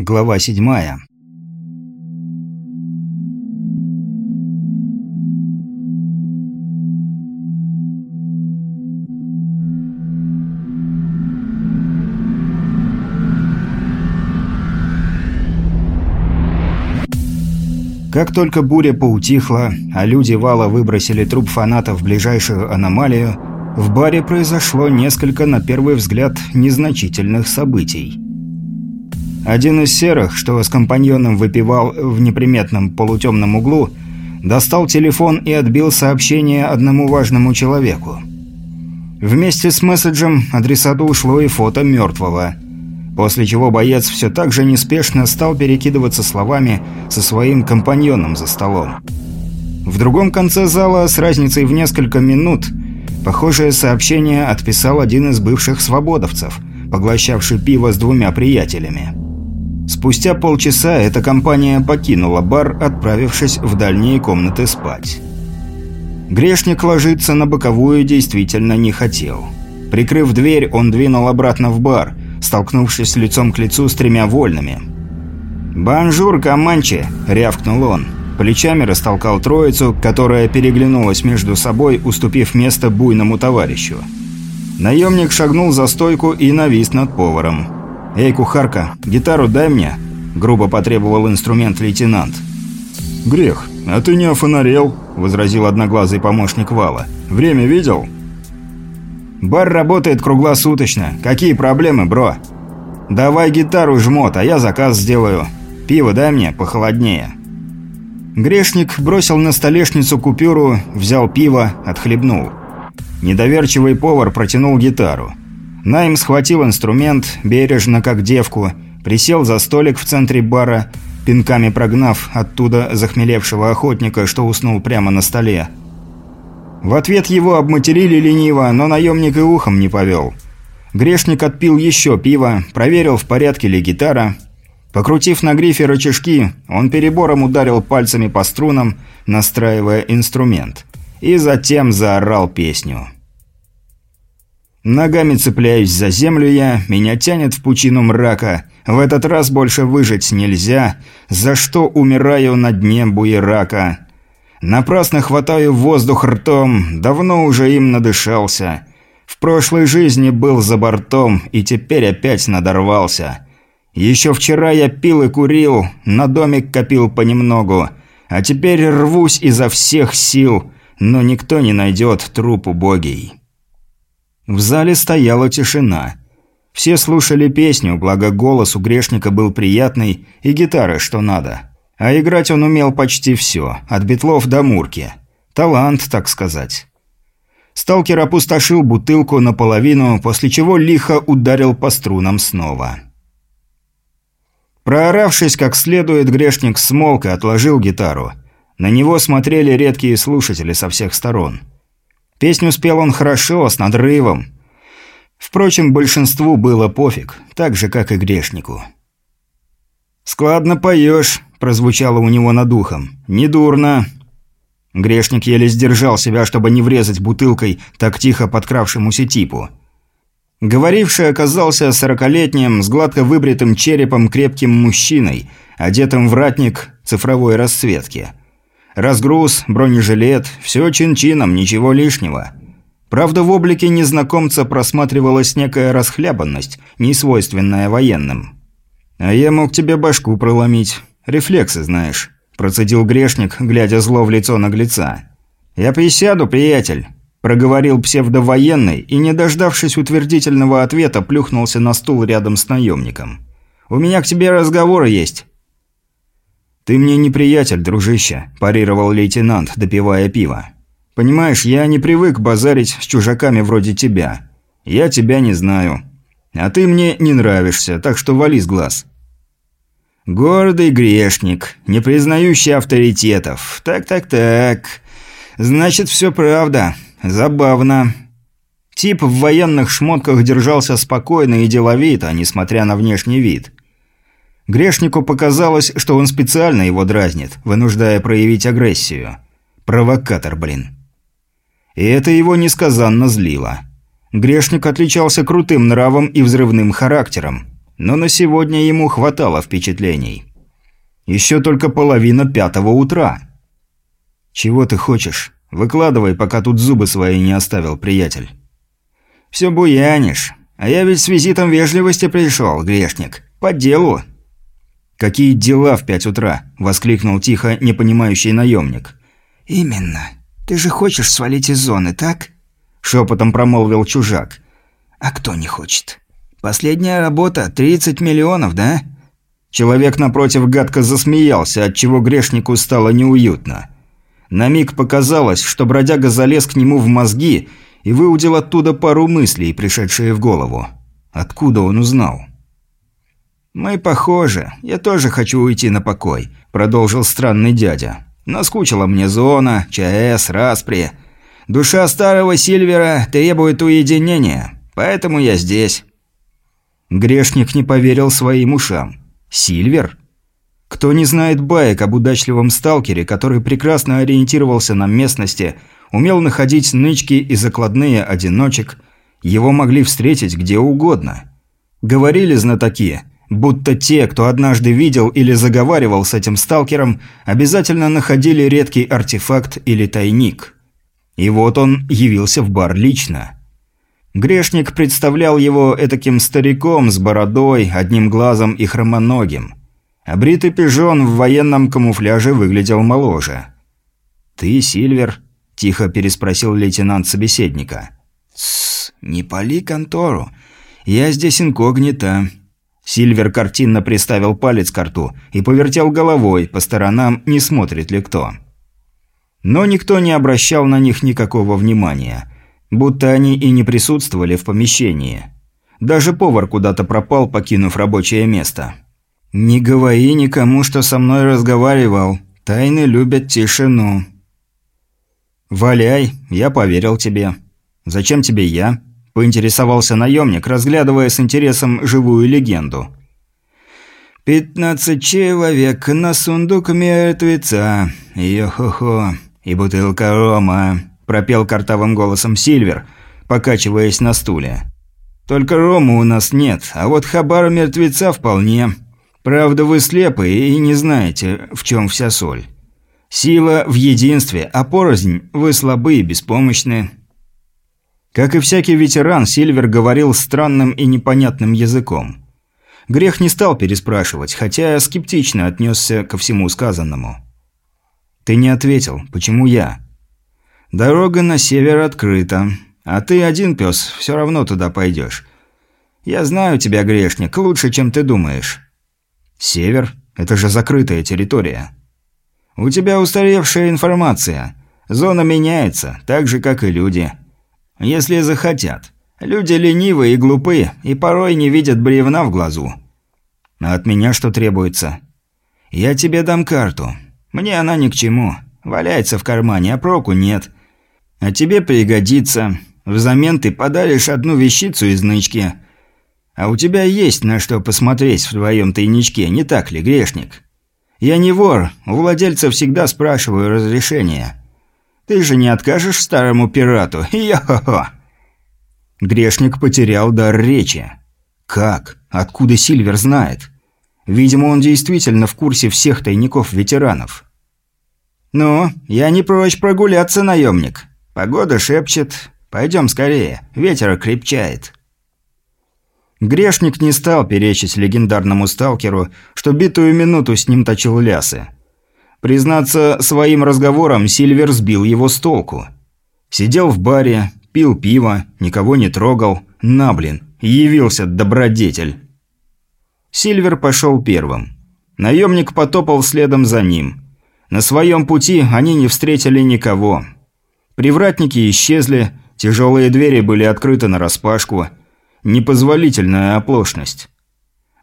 Глава седьмая. Как только буря поутихла, а люди вала выбросили труп фаната в ближайшую аномалию, в баре произошло несколько, на первый взгляд, незначительных событий. Один из серых, что с компаньоном выпивал в неприметном полутемном углу, достал телефон и отбил сообщение одному важному человеку. Вместе с месседжем адресату ушло и фото мертвого, после чего боец все так же неспешно стал перекидываться словами со своим компаньоном за столом. В другом конце зала с разницей в несколько минут похожее сообщение отписал один из бывших свободовцев, поглощавший пиво с двумя приятелями. Спустя полчаса эта компания покинула бар, отправившись в дальние комнаты спать. Грешник ложиться на боковую действительно не хотел. Прикрыв дверь, он двинул обратно в бар, столкнувшись лицом к лицу с тремя вольными. «Бонжур, Каманчи!» – рявкнул он. Плечами растолкал троицу, которая переглянулась между собой, уступив место буйному товарищу. Наемник шагнул за стойку и навис над поваром. «Эй, кухарка, гитару дай мне!» – грубо потребовал инструмент лейтенант. «Грех, а ты не офонарел», – возразил одноглазый помощник Вала. «Время видел?» «Бар работает круглосуточно. Какие проблемы, бро?» «Давай гитару, жмот, а я заказ сделаю. Пиво дай мне, похолоднее». Грешник бросил на столешницу купюру, взял пиво, отхлебнул. Недоверчивый повар протянул гитару. Найм схватил инструмент, бережно, как девку, присел за столик в центре бара, пинками прогнав оттуда захмелевшего охотника, что уснул прямо на столе. В ответ его обматерили лениво, но наемник и ухом не повел. Грешник отпил еще пиво, проверил, в порядке ли гитара. Покрутив на грифе рычажки, он перебором ударил пальцами по струнам, настраивая инструмент. И затем заорал песню. Ногами цепляюсь за землю я, меня тянет в пучину мрака. В этот раз больше выжить нельзя, за что умираю на дне буерака. Напрасно хватаю воздух ртом, давно уже им надышался. В прошлой жизни был за бортом и теперь опять надорвался. Еще вчера я пил и курил, на домик копил понемногу, а теперь рвусь изо всех сил, но никто не найдет труп убогий. В зале стояла тишина. Все слушали песню, благо голос у грешника был приятный и гитара что надо. А играть он умел почти все, от битлов до мурки. Талант, так сказать. Сталкер опустошил бутылку наполовину, после чего лихо ударил по струнам снова. Прооравшись как следует, грешник смолк и отложил гитару. На него смотрели редкие слушатели со всех сторон. Песню спел он хорошо, с надрывом. Впрочем, большинству было пофиг, так же, как и грешнику. «Складно поешь», – прозвучало у него над ухом. «Недурно». Грешник еле сдержал себя, чтобы не врезать бутылкой так тихо подкравшемуся типу. Говоривший оказался сорокалетним, с гладко выбритым черепом крепким мужчиной, одетым в ратник цифровой расцветки – Разгруз, бронежилет, все чин-чином, ничего лишнего. Правда, в облике незнакомца просматривалась некая расхлябанность, несвойственная военным. «А я мог тебе башку проломить. Рефлексы, знаешь», – процедил грешник, глядя зло в лицо наглеца. «Я присяду, приятель», – проговорил псевдовоенный и, не дождавшись утвердительного ответа, плюхнулся на стул рядом с наемником. «У меня к тебе разговор есть. «Ты мне не приятель, дружище», – парировал лейтенант, допивая пиво. «Понимаешь, я не привык базарить с чужаками вроде тебя. Я тебя не знаю. А ты мне не нравишься, так что вали с глаз». «Гордый грешник, не признающий авторитетов. Так-так-так. Значит, все правда. Забавно». Тип в военных шмотках держался спокойно и деловито, несмотря на внешний вид – Грешнику показалось, что он специально его дразнит, вынуждая проявить агрессию. Провокатор, блин. И это его несказанно злило. Грешник отличался крутым нравом и взрывным характером. Но на сегодня ему хватало впечатлений. Еще только половина пятого утра. «Чего ты хочешь? Выкладывай, пока тут зубы свои не оставил, приятель». «Все буянишь. А я ведь с визитом вежливости пришел, грешник. По делу». «Какие дела в пять утра?» – воскликнул тихо непонимающий наемник. «Именно. Ты же хочешь свалить из зоны, так?» – шепотом промолвил чужак. «А кто не хочет? Последняя работа – 30 миллионов, да?» Человек напротив гадко засмеялся, отчего грешнику стало неуютно. На миг показалось, что бродяга залез к нему в мозги и выудил оттуда пару мыслей, пришедшие в голову. Откуда он узнал? «Мы похожи. Я тоже хочу уйти на покой», – продолжил странный дядя. «Наскучила мне зона, ЧАЭС, распри. Душа старого Сильвера требует уединения, поэтому я здесь». Грешник не поверил своим ушам. «Сильвер?» Кто не знает баек об удачливом сталкере, который прекрасно ориентировался на местности, умел находить нычки и закладные одиночек, его могли встретить где угодно. Говорили знатоки – Будто те, кто однажды видел или заговаривал с этим сталкером, обязательно находили редкий артефакт или тайник. И вот он явился в бар лично. Грешник представлял его этаким стариком с бородой, одним глазом и хромоногим. А бритый пижон в военном камуфляже выглядел моложе. «Ты, Сильвер?» – тихо переспросил лейтенант собеседника. «Тссс, не пали контору. Я здесь инкогнито. Сильвер картинно приставил палец к рту и повертел головой, по сторонам не смотрит ли кто. Но никто не обращал на них никакого внимания, будто они и не присутствовали в помещении. Даже повар куда-то пропал, покинув рабочее место. «Не говори никому, что со мной разговаривал. Тайны любят тишину». «Валяй, я поверил тебе. Зачем тебе я?» Поинтересовался наемник, разглядывая с интересом живую легенду. «Пятнадцать человек на сундук мертвеца. Йо-хо-хо. И бутылка рома», – пропел картавым голосом Сильвер, покачиваясь на стуле. «Только рома у нас нет, а вот хабара мертвеца вполне. Правда, вы слепы и не знаете, в чем вся соль. Сила в единстве, а порознь вы слабы и беспомощны. Как и всякий ветеран, Сильвер говорил странным и непонятным языком. Грех не стал переспрашивать, хотя скептично отнесся ко всему сказанному. «Ты не ответил. Почему я?» «Дорога на север открыта. А ты один, пес, все равно туда пойдешь. Я знаю тебя, грешник, лучше, чем ты думаешь». «Север? Это же закрытая территория». «У тебя устаревшая информация. Зона меняется, так же, как и люди. Если захотят. Люди ленивые и глупые, и порой не видят бревна в глазу. А от меня что требуется? Я тебе дам карту. Мне она ни к чему. Валяется в кармане, а проку нет. А тебе пригодится. Взамен ты подаришь одну вещицу из нычки. А у тебя есть на что посмотреть в твоем тайничке, не так ли, грешник? Я не вор, у владельца всегда спрашиваю разрешения. Ты же не откажешь старому пирату? Йо-хо-хо!» Грешник потерял дар речи. Как? Откуда Сильвер знает? Видимо, он действительно в курсе всех тайников ветеранов. «Ну, я не прочь прогуляться, наемник. Погода шепчет. Пойдем скорее, ветер крепчает». Грешник не стал перечить легендарному сталкеру, что битую минуту с ним точил лясы. Признаться, своим разговором Сильвер сбил его с толку. Сидел в баре, пил пиво, никого не трогал. На, блин, явился добродетель. Сильвер пошел первым. Наемник потопал следом за ним. На своем пути они не встретили никого. Привратники исчезли, тяжелые двери были открыты нараспашку. Непозволительная оплошность.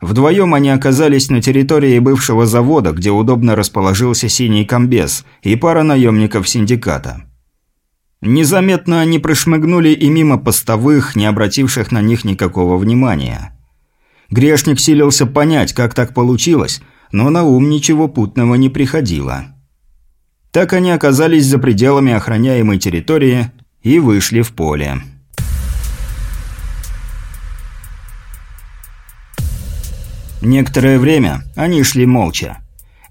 Вдвоем они оказались на территории бывшего завода, где удобно расположился синий комбез и пара наемников синдиката. Незаметно они прошмыгнули и мимо постовых, не обративших на них никакого внимания. Грешник силился понять, как так получилось, но на ум ничего путного не приходило. Так они оказались за пределами охраняемой территории и вышли в поле. Некоторое время они шли молча.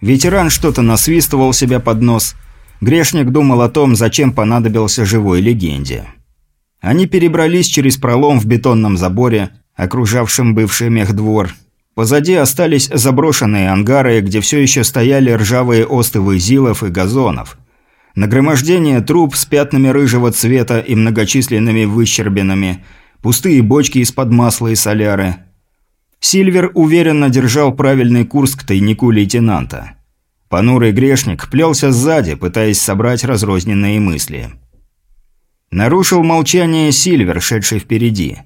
Ветеран что-то насвистывал себя под нос. Грешник думал о том, зачем понадобился живой легенде. Они перебрались через пролом в бетонном заборе, окружавшем бывший мехдвор. Позади остались заброшенные ангары, где все еще стояли ржавые остовы зилов и газонов. Нагромождение труб с пятнами рыжего цвета и многочисленными выщербинами, пустые бочки из-под масла и соляры. Сильвер уверенно держал правильный курс к тайнику лейтенанта. Понурый грешник плелся сзади, пытаясь собрать разрозненные мысли. Нарушил молчание Сильвер, шедший впереди.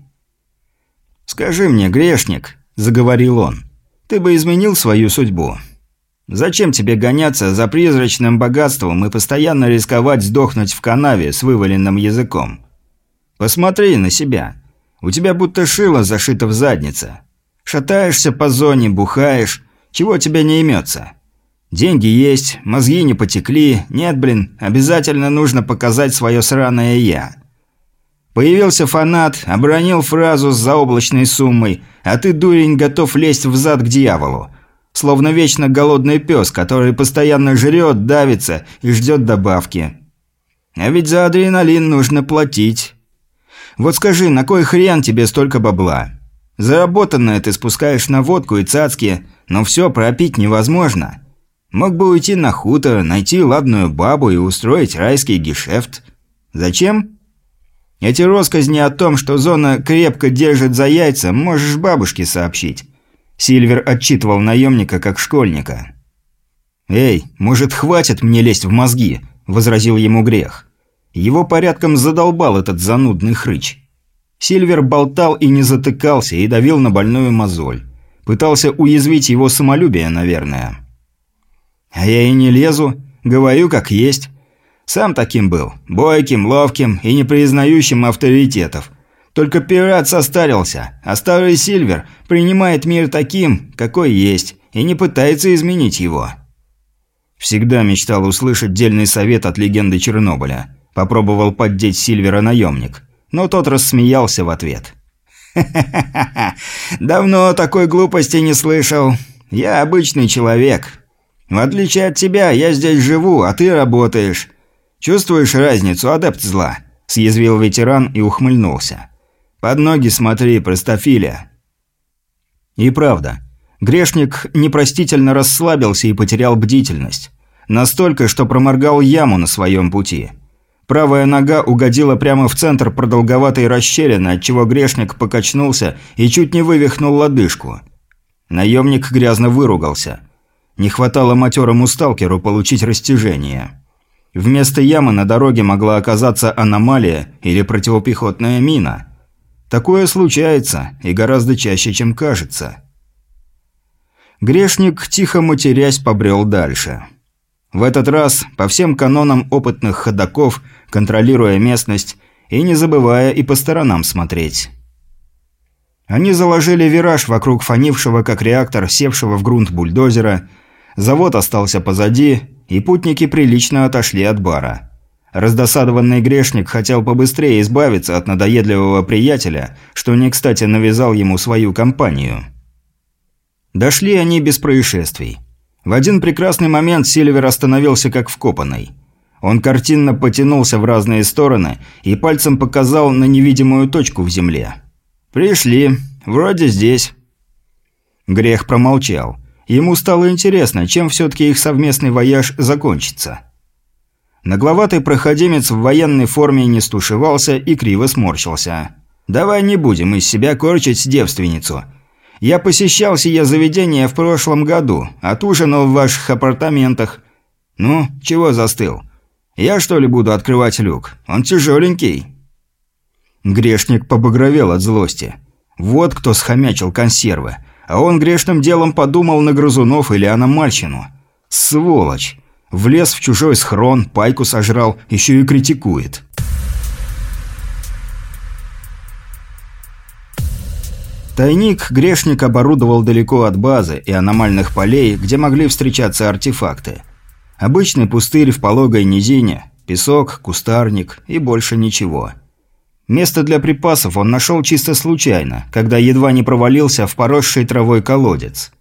«Скажи мне, грешник», – заговорил он, – «ты бы изменил свою судьбу. Зачем тебе гоняться за призрачным богатством и постоянно рисковать сдохнуть в канаве с вываленным языком? Посмотри на себя. У тебя будто шило зашито в заднице. Шатаешься по зоне, бухаешь. Чего тебе не имется?» Деньги есть, мозги не потекли. Нет, блин, обязательно нужно показать свое сраное «я». Появился фанат, обронил фразу с заоблачной суммой, а ты, дурень, готов лезть в зад к дьяволу. Словно вечно голодный пес, который постоянно жрет, давится и ждет добавки. А ведь за адреналин нужно платить. Вот скажи, на кой хрен тебе столько бабла? Заработанное ты спускаешь на водку и цацки, но все пропить невозможно. Мог бы уйти на хутор, найти ладную бабу и устроить райский гешефт. Зачем? Эти россказни о том, что зона крепко держит за яйца, можешь бабушке сообщить. Сильвер отчитывал наемника как школьника. «Эй, может, хватит мне лезть в мозги?» – возразил ему грех. Его порядком задолбал этот занудный хрыч. Сильвер болтал и не затыкался, и давил на больную мозоль. Пытался уязвить его самолюбие, наверное. А я и не лезу, говорю как есть. Сам таким был, бойким, ловким и не признающим авторитетов. Только пират состарился, а старый Сильвер принимает мир таким, какой есть, и не пытается изменить его. Всегда мечтал услышать дельный совет от легенды Чернобыля. Попробовал поддеть Сильвера наемник, но тот рассмеялся в ответ. «Ха-ха-ха! Давно такой глупости не слышал. Я обычный человек. В отличие от тебя, я здесь живу, а ты работаешь. Чувствуешь разницу, адепт зла?» – съязвил ветеран и ухмыльнулся. «Под ноги смотри, простофиля». И правда, грешник непростительно расслабился и потерял бдительность. Настолько, что проморгал яму на своем пути. Правая нога угодила прямо в центр продолговатой расщелины, отчего грешник покачнулся и чуть не вывихнул лодыжку. Наемник грязно выругался – не хватало матерому сталкеру получить растяжение. Вместо ямы на дороге могла оказаться аномалия или противопехотная мина. Такое случается, и гораздо чаще, чем кажется. Грешник, тихо матерясь, побрел дальше. В этот раз, по всем канонам опытных ходаков, контролируя местность и не забывая и по сторонам смотреть. Они заложили вираж вокруг фонившего, как реактор, севшего в грунт бульдозера, Завод остался позади, и путники прилично отошли от бара. Раздосадованный грешник хотел побыстрее избавиться от надоедливого приятеля, что не кстати навязал ему свою компанию. Дошли они без происшествий. В один прекрасный момент Сильвер остановился как вкопанный. Он картинно потянулся в разные стороны и пальцем показал на невидимую точку в земле. «Пришли. Вроде здесь». Грех промолчал. Ему стало интересно, чем все-таки их совместный вояж закончится. Нагловатый проходимец в военной форме не стушевался и криво сморщился. «Давай не будем из себя корчить девственницу. Я посещал сие заведение в прошлом году, отужинал в ваших апартаментах. Ну, чего застыл? Я что ли буду открывать люк? Он тяжеленький». Грешник побагровел от злости. Вот кто схомячил консервы. А он грешным делом подумал на грызунов или аномальщину. Сволочь! Влез в чужой схрон, пайку сожрал, еще и критикует. Тайник грешник оборудовал далеко от базы и аномальных полей, где могли встречаться артефакты. Обычный пустырь в пологой низине, песок, кустарник и больше ничего. Место для припасов он нашел чисто случайно, когда едва не провалился в поросший травой колодец.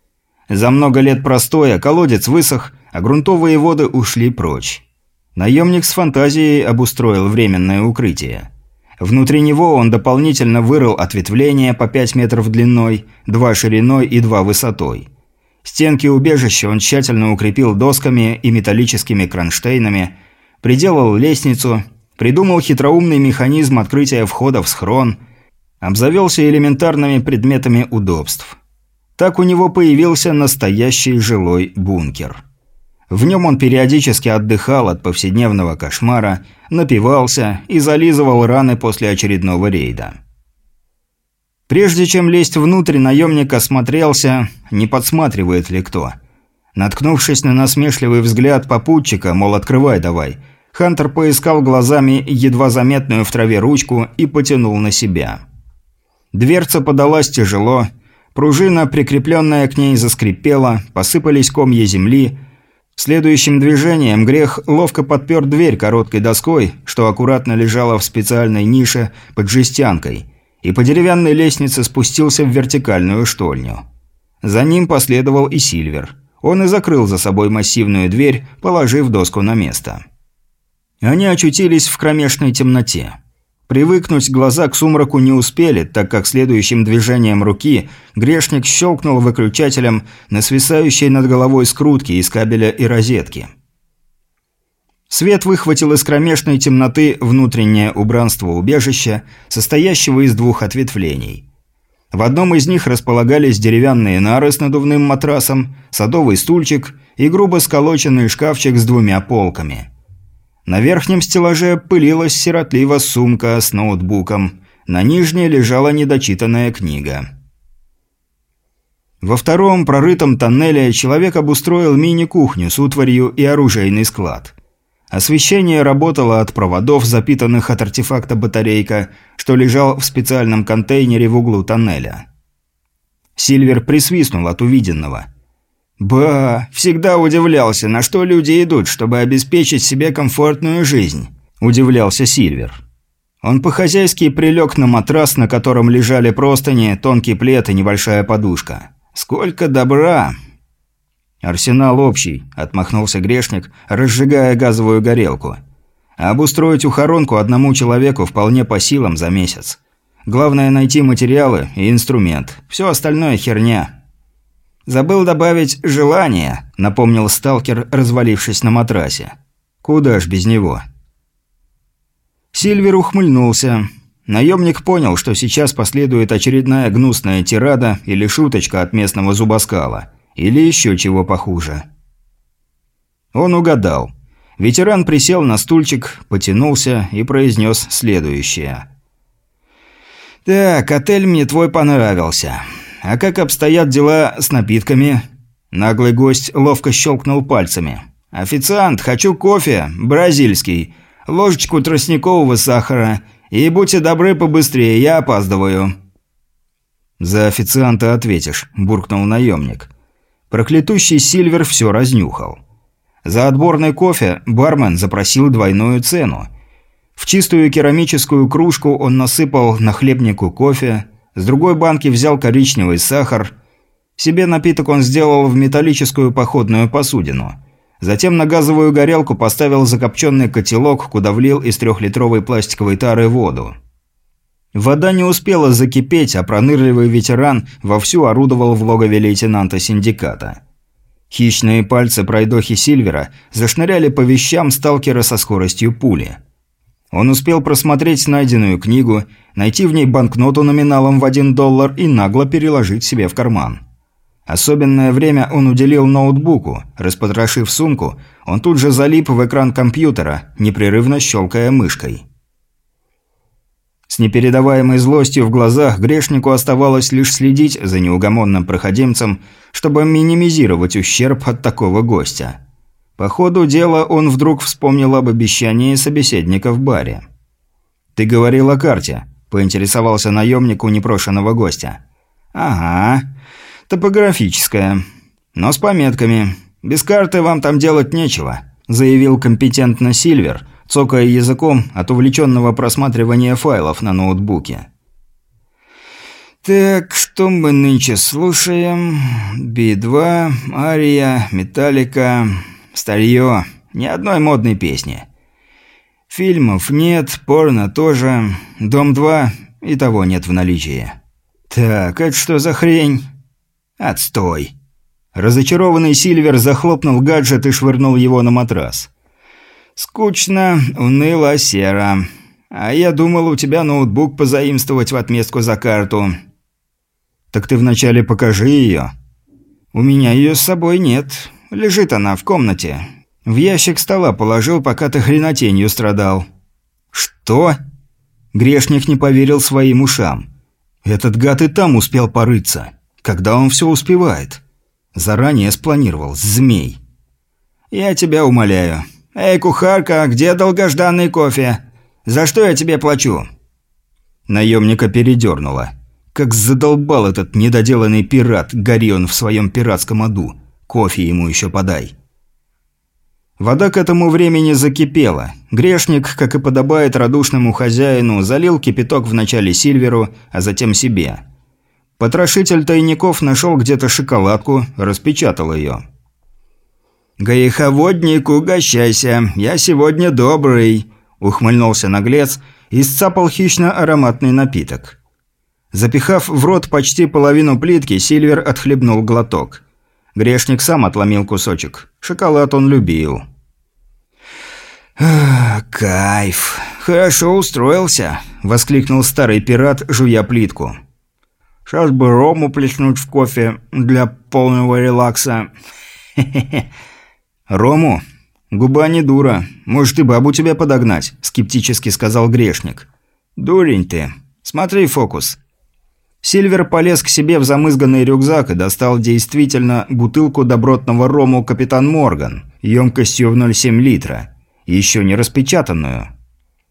За много лет простоя колодец высох, а грунтовые воды ушли прочь. Наемник с фантазией обустроил временное укрытие. Внутри него он дополнительно вырыл ответвления по 5 метров длиной, 2 шириной и 2 высотой. Стенки убежища он тщательно укрепил досками и металлическими кронштейнами, приделал лестницу, придумал хитроумный механизм открытия входа в схрон, обзавелся элементарными предметами удобств. Так у него появился настоящий жилой бункер. В нем он периодически отдыхал от повседневного кошмара, напивался и зализывал раны после очередного рейда. Прежде чем лезть внутрь, наемник осмотрелся, не подсматривает ли кто. Наткнувшись на насмешливый взгляд попутчика, мол, открывай давай, Хантер поискал глазами едва заметную в траве ручку и потянул на себя. Дверца подалась тяжело, пружина, прикрепленная к ней, заскрипела, посыпались комья земли, Следующим движением Грех ловко подпер дверь короткой доской, что аккуратно лежала в специальной нише под жестянкой, и по деревянной лестнице спустился в вертикальную штольню. За ним последовал и Сильвер. Он и закрыл за собой массивную дверь, положив доску на место. Они очутились в кромешной темноте. Привыкнуть глаза к сумраку не успели, так как следующим движением руки грешник щелкнул выключателем на свисающей над головой скрутки из кабеля и розетки. Свет выхватил из кромешной темноты внутреннее убранство убежища, состоящего из двух ответвлений. В одном из них располагались деревянные нары с надувным матрасом, садовый стульчик и грубо сколоченный шкафчик с двумя полками – на верхнем стеллаже пылилась сиротливо сумка с ноутбуком, на нижней лежала недочитанная книга. Во втором прорытом тоннеле человек обустроил мини-кухню с утварью и оружейный склад. Освещение работало от проводов, запитанных от артефакта батарейка, что лежал в специальном контейнере в углу тоннеля. Сильвер присвистнул от увиденного – «Ба, всегда удивлялся, на что люди идут, чтобы обеспечить себе комфортную жизнь», – удивлялся Сильвер. Он по-хозяйски прилег на матрас, на котором лежали простыни, тонкий плед и небольшая подушка. «Сколько добра!» «Арсенал общий», – отмахнулся грешник, разжигая газовую горелку. «Обустроить ухоронку одному человеку вполне по силам за месяц. Главное найти материалы и инструмент. Все остальное херня». «Забыл добавить желание», – напомнил сталкер, развалившись на матрасе. «Куда ж без него?» Сильвер ухмыльнулся. Наемник понял, что сейчас последует очередная гнусная тирада или шуточка от местного зубоскала. Или еще чего похуже. Он угадал. Ветеран присел на стульчик, потянулся и произнес следующее. «Так, отель мне твой понравился. А как обстоят дела с напитками?» Наглый гость ловко щелкнул пальцами. «Официант, хочу кофе, бразильский, ложечку тростникового сахара и будьте добры побыстрее, я опаздываю». «За официанта ответишь», – буркнул наемник. Проклятущий Сильвер все разнюхал. За отборный кофе бармен запросил двойную цену. В чистую керамическую кружку он насыпал на хлебнику кофе, с другой банки взял коричневый сахар. Себе напиток он сделал в металлическую походную посудину. Затем на газовую горелку поставил закопченный котелок, куда влил из трехлитровой пластиковой тары воду. Вода не успела закипеть, а пронырливый ветеран вовсю орудовал в логове лейтенанта синдиката. Хищные пальцы пройдохи Сильвера зашныряли по вещам сталкера со скоростью пули. Он успел просмотреть найденную книгу, найти в ней банкноту номиналом в 1 доллар и нагло переложить себе в карман. Особенное время он уделил ноутбуку. Распотрошив сумку, он тут же залип в экран компьютера, непрерывно щелкая мышкой. С непередаваемой злостью в глазах грешнику оставалось лишь следить за неугомонным проходимцем, чтобы минимизировать ущерб от такого гостя. По ходу дела он вдруг вспомнил об обещании собеседника в баре. «Ты говорил о карте», – поинтересовался наемник у непрошенного гостя. «Ага. Топографическая. Но с пометками. Без карты вам там делать нечего», – заявил компетентно Сильвер, цокая языком от увлеченного просматривания файлов на ноутбуке. «Так, что мы нынче слушаем? Би-2, Ария, Металлика, Старье. Ни одной модной песни. Фильмов нет, порно тоже. Дом-2 и того нет в наличии. Так, это что за хрень? Отстой». Разочарованный Сильвер захлопнул гаджет и швырнул его на матрас. «Скучно, уныло, серо. А я думал, у тебя ноутбук позаимствовать в отместку за карту. «Так ты вначале покажи ее». «У меня ее с собой нет. Лежит она в комнате. В ящик стола положил, пока ты хренотенью страдал». «Что?» Грешник не поверил своим ушам. «Этот гад и там успел порыться. Когда он все успевает?» Заранее спланировал. Змей. «Я тебя умоляю. Эй, кухарка, где долгожданный кофе? За что я тебе плачу?» Наемника передернуло. Как задолбал этот недоделанный пират, гори он в своем пиратском аду. Кофе ему еще подай. Вода к этому времени закипела. Грешник, как и подобает радушному хозяину, залил кипяток вначале Сильверу, а затем себе. Потрошитель тайников нашел где-то шоколадку, распечатал ее. «Греховодник, угощайся, я сегодня добрый», – ухмыльнулся наглец и сцапал хищно-ароматный напиток. Запихав в рот почти половину плитки, Сильвер отхлебнул глоток. Грешник сам отломил кусочек. Шоколад он любил. «Кайф! Хорошо устроился!» – воскликнул старый пират, жуя плитку. «Сейчас бы рому плеснуть в кофе для полного релакса». «Рому? Губа не дура. Может, и бабу тебя подогнать?» – скептически сказал грешник. «Дурень ты. Смотри фокус». Сильвер полез к себе в замызганный рюкзак и достал действительно бутылку добротного рому «Капитан Морган» емкостью в 0,7 литра, еще не распечатанную.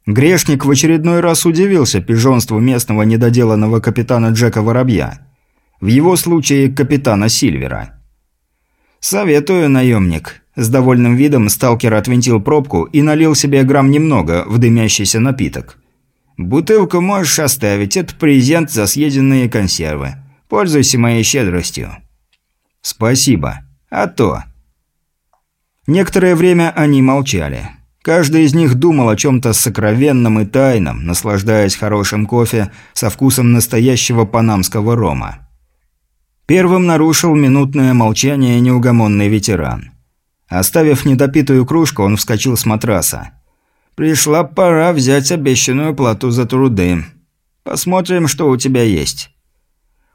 Грешник в очередной раз удивился пижонству местного недоделанного капитана Джека Воробья. В его случае капитана Сильвера. «Советую, наемник». С довольным видом сталкер отвинтил пробку и налил себе грамм немного в дымящийся напиток. «Бутылку можешь оставить, это презент за съеденные консервы. Пользуйся моей щедростью». «Спасибо. А то». Некоторое время они молчали. Каждый из них думал о чем-то сокровенном и тайном, наслаждаясь хорошим кофе со вкусом настоящего панамского рома. Первым нарушил минутное молчание неугомонный ветеран. Оставив недопитую кружку, он вскочил с матраса. Пришла пора взять обещанную плату за труды. Посмотрим, что у тебя есть».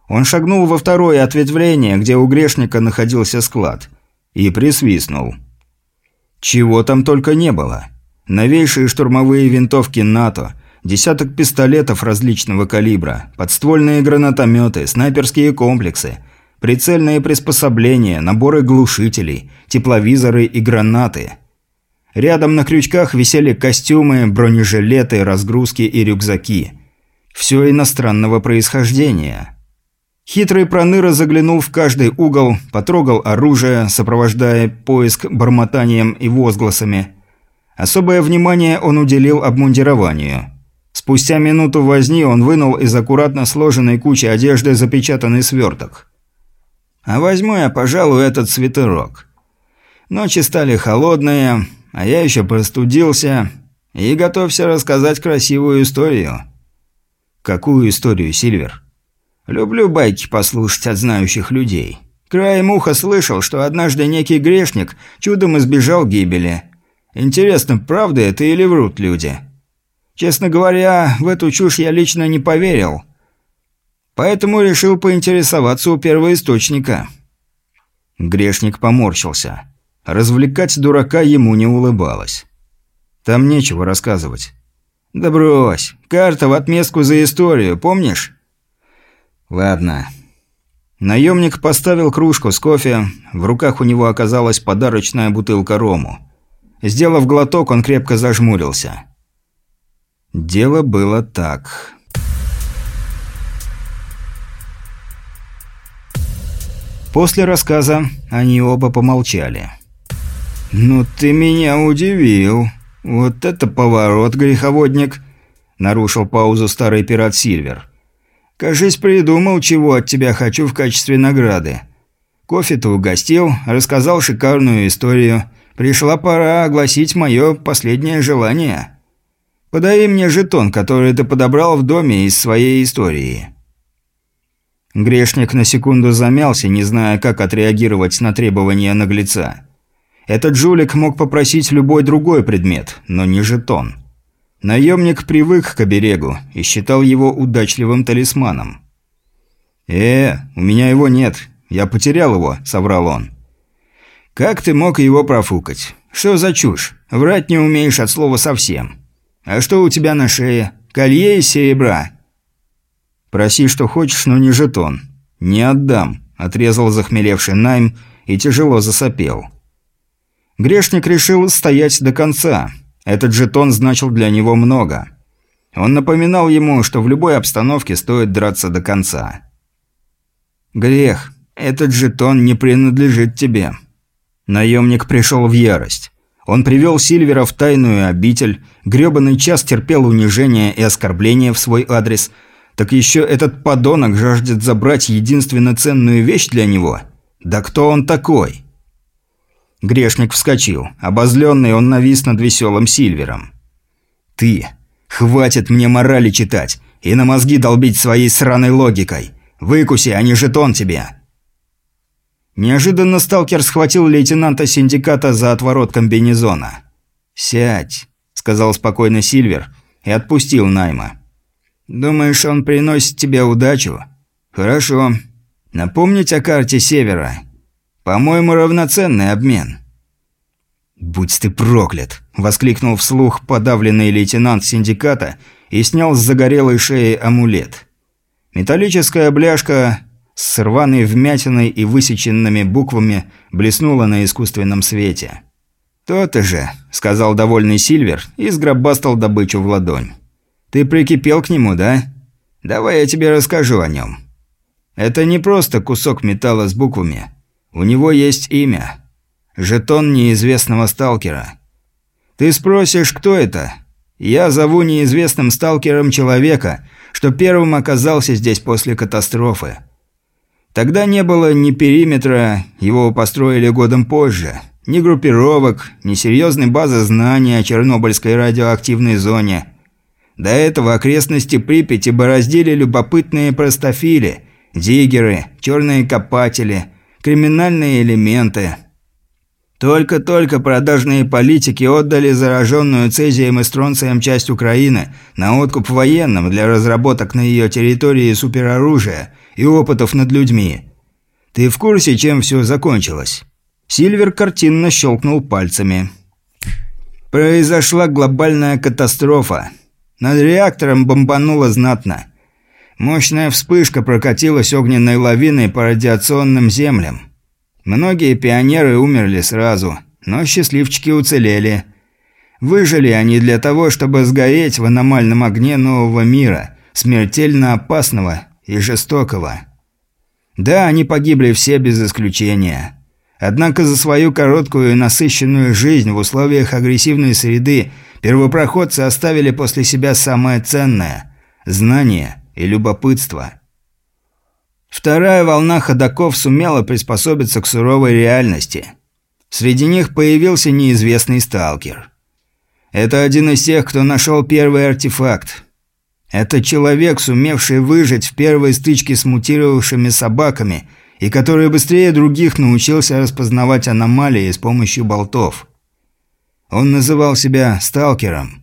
Он шагнул во второе ответвление, где у грешника находился склад, и присвистнул. Чего там только не было. Новейшие штурмовые винтовки НАТО, десяток пистолетов различного калибра, подствольные гранатометы, снайперские комплексы, прицельные приспособления, наборы глушителей, тепловизоры и гранаты – Рядом на крючках висели костюмы, бронежилеты, разгрузки и рюкзаки. Все иностранного происхождения. Хитрый проныра заглянул в каждый угол, потрогал оружие, сопровождая поиск бормотанием и возгласами. Особое внимание он уделил обмундированию. Спустя минуту возни он вынул из аккуратно сложенной кучи одежды запечатанный сверток. «А возьму я, пожалуй, этот свитерок. Ночи стали холодные, а я еще простудился и готовься рассказать красивую историю». «Какую историю, Сильвер?» «Люблю байки послушать от знающих людей. Краем уха слышал, что однажды некий грешник чудом избежал гибели. Интересно, правда это или врут люди?» «Честно говоря, в эту чушь я лично не поверил. Поэтому решил поинтересоваться у первоисточника». Грешник поморщился. Развлекать дурака ему не улыбалось. Там нечего рассказывать. «Да брось. Карта в отместку за историю, помнишь?» «Ладно». Наемник поставил кружку с кофе, в руках у него оказалась подарочная бутылка рому. Сделав глоток, он крепко зажмурился. Дело было так. После рассказа они оба помолчали. «Ну ты меня удивил», «Вот это поворот, греховодник!» – нарушил паузу старый пират Сильвер. «Кажись, придумал, чего от тебя хочу в качестве награды. Кофе-то угостил, рассказал шикарную историю. Пришла пора огласить мое последнее желание. Подай мне жетон, который ты подобрал в доме из своей истории». Грешник на секунду замялся, не зная, как отреагировать на требования наглеца. Этот жулик мог попросить любой другой предмет, но не жетон. Наемник привык к оберегу и считал его удачливым талисманом. «Э, у меня его нет. Я потерял его», — соврал он. «Как ты мог его профукать? Что за чушь? Врать не умеешь от слова совсем. А что у тебя на шее? Колье из серебра?» «Проси, что хочешь, но не жетон». «Не отдам», – отрезал захмелевший Найм и тяжело засопел. Грешник решил стоять до конца. Этот жетон значил для него много. Он напоминал ему, что в любой обстановке стоит драться до конца. «Грех, этот жетон не принадлежит тебе». Наемник пришел в ярость. Он привел Сильвера в тайную обитель, грёбаный час терпел унижение и оскорбления в свой адрес – так еще этот подонок жаждет забрать единственно ценную вещь для него. Да кто он такой? Грешник вскочил. Обозленный он навис над веселым Сильвером. «Ты! Хватит мне морали читать и на мозги долбить своей сраной логикой! Выкуси, а не жетон тебе!» Неожиданно сталкер схватил лейтенанта синдиката за отворот комбинезона. «Сядь», — сказал спокойно Сильвер и отпустил Найма. Думаешь, он приносит тебе удачу? Хорошо. Напомнить о карте Севера. По-моему, равноценный обмен. «Будь ты проклят!» – воскликнул вслух подавленный лейтенант синдиката и снял с загорелой шеи амулет. Металлическая бляшка с рваной вмятиной и высеченными буквами блеснула на искусственном свете. «То-то же», – сказал довольный Сильвер и сгробастал добычу в ладонь. Ты прикипел к нему, да? Давай я тебе расскажу о нем. Это не просто кусок металла с буквами. У него есть имя. Жетон неизвестного сталкера. Ты спросишь, кто это? Я зову неизвестным сталкером человека, что первым оказался здесь после катастрофы. Тогда не было ни периметра, его построили годом позже, ни группировок, ни серьезной базы знаний о Чернобыльской радиоактивной зоне – до этого окрестности Припяти бороздили любопытные простофили, диггеры, черные копатели, криминальные элементы. Только-только продажные политики отдали зараженную цезием и стронцием часть Украины на откуп военным для разработок на ее территории супероружия и опытов над людьми. Ты в курсе, чем все закончилось? Сильвер картинно щелкнул пальцами. Произошла глобальная катастрофа. Над реактором бомбануло знатно. Мощная вспышка прокатилась огненной лавиной по радиационным землям. Многие пионеры умерли сразу, но счастливчики уцелели. Выжили они для того, чтобы сгореть в аномальном огне нового мира, смертельно опасного и жестокого. Да, они погибли все без исключения. Однако за свою короткую и насыщенную жизнь в условиях агрессивной среды Первопроходцы оставили после себя самое ценное – знание и любопытство. Вторая волна ходаков сумела приспособиться к суровой реальности. Среди них появился неизвестный сталкер. Это один из тех, кто нашел первый артефакт. Это человек, сумевший выжить в первой стычке с мутировавшими собаками и который быстрее других научился распознавать аномалии с помощью болтов. Он называл себя сталкером.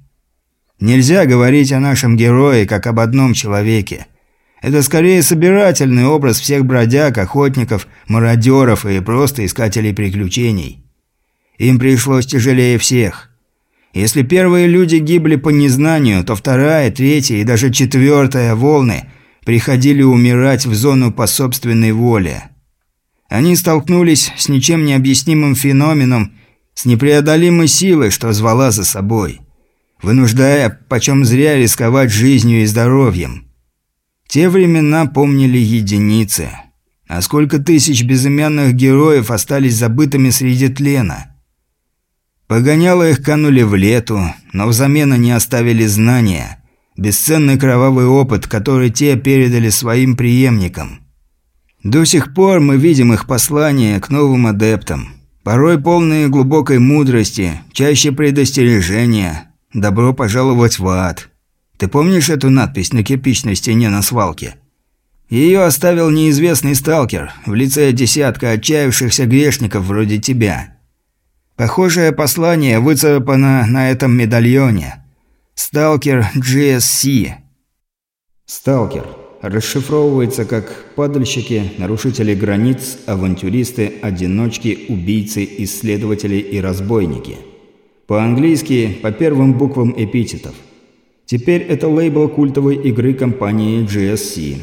Нельзя говорить о нашем герое как об одном человеке. Это скорее собирательный образ всех бродяг, охотников, мародеров и просто искателей приключений. Им пришлось тяжелее всех. Если первые люди гибли по незнанию, то вторая, третья и даже четвертая волны приходили умирать в зону по собственной воле. Они столкнулись с ничем не объяснимым феноменом с непреодолимой силой, что звала за собой, вынуждая почем зря рисковать жизнью и здоровьем. Те времена помнили единицы. А сколько тысяч безымянных героев остались забытыми среди тлена? Погоняло их канули в лету, но взамен они оставили знания, бесценный кровавый опыт, который те передали своим преемникам. До сих пор мы видим их послания к новым адептам. Порой полные глубокой мудрости, чаще предостережения. Добро пожаловать в ад. Ты помнишь эту надпись на кирпичной стене на свалке? Ее оставил неизвестный сталкер в лице десятка отчаявшихся грешников вроде тебя. Похожее послание выцарапано на этом медальоне. Сталкер GSC. Сталкер. Расшифровывается как «падальщики», «нарушители границ», «авантюристы», «одиночки», «убийцы», «исследователи» и «разбойники». По-английски по первым буквам эпитетов. Теперь это лейбл культовой игры компании GSC.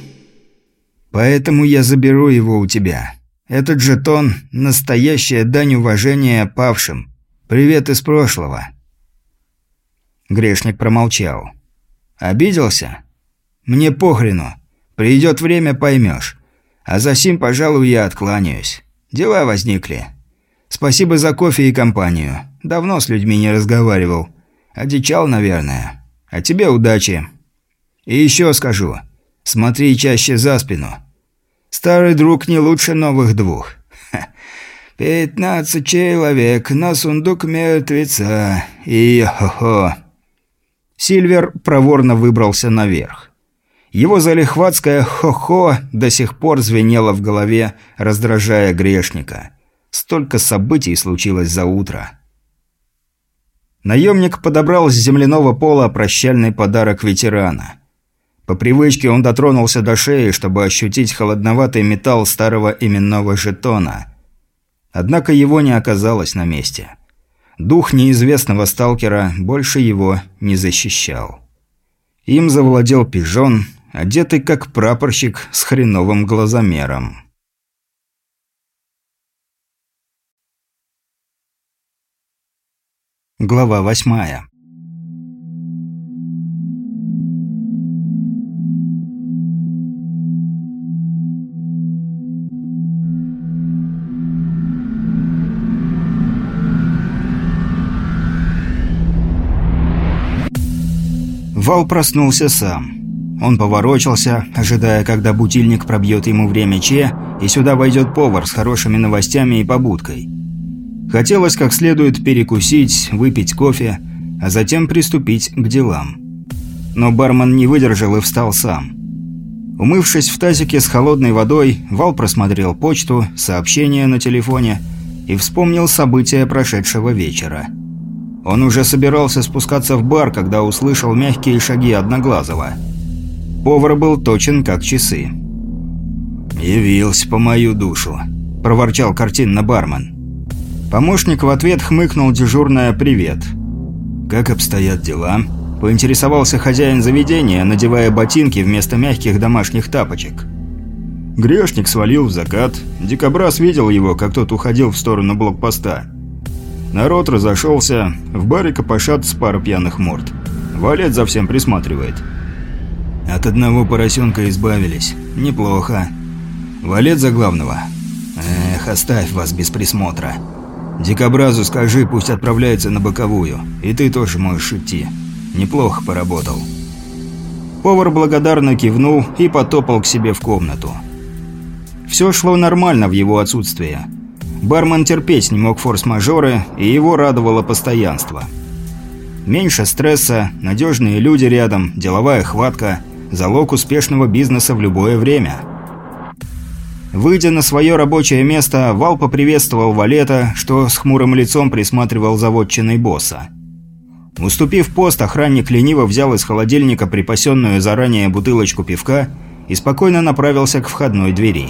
Поэтому я заберу его у тебя. Этот жетон – настоящая дань уважения павшим. Привет из прошлого». Грешник промолчал. «Обиделся? Мне похрену. Придет время, поймешь. А за сим, пожалуй, я откланяюсь. Дела возникли. Спасибо за кофе и компанию. Давно с людьми не разговаривал. Одичал, наверное. А тебе удачи. И еще скажу. Смотри чаще за спину. Старый друг не лучше новых двух. Пятнадцать человек на сундук мертвеца. И хо-хо. Сильвер проворно выбрался наверх. Его залихватское «хо-хо» до сих пор звенело в голове, раздражая грешника. Столько событий случилось за утро. Наемник подобрал с земляного пола прощальный подарок ветерана – по привычке он дотронулся до шеи, чтобы ощутить холодноватый металл старого именного жетона. Однако его не оказалось на месте. Дух неизвестного сталкера больше его не защищал. Им завладел пижон, одетый как прапорщик с хреновым глазомером. Глава восьмая Вал проснулся сам. Он поворочился, ожидая, когда бутильник пробьет ему время Че, и сюда войдет повар с хорошими новостями и побудкой. Хотелось как следует перекусить, выпить кофе, а затем приступить к делам. Но бармен не выдержал и встал сам. Умывшись в тазике с холодной водой, Вал просмотрел почту, сообщения на телефоне и вспомнил события прошедшего вечера – он уже собирался спускаться в бар, когда услышал мягкие шаги Одноглазого. Повар был точен, как часы. «Явился по мою душу», – проворчал картинно бармен. Помощник в ответ хмыкнул дежурное «Привет». «Как обстоят дела?» – поинтересовался хозяин заведения, надевая ботинки вместо мягких домашних тапочек. Грешник свалил в закат. Дикобраз видел его, как тот уходил в сторону блокпоста. Народ разошелся, в баре копошатся пара пьяных морд. Валет за всем присматривает. От одного поросенка избавились. Неплохо. Валет за главного. Эх, оставь вас без присмотра. Дикобразу скажи, пусть отправляется на боковую. И ты тоже можешь идти. Неплохо поработал. Повар благодарно кивнул и потопал к себе в комнату. Все шло нормально в его отсутствие. Бармен терпеть не мог форс-мажоры, и его радовало постоянство. Меньше стресса, надежные люди рядом, деловая хватка – залог успешного бизнеса в любое время. Выйдя на свое рабочее место, Вал поприветствовал Валета, что с хмурым лицом присматривал за вотчиной босса. Уступив пост, охранник лениво взял из холодильника припасенную заранее бутылочку пивка и спокойно направился к входной двери.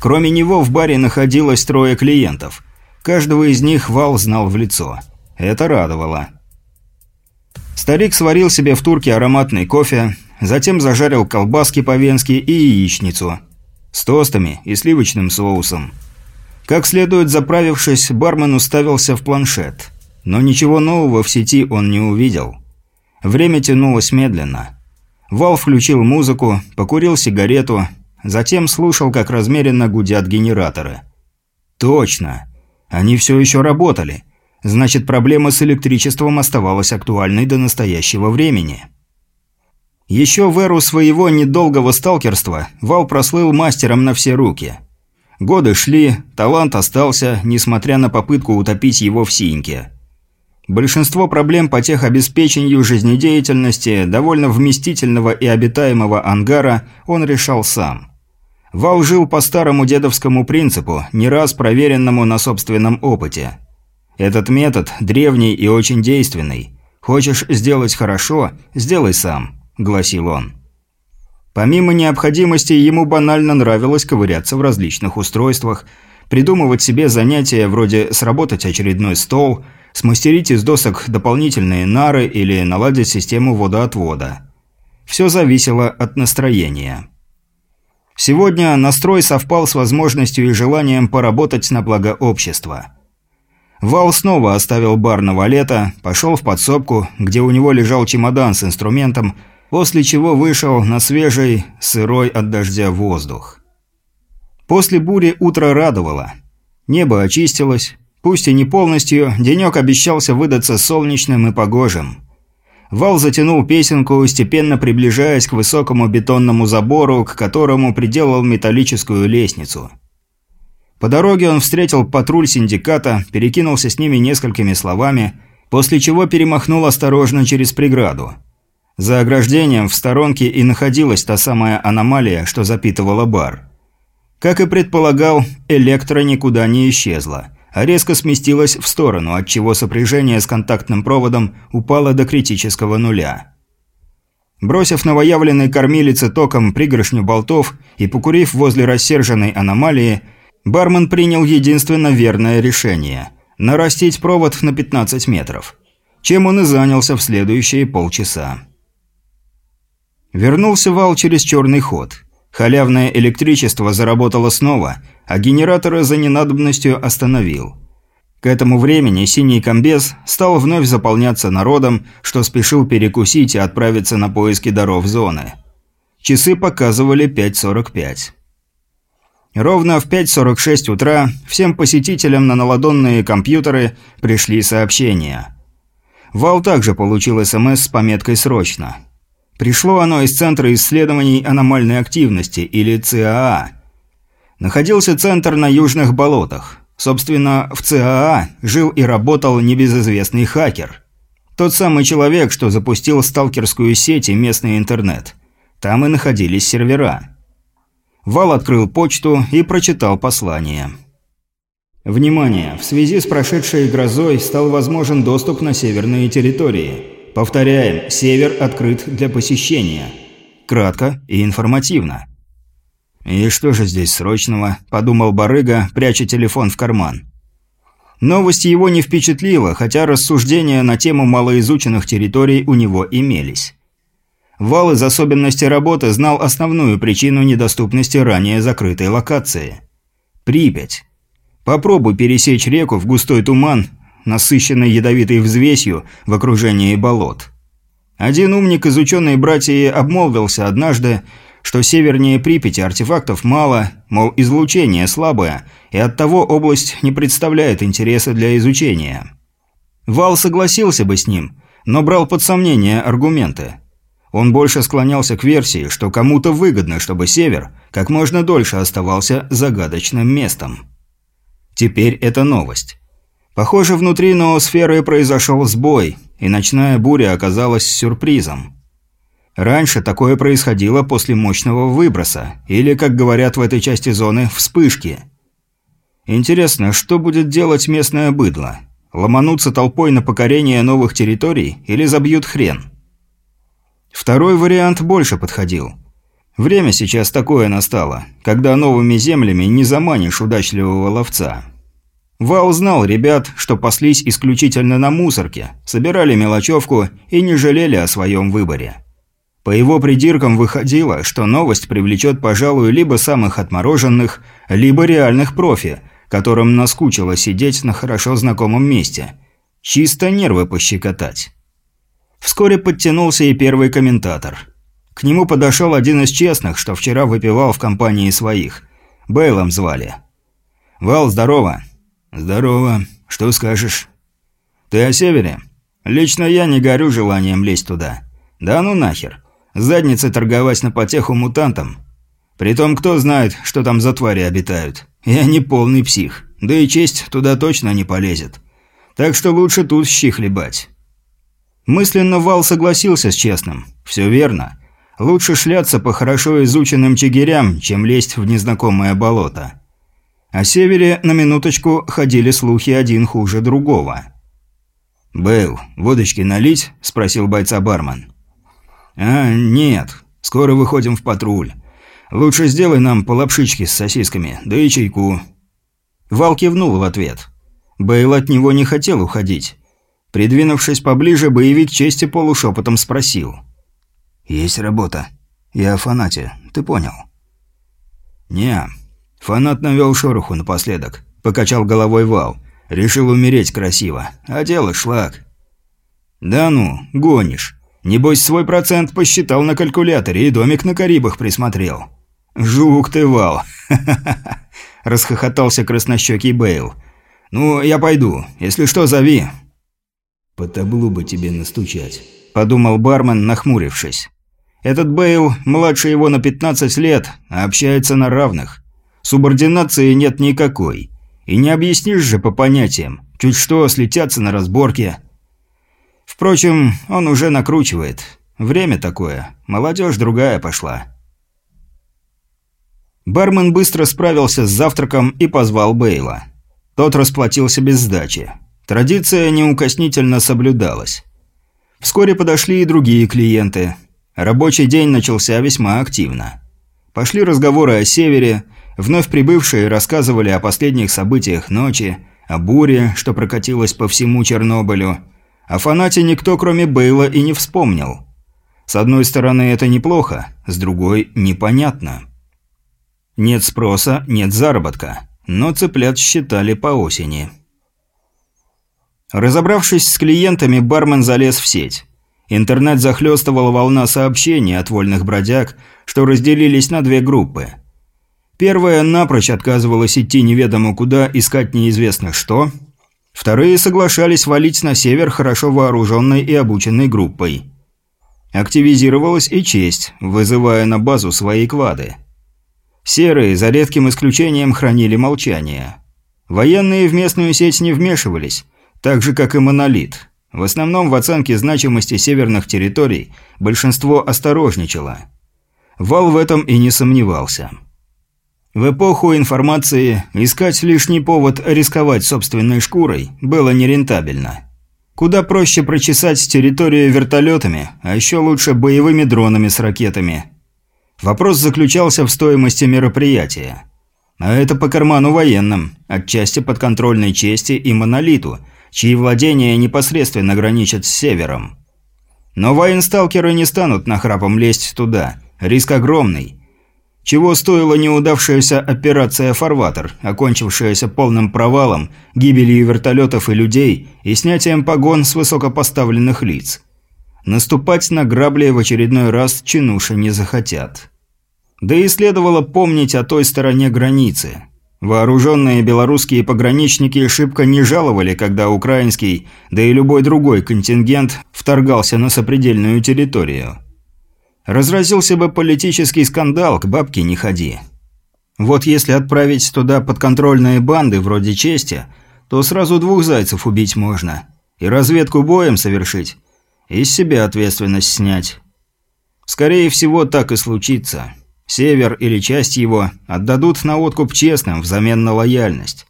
Кроме него в баре находилось трое клиентов. Каждого из них Вал знал в лицо. Это радовало. Старик сварил себе в турке ароматный кофе, затем зажарил колбаски по-венски и яичницу. С тостами и сливочным соусом. Как следует заправившись, бармен уставился в планшет. Но ничего нового в сети он не увидел. Время тянулось медленно. Вал включил музыку, покурил сигарету Затем слушал, как размеренно гудят генераторы. Точно. Они все еще работали. Значит, проблема с электричеством оставалась актуальной до настоящего времени. Еще в эру своего недолгого сталкерства Вал прослыл мастером на все руки. Годы шли, талант остался, несмотря на попытку утопить его в синьке. Большинство проблем по техобеспечению жизнедеятельности довольно вместительного и обитаемого ангара он решал сам. Вал жил по старому дедовскому принципу, не раз проверенному на собственном опыте. Этот метод древний и очень действенный. Хочешь сделать хорошо – сделай сам, гласил он. Помимо необходимости, ему банально нравилось ковыряться в различных устройствах, придумывать себе занятия вроде сработать очередной стол – смастерить из досок дополнительные нары или наладить систему водоотвода. Все зависело от настроения. Сегодня настрой совпал с возможностью и желанием поработать на благо общества. Вал снова оставил бар на валета, пошел в подсобку, где у него лежал чемодан с инструментом, после чего вышел на свежий, сырой от дождя воздух. После бури утро радовало. Небо очистилось, Пусть и не полностью, денек обещался выдаться солнечным и погожим. Вал затянул песенку, степенно приближаясь к высокому бетонному забору, к которому приделал металлическую лестницу. По дороге он встретил патруль синдиката, перекинулся с ними несколькими словами, после чего перемахнул осторожно через преграду. За ограждением в сторонке и находилась та самая аномалия, что запитывала бар. Как и предполагал, электро никуда не исчезла – а резко сместилась в сторону, отчего сопряжение с контактным проводом упало до критического нуля. Бросив новоявленной кормилице током пригоршню болтов и покурив возле рассерженной аномалии, бармен принял единственно верное решение – нарастить провод на 15 метров, чем он и занялся в следующие полчаса. Вернулся вал через черный ход. Халявное электричество заработало снова – а генератора за ненадобностью остановил. К этому времени синий комбез стал вновь заполняться народом, что спешил перекусить и отправиться на поиски даров зоны. Часы показывали 5.45. Ровно в 5.46 утра всем посетителям на наладонные компьютеры пришли сообщения. Вал также получил СМС с пометкой «Срочно». Пришло оно из Центра исследований аномальной активности, или ЦАА – находился центр на южных болотах. Собственно, в ЦАА жил и работал небезызвестный хакер. Тот самый человек, что запустил сталкерскую сеть и местный интернет. Там и находились сервера. Вал открыл почту и прочитал послание. Внимание! В связи с прошедшей грозой стал возможен доступ на северные территории. Повторяем, север открыт для посещения. Кратко и информативно. «И что же здесь срочного?» – подумал барыга, пряча телефон в карман. Новость его не впечатлила, хотя рассуждения на тему малоизученных территорий у него имелись. Вал из особенностей работы знал основную причину недоступности ранее закрытой локации. Припять. Попробуй пересечь реку в густой туман, насыщенный ядовитой взвесью в окружении болот. Один умник из ученой братьи обмолвился однажды, что севернее Припяти артефактов мало, мол, излучение слабое, и оттого область не представляет интереса для изучения. Вал согласился бы с ним, но брал под сомнение аргументы. Он больше склонялся к версии, что кому-то выгодно, чтобы север как можно дольше оставался загадочным местом. Теперь это новость. Похоже, внутри ноосферы произошел сбой, и ночная буря оказалась сюрпризом. Раньше такое происходило после мощного выброса, или, как говорят в этой части зоны, вспышки. Интересно, что будет делать местное быдло? Ломануться толпой на покорение новых территорий или забьют хрен? Второй вариант больше подходил. Время сейчас такое настало, когда новыми землями не заманишь удачливого ловца. Вал знал ребят, что паслись исключительно на мусорке, собирали мелочевку и не жалели о своем выборе. По его придиркам выходило, что новость привлечет, пожалуй, либо самых отмороженных, либо реальных профи, которым наскучило сидеть на хорошо знакомом месте. Чисто нервы пощекотать. Вскоре подтянулся и первый комментатор. К нему подошел один из честных, что вчера выпивал в компании своих. Бейлом звали. «Вал, здорово». «Здорово. Что скажешь?» «Ты о севере?» «Лично я не горю желанием лезть туда. Да ну нахер. Задницы торговать на потеху мутантам. Притом кто знает, что там за твари обитают. Я не полный псих. Да и честь туда точно не полезет. Так что лучше тут щи хлебать». Мысленно Вал согласился с честным. «Все верно. Лучше шляться по хорошо изученным чигирям, чем лезть в незнакомое болото». О севере на минуточку ходили слухи один хуже другого. «Бэл, водочки налить?» – спросил бойца бармен. «А, нет. Скоро выходим в патруль. Лучше сделай нам по с сосисками, да и чайку». Вал кивнул в ответ. Бейл от него не хотел уходить. Придвинувшись поближе, боевик чести полушепотом спросил. «Есть работа. Я фанате. Ты понял?» «Не. Фанат навел шороху напоследок», – покачал головой Вал. «Решил умереть красиво. А дело шлак». «Да ну, гонишь. Небось, свой процент посчитал на калькуляторе и домик на Карибах присмотрел». «Жук ты, Вал!» – расхохотался краснощекий Бейл. «Ну, я пойду. Если что, зови». «По таблу бы тебе настучать», – подумал бармен, нахмурившись. «Этот Бейл младше его на 15 лет, а общается на равных. Субординации нет никакой. И не объяснишь же по понятиям. Чуть что, слетятся на разборке». Впрочем, он уже накручивает. Время такое. Молодежь другая пошла. Бармен быстро справился с завтраком и позвал Бейла. Тот расплатился без сдачи. Традиция неукоснительно соблюдалась. Вскоре подошли и другие клиенты. Рабочий день начался весьма активно. Пошли разговоры о севере, вновь прибывшие рассказывали о последних событиях ночи, о буре, что прокатилась по всему Чернобылю. О фанате никто, кроме Бейла, и не вспомнил. С одной стороны, это неплохо, с другой – непонятно. Нет спроса, нет заработка, но цыплят считали по осени. Разобравшись с клиентами, бармен залез в сеть. Интернет захлестывала волна сообщений от вольных бродяг, что разделились на две группы. Первая напрочь отказывалась идти неведомо куда искать неизвестно что. Вторые соглашались валить на север хорошо вооруженной и обученной группой. Активизировалась и честь, вызывая на базу свои квады. Серые, за редким исключением, хранили молчание. Военные в местную сеть не вмешивались, так же, как и монолит. В основном в оценке значимости северных территорий большинство осторожничало. Вал в этом и не сомневался. В эпоху информации искать лишний повод рисковать собственной шкурой было нерентабельно. Куда проще прочесать территорию вертолетами, а еще лучше боевыми дронами с ракетами. Вопрос заключался в стоимости мероприятия. А это по карману военным, отчасти подконтрольной чести и монолиту – чьи владения непосредственно граничат с севером. Но военсталкеры не станут нахрапом лезть туда. Риск огромный. Чего стоила неудавшаяся операция «Фарватер», окончившаяся полным провалом, гибелью вертолетов и людей и снятием погон с высокопоставленных лиц. Наступать на грабли в очередной раз чинуши не захотят. Да и следовало помнить о той стороне границы – Вооруженные белорусские пограничники шибко не жаловали, когда украинский, да и любой другой контингент вторгался на сопредельную территорию. Разразился бы политический скандал, к бабке не ходи. Вот если отправить туда подконтрольные банды вроде чести, то сразу двух зайцев убить можно. И разведку боем совершить, и с себя ответственность снять. Скорее всего, так и случится. Север или часть его отдадут на откуп честным взамен на лояльность.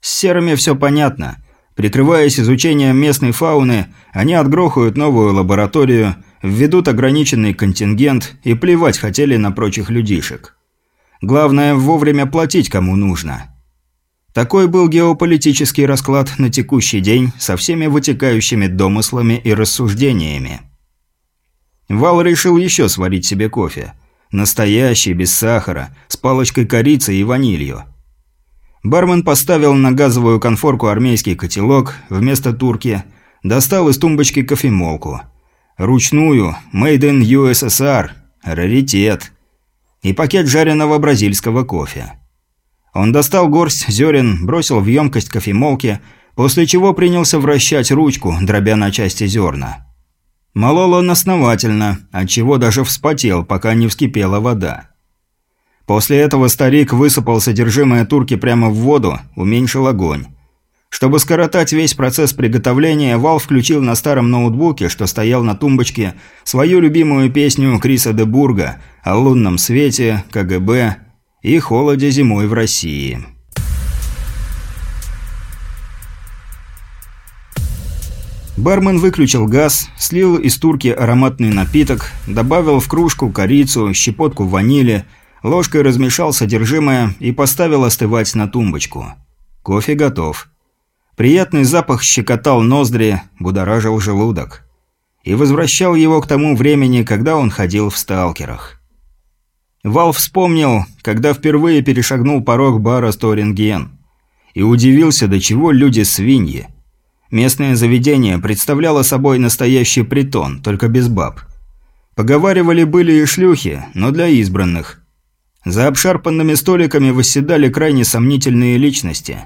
С серыми все понятно. Прикрываясь изучением местной фауны, они отгрохают новую лабораторию, введут ограниченный контингент и плевать хотели на прочих людишек. Главное, вовремя платить кому нужно. Такой был геополитический расклад на текущий день со всеми вытекающими домыслами и рассуждениями. Вал решил еще сварить себе кофе – Настоящий, без сахара, с палочкой корицы и ванилью. Бармен поставил на газовую конфорку армейский котелок вместо турки, достал из тумбочки кофемолку. Ручную, made in USSR, раритет. И пакет жареного бразильского кофе. Он достал горсть зерен, бросил в емкость кофемолки, после чего принялся вращать ручку, дробя на части зерна. Молол он основательно, отчего даже вспотел, пока не вскипела вода. После этого старик высыпал содержимое турки прямо в воду, уменьшил огонь. Чтобы скоротать весь процесс приготовления, Вал включил на старом ноутбуке, что стоял на тумбочке, свою любимую песню Криса де Бурга о лунном свете, КГБ и холоде зимой в России. Бармен выключил газ, слил из турки ароматный напиток, добавил в кружку корицу, щепотку ванили, ложкой размешал содержимое и поставил остывать на тумбочку. Кофе готов. Приятный запах щекотал ноздри, будоражил желудок. И возвращал его к тому времени, когда он ходил в сталкерах. Вал вспомнил, когда впервые перешагнул порог бара «Сторинген». И удивился, до чего люди свиньи – Местное заведение представляло собой настоящий притон, только без баб. Поговаривали были и шлюхи, но для избранных. За обшарпанными столиками восседали крайне сомнительные личности.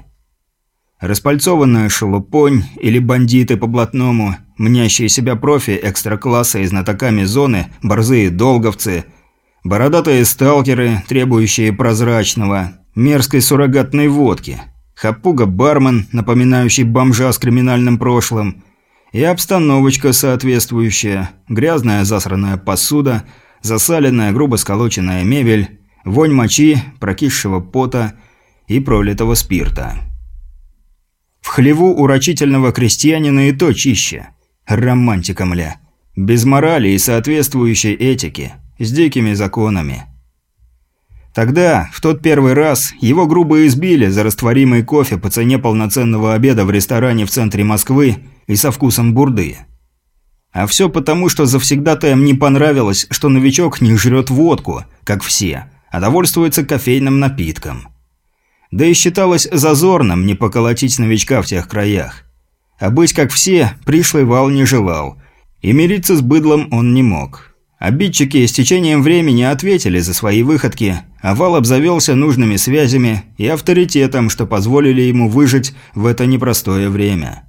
Распальцованная шелупонь или бандиты по-блатному, мнящие себя профи экстра-класса и знатоками зоны, борзые долговцы, бородатые сталкеры, требующие прозрачного, мерзкой суррогатной водки – хапуга-бармен, напоминающий бомжа с криминальным прошлым, и обстановочка соответствующая, грязная засранная посуда, засаленная грубо сколоченная мебель, вонь мочи, прокисшего пота и пролитого спирта. В хлеву урочительного крестьянина и то чище. Романтика, мля. Без морали и соответствующей этики, с дикими законами. Тогда, в тот первый раз, его грубо избили за растворимый кофе по цене полноценного обеда в ресторане в центре Москвы и со вкусом бурды. А все потому, что завсегдатаям не понравилось, что новичок не жрет водку, как все, а довольствуется кофейным напитком. Да и считалось зазорным не поколотить новичка в тех краях. А быть как все, пришлый вал не желал, и мириться с быдлом он не мог. Обидчики с течением времени ответили за свои выходки, а Вал обзавелся нужными связями и авторитетом, что позволили ему выжить в это непростое время.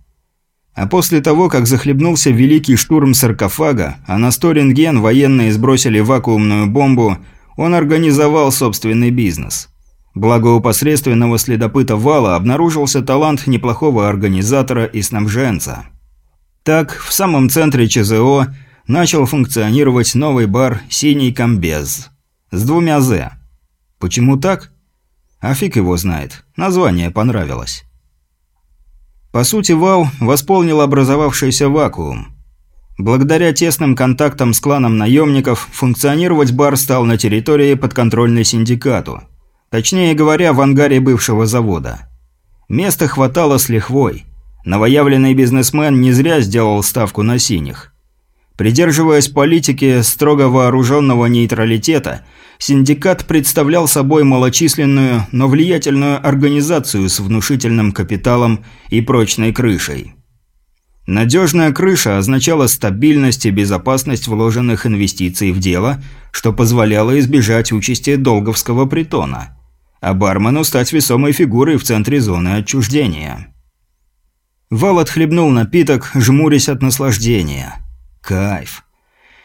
А после того, как захлебнулся великий штурм саркофага, а на Сторинген военные сбросили вакуумную бомбу, он организовал собственный бизнес. Благо у посредственного следопыта Вала обнаружился талант неплохого организатора и снабженца. Так, в самом центре ЧЗО – начал функционировать новый бар «Синий комбез» с двумя «З». Почему так? А фиг его знает. Название понравилось. По сути, Вал восполнил образовавшийся вакуум. Благодаря тесным контактам с кланом наемников, функционировать бар стал на территории подконтрольной синдикату. Точнее говоря, в ангаре бывшего завода. Места хватало с лихвой. Новоявленный бизнесмен не зря сделал ставку на синих – Придерживаясь политики строго вооруженного нейтралитета, синдикат представлял собой малочисленную, но влиятельную организацию с внушительным капиталом и прочной крышей. Надежная крыша означала стабильность и безопасность вложенных инвестиций в дело, что позволяло избежать участи долговского притона, а бармену стать весомой фигурой в центре зоны отчуждения. Вал отхлебнул напиток, жмурясь от наслаждения – Кайф.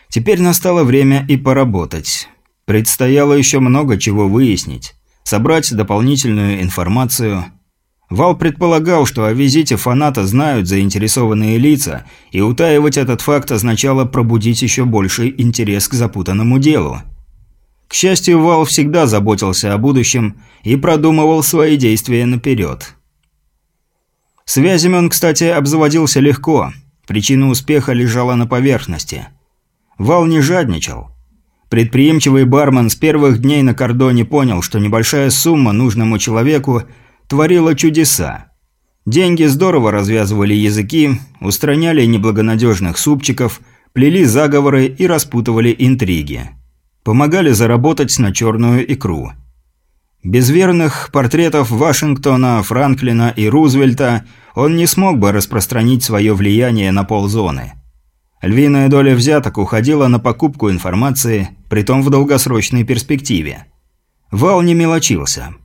Теперь настало время и поработать. Предстояло еще много чего выяснить. Собрать дополнительную информацию. Вал предполагал, что о визите фаната знают заинтересованные лица, и утаивать этот факт означало пробудить еще больший интерес к запутанному делу. К счастью, Вал всегда заботился о будущем и продумывал свои действия наперед. Связями он, кстати, обзаводился легко – Причина успеха лежала на поверхности. Вал не жадничал. Предприимчивый бармен с первых дней на кордоне понял, что небольшая сумма нужному человеку творила чудеса. Деньги здорово развязывали языки, устраняли неблагонадежных супчиков, плели заговоры и распутывали интриги. Помогали заработать на черную икру. Без верных портретов Вашингтона, Франклина и Рузвельта – он не смог бы распространить свое влияние на ползоны. Львиная доля взяток уходила на покупку информации, притом в долгосрочной перспективе. Вал не мелочился.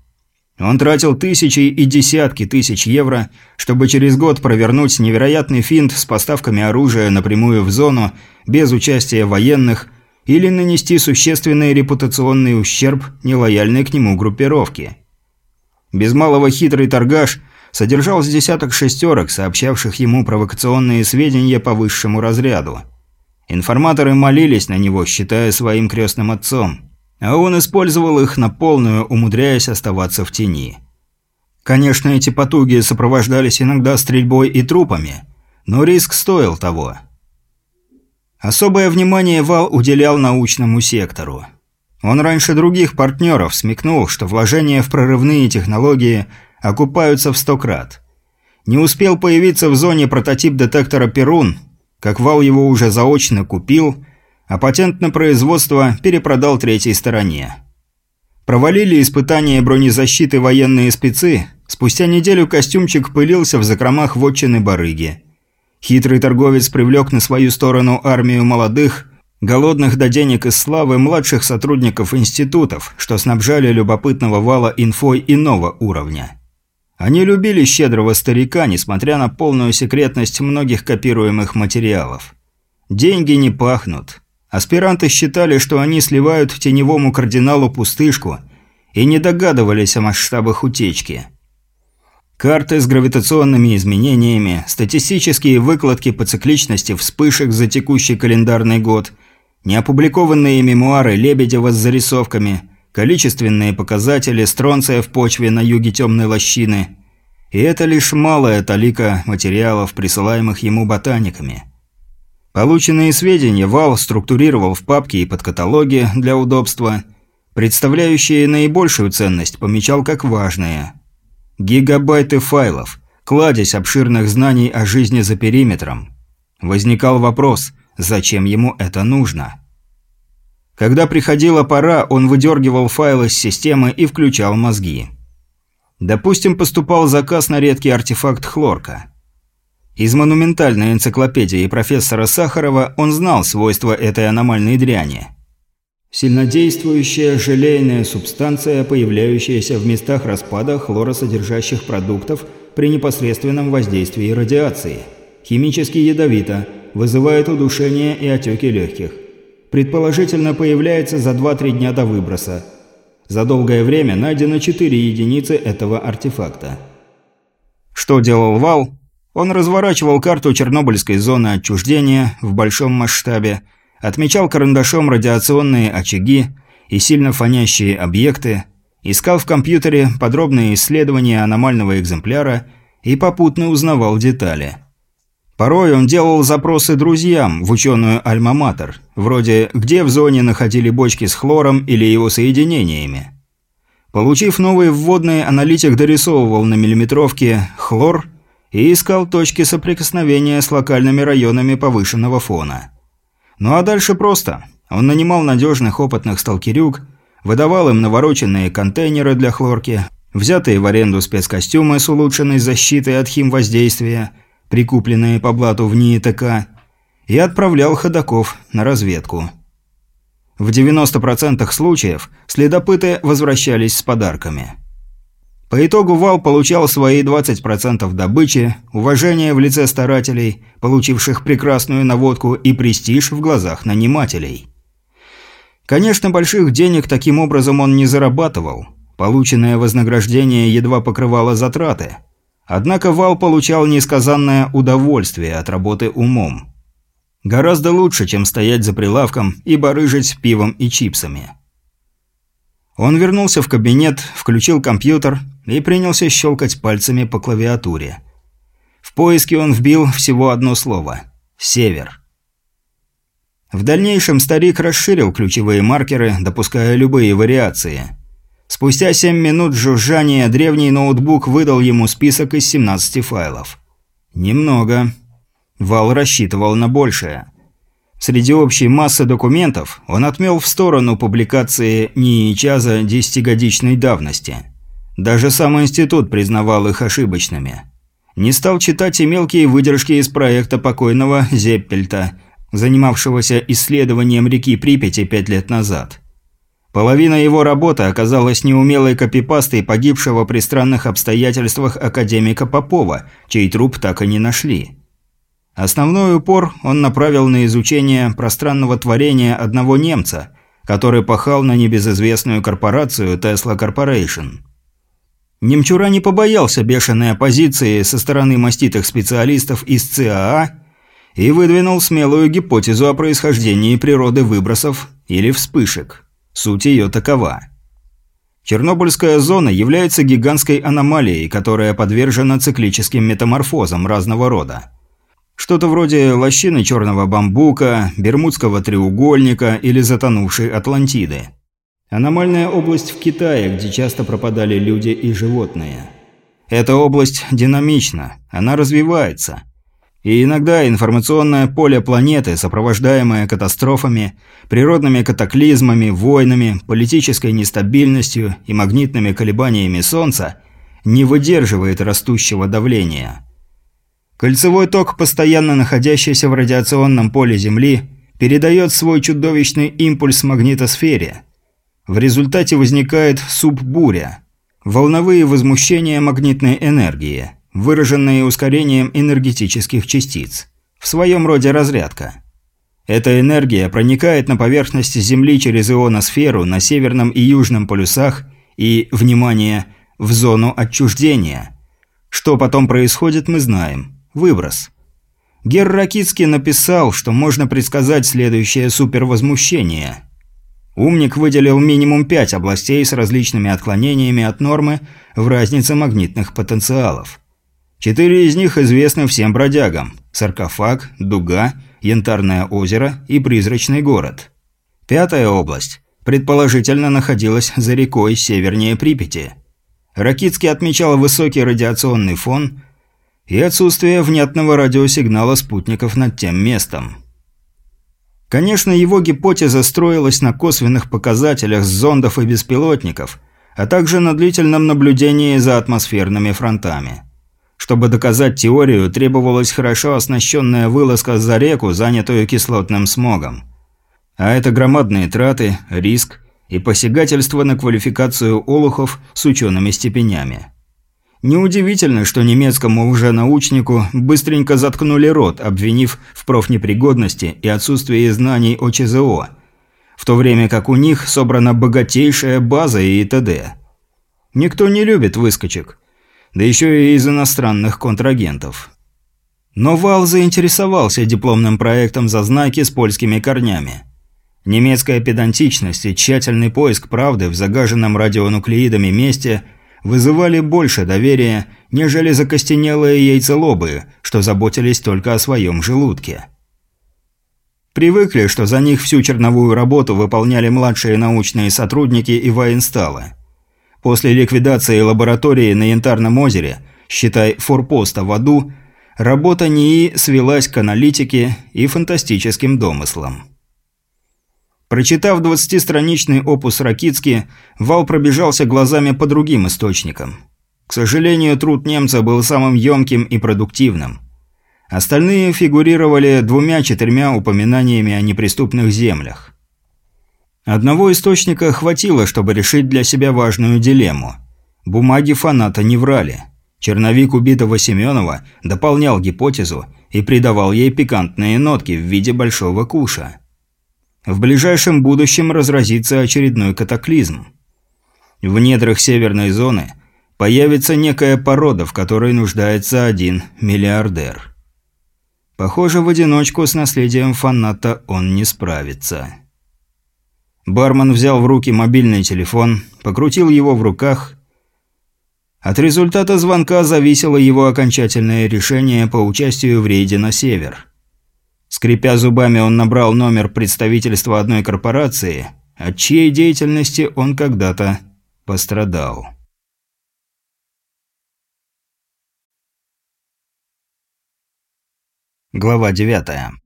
Он тратил тысячи и десятки тысяч евро, чтобы через год провернуть невероятный финт с поставками оружия напрямую в зону, без участия военных, или нанести существенный репутационный ущерб нелояльной к нему группировке. Без малого хитрый торгаш содержал с десяток шестерок, сообщавших ему провокационные сведения по высшему разряду. Информаторы молились на него, считая своим крестным отцом – а он использовал их на полную, умудряясь оставаться в тени. Конечно, эти потуги сопровождались иногда стрельбой и трупами, но риск стоил того. Особое внимание Вал уделял научному сектору. Он раньше других партнеров смекнул, что вложения в прорывные технологии окупаются в сто крат. Не успел появиться в зоне прототип детектора «Перун», как Вал его уже заочно купил а патент на производство перепродал третьей стороне. Провалили испытания бронезащиты военные спецы, спустя неделю костюмчик пылился в закромах вотчины барыги. Хитрый торговец привлек на свою сторону армию молодых, голодных до денег и славы младших сотрудников институтов, что снабжали любопытного вала инфой иного уровня. Они любили щедрого старика, несмотря на полную секретность многих копируемых материалов. Деньги не пахнут. Аспиранты считали, что они сливают теневому кардиналу пустышку и не догадывались о масштабах утечки. Карты с гравитационными изменениями, статистические выкладки по цикличности вспышек за текущий календарный год, неопубликованные мемуары Лебедева с зарисовками, количественные показатели стронция в почве на юге темной лощины. И это лишь малая талика материалов, присылаемых ему ботаниками. Полученные сведения Вал структурировал в папки и подкаталоги для удобства. Представляющие наибольшую ценность помечал как важные. Гигабайты файлов, кладезь обширных знаний о жизни за периметром. Возникал вопрос, зачем ему это нужно? Когда приходила пора, он выдергивал файлы с системы и включал мозги. Допустим, поступал заказ на редкий артефакт хлорка – из монументальной энциклопедии профессора Сахарова он знал свойства этой аномальной дряни. Сильнодействующая желейная субстанция, появляющаяся в местах распада хлоросодержащих продуктов при непосредственном воздействии радиации. Химически ядовито, вызывает удушение и отеки легких. Предположительно появляется за 2-3 дня до выброса. За долгое время найдено 4 единицы этого артефакта. Что делал Вал, он разворачивал карту Чернобыльской зоны отчуждения в большом масштабе, отмечал карандашом радиационные очаги и сильно фонящие объекты, искал в компьютере подробные исследования аномального экземпляра и попутно узнавал детали. Порой он делал запросы друзьям в ученую «Альма-Матер», вроде «где в зоне находили бочки с хлором или его соединениями». Получив новые вводные, аналитик дорисовывал на миллиметровке хлор – и искал точки соприкосновения с локальными районами повышенного фона. Ну а дальше просто. Он нанимал надежных опытных сталкерюк, выдавал им навороченные контейнеры для хлорки, взятые в аренду спецкостюмы с улучшенной защитой от химвоздействия, прикупленные по блату в НИИТК, и отправлял ходаков на разведку. В 90% случаев следопыты возвращались с подарками – по итогу Вал получал свои 20% добычи, уважение в лице старателей, получивших прекрасную наводку и престиж в глазах нанимателей. Конечно, больших денег таким образом он не зарабатывал. Полученное вознаграждение едва покрывало затраты. Однако Вал получал несказанное удовольствие от работы умом. Гораздо лучше, чем стоять за прилавком и барыжить пивом и чипсами. Он вернулся в кабинет, включил компьютер и принялся щелкать пальцами по клавиатуре. В поиске он вбил всего одно слово – «Север». В дальнейшем старик расширил ключевые маркеры, допуская любые вариации. Спустя 7 минут жужжания древний ноутбук выдал ему список из 17 файлов. Немного. Вал рассчитывал на большее – Среди общей массы документов он отмел в сторону публикации НИИ Чаза десятигодичной давности. Даже сам институт признавал их ошибочными. Не стал читать и мелкие выдержки из проекта покойного Зеппельта, занимавшегося исследованием реки Припяти пять лет назад. Половина его работы оказалась неумелой копипастой погибшего при странных обстоятельствах академика Попова, чей труп так и не нашли. Основной упор он направил на изучение пространного творения одного немца, который пахал на небезызвестную корпорацию Tesla Corporation. Немчура не побоялся бешеной оппозиции со стороны маститых специалистов из ЦАА и выдвинул смелую гипотезу о происхождении природы выбросов или вспышек. Суть ее такова. Чернобыльская зона является гигантской аномалией, которая подвержена циклическим метаморфозам разного рода. Что-то вроде лощины черного бамбука, Бермудского треугольника или затонувшей Атлантиды. Аномальная область в Китае, где часто пропадали люди и животные. Эта область динамична, она развивается. И иногда информационное поле планеты, сопровождаемое катастрофами, природными катаклизмами, войнами, политической нестабильностью и магнитными колебаниями Солнца, не выдерживает растущего давления. Кольцевой ток, постоянно находящийся в радиационном поле Земли, передает свой чудовищный импульс магнитосфере. В результате возникает суббуря – волновые возмущения магнитной энергии – выраженные ускорением энергетических частиц. В своем роде разрядка. Эта энергия проникает на поверхность Земли через ионосферу на северном и южном полюсах и, внимание, в зону отчуждения. Что потом происходит, мы знаем. Выброс. Гер Ракицкий написал, что можно предсказать следующее супервозмущение. Умник выделил минимум пять областей с различными отклонениями от нормы в разнице магнитных потенциалов. Четыре из них известны всем бродягам – саркофаг, дуга, янтарное озеро и призрачный город. Пятая область, предположительно, находилась за рекой севернее Припяти. Ракитский отмечал высокий радиационный фон и отсутствие внятного радиосигнала спутников над тем местом. Конечно, его гипотеза строилась на косвенных показателях с зондов и беспилотников, а также на длительном наблюдении за атмосферными фронтами – чтобы доказать теорию, требовалась хорошо оснащенная вылазка за реку, занятую кислотным смогом. А это громадные траты, риск и посягательство на квалификацию олухов с учеными степенями. Неудивительно, что немецкому уже научнику быстренько заткнули рот, обвинив в профнепригодности и отсутствии знаний о ЧЗО, в то время как у них собрана богатейшая база и т.д. Никто не любит выскочек – да еще и из иностранных контрагентов. Но Вал заинтересовался дипломным проектом за знаки с польскими корнями. Немецкая педантичность и тщательный поиск правды в загаженном радионуклеидами месте вызывали больше доверия, нежели закостенелые яйцелобы, что заботились только о своем желудке. Привыкли, что за них всю черновую работу выполняли младшие научные сотрудники и военсталы. После ликвидации лаборатории на Янтарном озере, считай форпоста в аду, работа НИИ свелась к аналитике и фантастическим домыслам. Прочитав 20-страничный опус Ракицки, Вал пробежался глазами по другим источникам. К сожалению, труд немца был самым емким и продуктивным. Остальные фигурировали двумя-четырьмя упоминаниями о неприступных землях. Одного источника хватило, чтобы решить для себя важную дилемму. Бумаги фаната не врали. Черновик убитого Семенова дополнял гипотезу и придавал ей пикантные нотки в виде большого куша. В ближайшем будущем разразится очередной катаклизм. В недрах северной зоны появится некая порода, в которой нуждается один миллиардер. Похоже, в одиночку с наследием фаната он не справится. Бармен взял в руки мобильный телефон, покрутил его в руках. От результата звонка зависело его окончательное решение по участию в рейде на север. Скрипя зубами, он набрал номер представительства одной корпорации, от чьей деятельности он когда-то пострадал. Глава 9.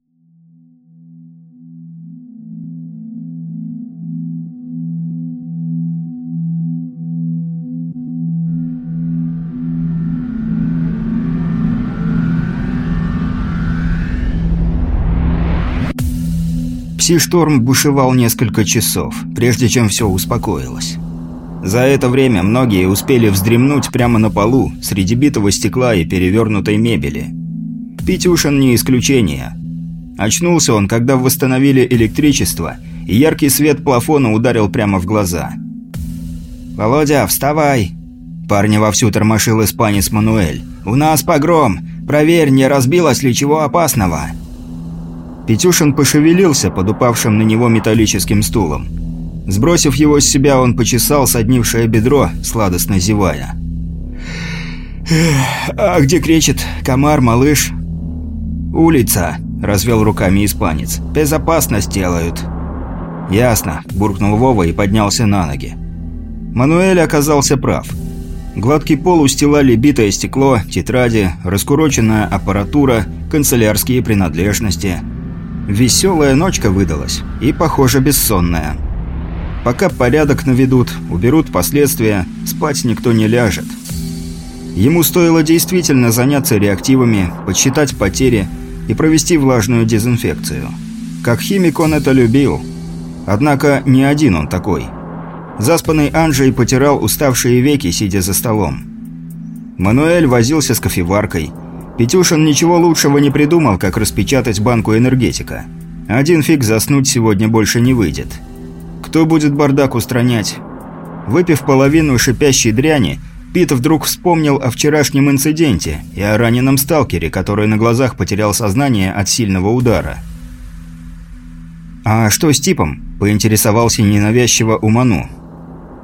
Почти шторм бушевал несколько часов, прежде чем все успокоилось. За это время многие успели вздремнуть прямо на полу, среди битого стекла и перевернутой мебели. Петюшин не исключение. Очнулся он, когда восстановили электричество, и яркий свет плафона ударил прямо в глаза. «Володя, вставай!» Парня вовсю тормошил испанец Мануэль. «У нас погром! Проверь, не разбилось ли чего опасного!» Петюшин пошевелился под упавшим на него металлическим стулом. Сбросив его с себя, он почесал соднившее бедро, сладостно зевая. «А где кричит? Комар, малыш?» «Улица», – развел руками испанец. «Безопасность делают». «Ясно», – буркнул Вова и поднялся на ноги. Мануэль оказался прав. Гладкий пол устилали битое стекло, тетради, раскуроченная аппаратура, канцелярские принадлежности. Веселая ночка выдалась и, похоже, бессонная. Пока порядок наведут, уберут последствия, спать никто не ляжет. Ему стоило действительно заняться реактивами, подсчитать потери и провести влажную дезинфекцию. Как химик он это любил. Однако не один он такой – Заспанный Анджей потирал уставшие веки, сидя за столом. Мануэль возился с кофеваркой. Петюшин ничего лучшего не придумал, как распечатать банку энергетика. Один фиг заснуть сегодня больше не выйдет. Кто будет бардак устранять? Выпив половину шипящей дряни, Пит вдруг вспомнил о вчерашнем инциденте и о раненом сталкере, который на глазах потерял сознание от сильного удара. «А что с типом?» – поинтересовался ненавязчиво Уману.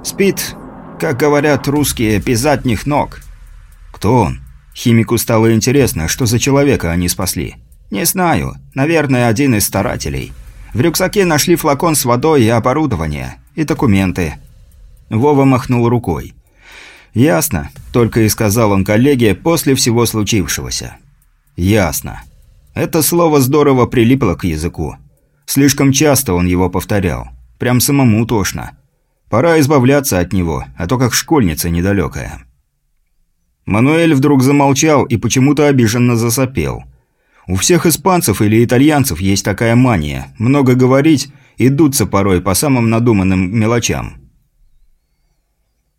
Спит, как говорят русские, без задних ног. Кто он? Химику стало интересно, что за человека они спасли. Не знаю. Наверное, один из старателей. В рюкзаке нашли флакон с водой и оборудование. И документы. Вова махнул рукой. «Ясно», — только и сказал он коллеге после всего случившегося. «Ясно». Это слово здорово прилипло к языку. Слишком часто он его повторял. Прям самому тошно. Пора избавляться от него, а то как школьница недалекая. Мануэль вдруг замолчал и почему-то обиженно засопел. У всех испанцев или итальянцев есть такая мания – много говорить и дуться порой по самым надуманным мелочам.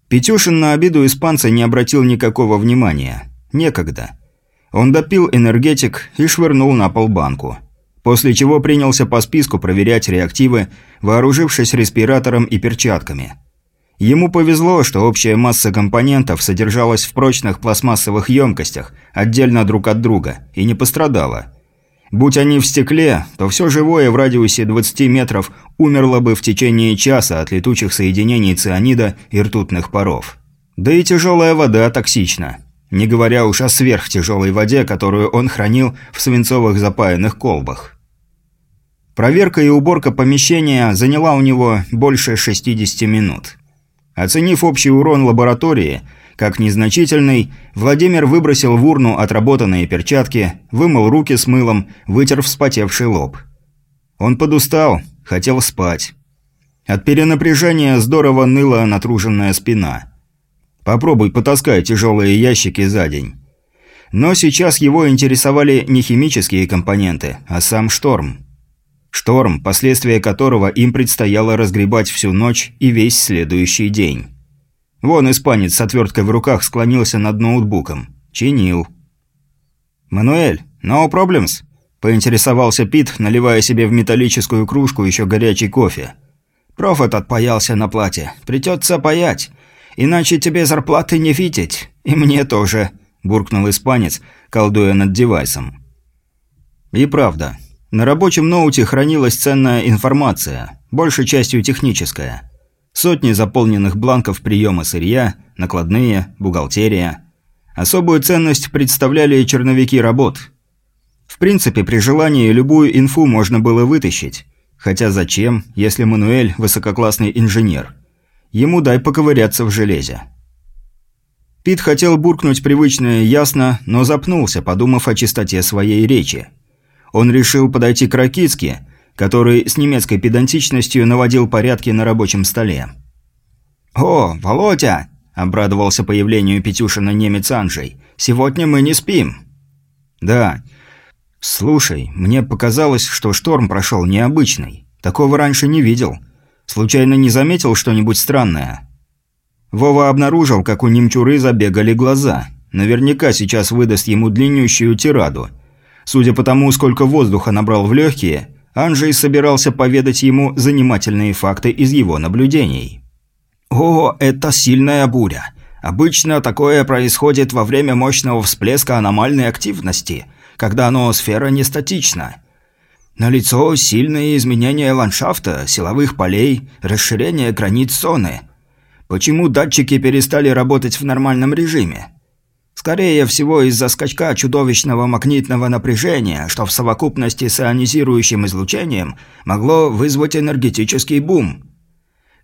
Петюшин на обиду испанца не обратил никакого внимания. Некогда. Он допил энергетик и швырнул на пол банку после чего принялся по списку проверять реактивы, вооружившись респиратором и перчатками. Ему повезло, что общая масса компонентов содержалась в прочных пластмассовых емкостях, отдельно друг от друга, и не пострадала. Будь они в стекле, то все живое в радиусе 20 метров умерло бы в течение часа от летучих соединений цианида и ртутных паров. Да и тяжелая вода токсична. Не говоря уж о сверхтяжелой воде, которую он хранил в свинцовых запаянных колбах. Проверка и уборка помещения заняла у него больше 60 минут. Оценив общий урон лаборатории, как незначительный, Владимир выбросил в урну отработанные перчатки, вымыл руки с мылом, вытер вспотевший лоб. Он подустал, хотел спать. От перенапряжения здорово ныла натруженная спина. Попробуй потаскай тяжелые ящики за день. Но сейчас его интересовали не химические компоненты, а сам шторм. Шторм, последствия которого им предстояло разгребать всю ночь и весь следующий день. Вон испанец с отверткой в руках склонился над ноутбуком. Чинил. «Мануэль, no problems?» – поинтересовался Пит, наливая себе в металлическую кружку еще горячий кофе. «Профит отпаялся на плате. Придется паять. Иначе тебе зарплаты не видеть. И мне тоже», – буркнул испанец, колдуя над девайсом. И правда. На рабочем ноуте хранилась ценная информация, большей частью техническая. Сотни заполненных бланков приема сырья, накладные, бухгалтерия. Особую ценность представляли черновики работ. В принципе, при желании любую инфу можно было вытащить. Хотя зачем, если Мануэль – высококлассный инженер – Ему дай поковыряться в железе. Пит хотел буркнуть привычное «ясно», но запнулся, подумав о чистоте своей речи. Он решил подойти к Ракицке, который с немецкой педантичностью наводил порядки на рабочем столе. «О, Володя!» – обрадовался появлению Петюшина немец Анжей. «Сегодня мы не спим». «Да. Слушай, мне показалось, что шторм прошел необычный. Такого раньше не видел. Случайно не заметил что-нибудь странное?» Вова обнаружил, как у немчуры забегали глаза. Наверняка сейчас выдаст ему длиннющую тираду. Судя по тому, сколько воздуха набрал в легкие, Анжей собирался поведать ему занимательные факты из его наблюдений. «О, это сильная буря. Обычно такое происходит во время мощного всплеска аномальной активности, когда ноосфера не статична. Налицо сильные изменения ландшафта, силовых полей, расширение границ зоны. Почему датчики перестали работать в нормальном режиме? Скорее всего, из-за скачка чудовищного магнитного напряжения, что в совокупности с ионизирующим излучением могло вызвать энергетический бум.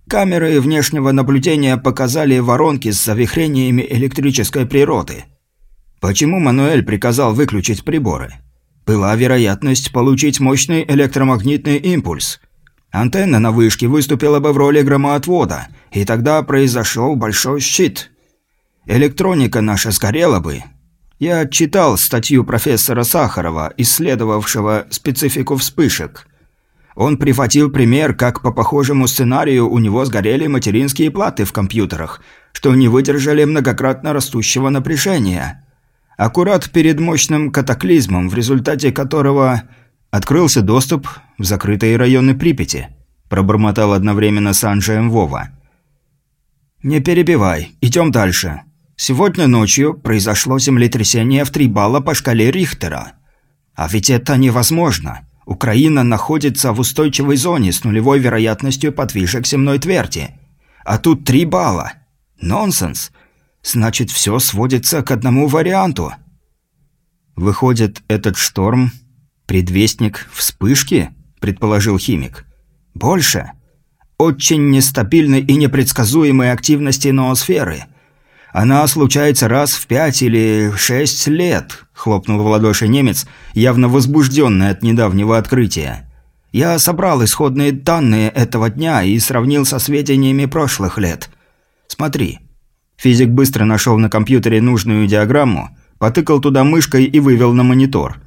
Камеры внешнего наблюдения показали воронки с завихрениями электрической природы. Почему Мануэль приказал выключить приборы? Была вероятность получить мощный электромагнитный импульс. Антенна на вышке выступила бы в роли громоотвода, и тогда произошел большой щит – Электроника наша сгорела бы. Я читал статью профессора Сахарова, исследовавшего специфику вспышек. Он приводил пример, как по похожему сценарию у него сгорели материнские платы в компьютерах, что не выдержали многократно растущего напряжения. Аккурат перед мощным катаклизмом, в результате которого открылся доступ в закрытые районы Припяти, пробормотал одновременно с Анджеем Вова. «Не перебивай, идем дальше. Сегодня ночью произошло землетрясение в 3 балла по шкале Рихтера. А ведь это невозможно. Украина находится в устойчивой зоне с нулевой вероятностью подвижек земной тверди. А тут 3 балла. Нонсенс. Значит, все сводится к одному варианту. Выходит, этот шторм – предвестник вспышки, предположил химик. Больше. Очень нестабильной и непредсказуемой активности ноосферы – она случается раз в пять или шесть лет», – хлопнул в ладоши немец, явно возбужденный от недавнего открытия. «Я собрал исходные данные этого дня и сравнил со сведениями прошлых лет. Смотри». Физик быстро нашел на компьютере нужную диаграмму, потыкал туда мышкой и вывел на монитор.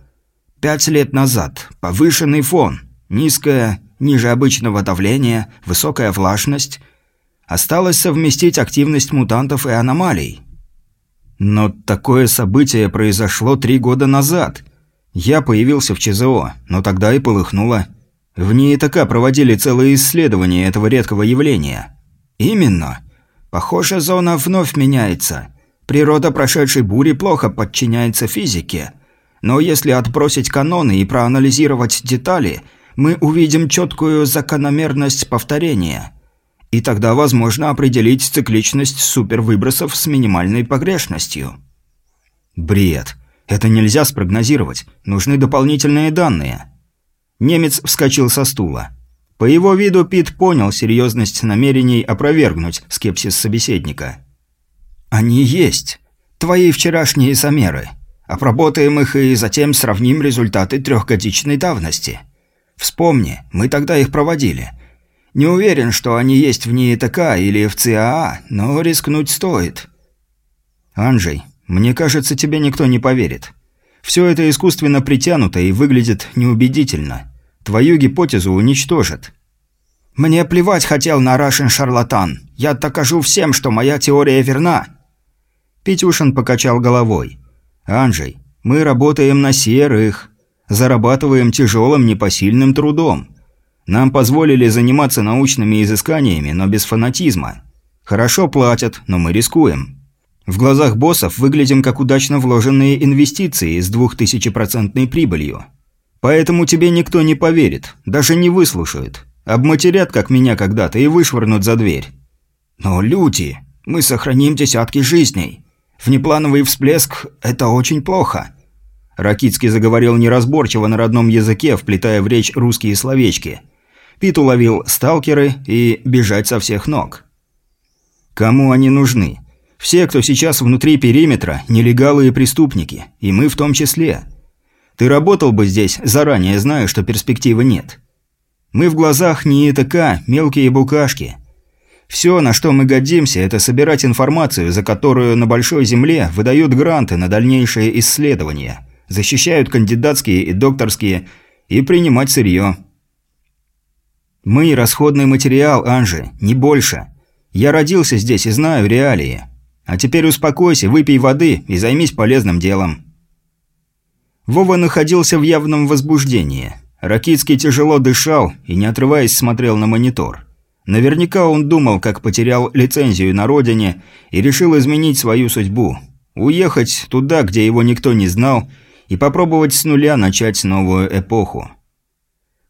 «Пять лет назад. Повышенный фон. Низкое, ниже обычного давление, высокая влажность – Осталось совместить активность мутантов и аномалий. Но такое событие произошло три года назад. Я появился в ЧЗО, но тогда и полыхнуло. В НИИТК проводили целые исследования этого редкого явления. Именно. Похоже, зона вновь меняется. Природа прошедшей бури плохо подчиняется физике. Но если отбросить каноны и проанализировать детали, мы увидим четкую закономерность повторения – и тогда возможно определить цикличность супервыбросов с минимальной погрешностью. Бред. Это нельзя спрогнозировать. Нужны дополнительные данные. Немец вскочил со стула. По его виду Пит понял серьезность намерений опровергнуть скепсис собеседника. «Они есть. Твои вчерашние замеры. Обработаем их и затем сравним результаты трехгодичной давности. Вспомни, мы тогда их проводили. Не уверен, что они есть в НИИТК или в ЦАА, но рискнуть стоит. Анжей, мне кажется, тебе никто не поверит. Все это искусственно притянуто и выглядит неубедительно. Твою гипотезу уничтожат. Мне плевать хотел на Рашин шарлатан. Я докажу всем, что моя теория верна. Петюшин покачал головой. Анжей, мы работаем на серых. Зарабатываем тяжелым непосильным трудом. Нам позволили заниматься научными изысканиями, но без фанатизма. Хорошо платят, но мы рискуем. В глазах боссов выглядим как удачно вложенные инвестиции с двухтысячепроцентной прибылью. Поэтому тебе никто не поверит, даже не выслушают. Обматерят, как меня когда-то, и вышвырнут за дверь. Но люди, мы сохраним десятки жизней. Внеплановый всплеск – это очень плохо. Ракицкий заговорил неразборчиво на родном языке, вплетая в речь русские словечки – Пит уловил сталкеры и бежать со всех ног. Кому они нужны? Все, кто сейчас внутри периметра, нелегалы и преступники, и мы в том числе. Ты работал бы здесь, заранее зная, что перспективы нет. Мы в глазах не ИТК, мелкие букашки. Все, на что мы годимся, это собирать информацию, за которую на Большой Земле выдают гранты на дальнейшие исследования, защищают кандидатские и докторские и принимать сырье. Мы – расходный материал, Анжи, не больше. Я родился здесь и знаю реалии. А теперь успокойся, выпей воды и займись полезным делом». Вова находился в явном возбуждении. Ракицкий тяжело дышал и, не отрываясь, смотрел на монитор. Наверняка он думал, как потерял лицензию на родине и решил изменить свою судьбу. Уехать туда, где его никто не знал, и попробовать с нуля начать новую эпоху.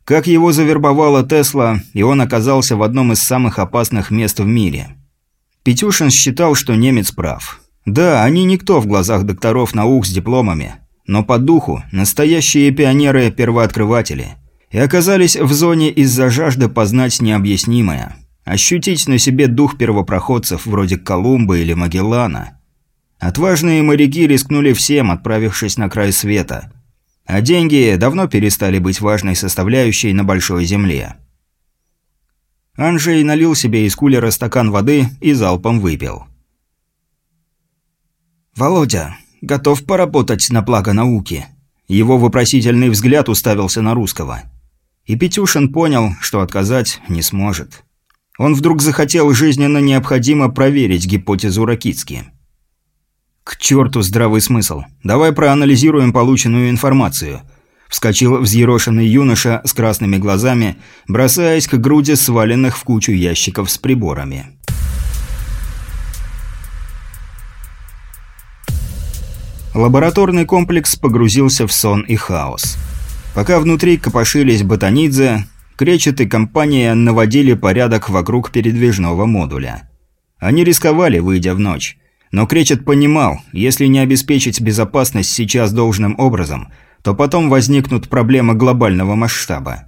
Как его завербовала Тесла, и он оказался в одном из самых опасных мест в мире. Петюшин считал, что немец прав. Да, они никто в глазах докторов наук с дипломами, но по духу настоящие пионеры-первооткрыватели. И оказались в зоне из-за жажды познать необъяснимое. Ощутить на себе дух первопроходцев вроде Колумба или Магеллана. Отважные моряки рискнули всем, отправившись на край света – а деньги давно перестали быть важной составляющей на большой земле. Анжей налил себе из кулера стакан воды и залпом выпил. «Володя, готов поработать на благо науки?» Его вопросительный взгляд уставился на русского. И Петюшин понял, что отказать не сможет. Он вдруг захотел жизненно необходимо проверить гипотезу Ракицки. «К черту здравый смысл. Давай проанализируем полученную информацию». Вскочил взъерошенный юноша с красными глазами, бросаясь к груди сваленных в кучу ящиков с приборами. Лабораторный комплекс погрузился в сон и хаос. Пока внутри копошились Ботанидзе, Кречет и компания наводили порядок вокруг передвижного модуля. Они рисковали, выйдя в ночь. Но Кречет понимал, если не обеспечить безопасность сейчас должным образом, то потом возникнут проблемы глобального масштаба.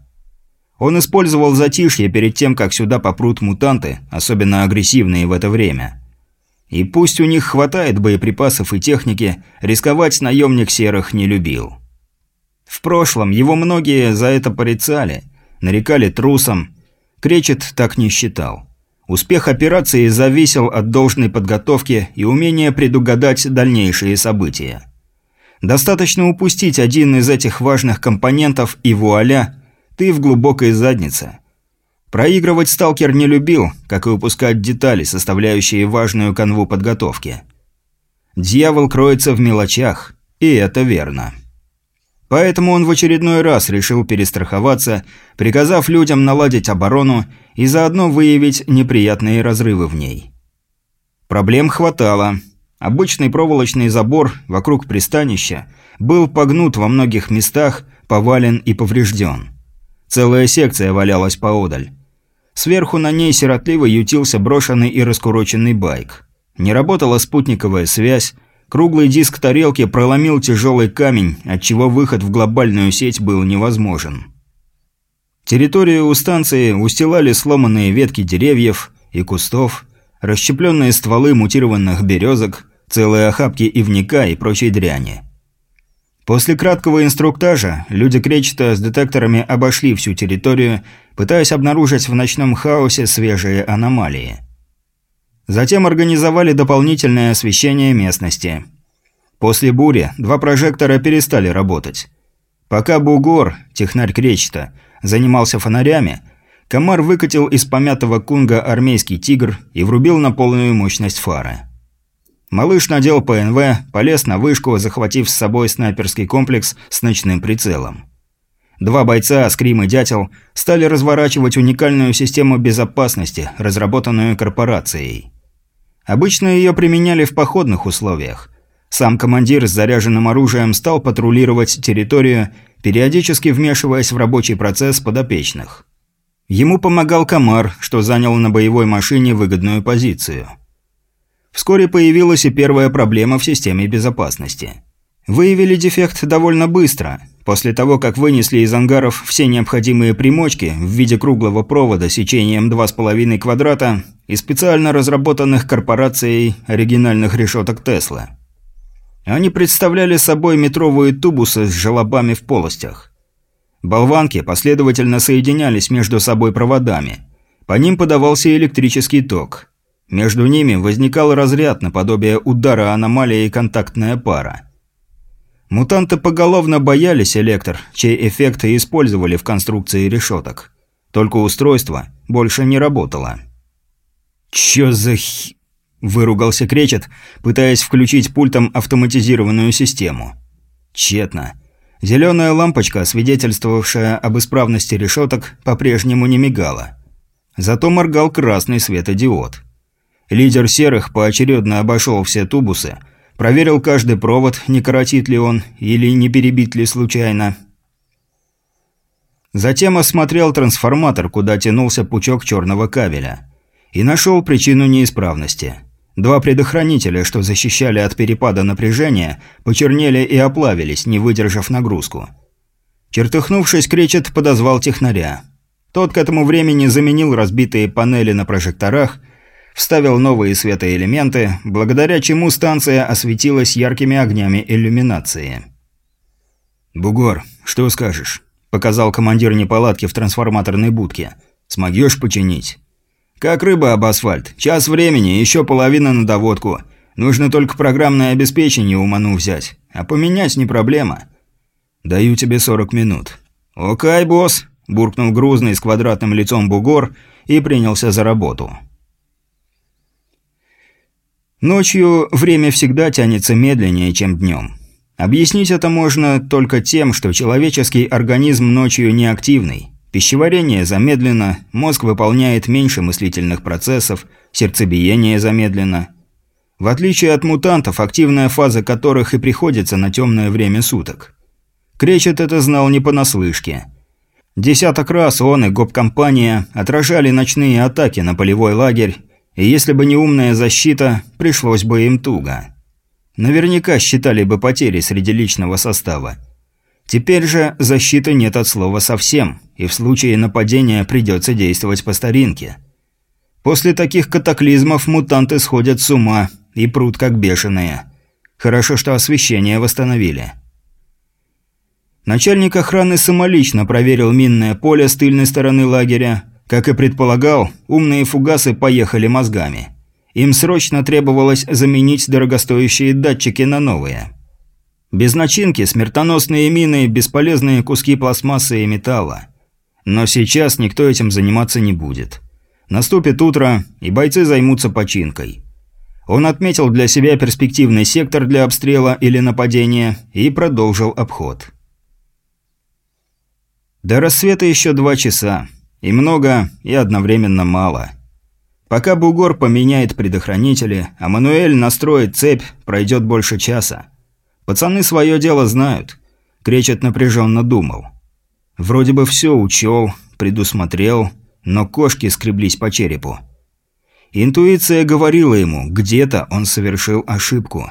Он использовал затишье перед тем, как сюда попрут мутанты, особенно агрессивные в это время. И пусть у них хватает боеприпасов и техники, рисковать наемник серых не любил. В прошлом его многие за это порицали, нарекали трусом. Кречет так не считал. Успех операции зависел от должной подготовки и умения предугадать дальнейшие события. Достаточно упустить один из этих важных компонентов и вуаля, ты в глубокой заднице. Проигрывать сталкер не любил, как и упускать детали, составляющие важную канву подготовки. Дьявол кроется в мелочах, и это верно. Поэтому он в очередной раз решил перестраховаться, приказав людям наладить оборону и заодно выявить неприятные разрывы в ней. Проблем хватало. Обычный проволочный забор вокруг пристанища был погнут во многих местах, повален и поврежден. Целая секция валялась поодаль. Сверху на ней сиротливо ютился брошенный и раскуроченный байк. Не работала спутниковая связь, Круглый диск тарелки проломил тяжелый камень, отчего выход в глобальную сеть был невозможен. Территорию у станции устилали сломанные ветки деревьев и кустов, расщепленные стволы мутированных березок, целые охапки ивника и прочей дряни. После краткого инструктажа люди Кречета с детекторами обошли всю территорию, пытаясь обнаружить в ночном хаосе свежие аномалии – Затем организовали дополнительное освещение местности. После бури два прожектора перестали работать. Пока Бугор, технарь Кречета, занимался фонарями, Комар выкатил из помятого кунга армейский «Тигр» и врубил на полную мощность фары. Малыш надел ПНВ, полез на вышку, захватив с собой снайперский комплекс с ночным прицелом. Два бойца, Скрим и Дятел, стали разворачивать уникальную систему безопасности, разработанную корпорацией. Обычно ее применяли в походных условиях. Сам командир с заряженным оружием стал патрулировать территорию, периодически вмешиваясь в рабочий процесс подопечных. Ему помогал Комар, что занял на боевой машине выгодную позицию. Вскоре появилась и первая проблема в системе безопасности. Выявили дефект довольно быстро, после того, как вынесли из ангаров все необходимые примочки в виде круглого провода сечением 2,5 квадрата и специально разработанных корпорацией оригинальных решеток Тесла. Они представляли собой метровые тубусы с желобами в полостях. Болванки последовательно соединялись между собой проводами. По ним подавался электрический ток. Между ними возникал разряд наподобие удара аномалии контактная пара. Мутанты поголовно боялись электр, чей эффект и использовали в конструкции решеток. Только устройство больше не работало. «Чё за х...» – выругался Кречет, пытаясь включить пультом автоматизированную систему. Тщетно. Зеленая лампочка, свидетельствовавшая об исправности решеток, по-прежнему не мигала. Зато моргал красный светодиод. Лидер серых поочередно обошел все тубусы, проверил каждый провод, не коротит ли он или не перебит ли случайно. Затем осмотрел трансформатор, куда тянулся пучок черного кабеля и нашел причину неисправности. Два предохранителя, что защищали от перепада напряжения, почернели и оплавились, не выдержав нагрузку. Чертыхнувшись, Кречет подозвал технаря. Тот к этому времени заменил разбитые панели на прожекторах, вставил новые светоэлементы, благодаря чему станция осветилась яркими огнями иллюминации. «Бугор, что скажешь?» – показал командир неполадки в трансформаторной будке. «Смогешь починить?» «Как рыба об асфальт. Час времени, еще половина на доводку. Нужно только программное обеспечение у Ману взять. А поменять не проблема». «Даю тебе 40 минут». «Окей, босс», – буркнул грузный с квадратным лицом бугор и принялся за работу. Ночью время всегда тянется медленнее, чем днем. Объяснить это можно только тем, что человеческий организм ночью неактивный. Пищеварение замедлено, мозг выполняет меньше мыслительных процессов, сердцебиение замедлено. В отличие от мутантов, активная фаза которых и приходится на темное время суток. Кречет это знал не понаслышке. Десяток раз он и гоп-компания отражали ночные атаки на полевой лагерь, и если бы не умная защита, пришлось бы им туго. Наверняка считали бы потери среди личного состава. Теперь же защиты нет от слова совсем, и в случае нападения придется действовать по старинке. После таких катаклизмов мутанты сходят с ума и прут как бешеные. Хорошо, что освещение восстановили. Начальник охраны самолично проверил минное поле с тыльной стороны лагеря. Как и предполагал, умные фугасы поехали мозгами. Им срочно требовалось заменить дорогостоящие датчики на новые. Без начинки смертоносные мины – бесполезные куски пластмассы и металла. Но сейчас никто этим заниматься не будет. Наступит утро, и бойцы займутся починкой. Он отметил для себя перспективный сектор для обстрела или нападения и продолжил обход. До рассвета еще два часа. И много, и одновременно мало. Пока бугор поменяет предохранители, а Мануэль настроит цепь, пройдет больше часа. Пацаны свое дело знают. Кречет напряженно думал. Вроде бы все учел, предусмотрел, но кошки скреблись по черепу. Интуиция говорила ему, где-то он совершил ошибку.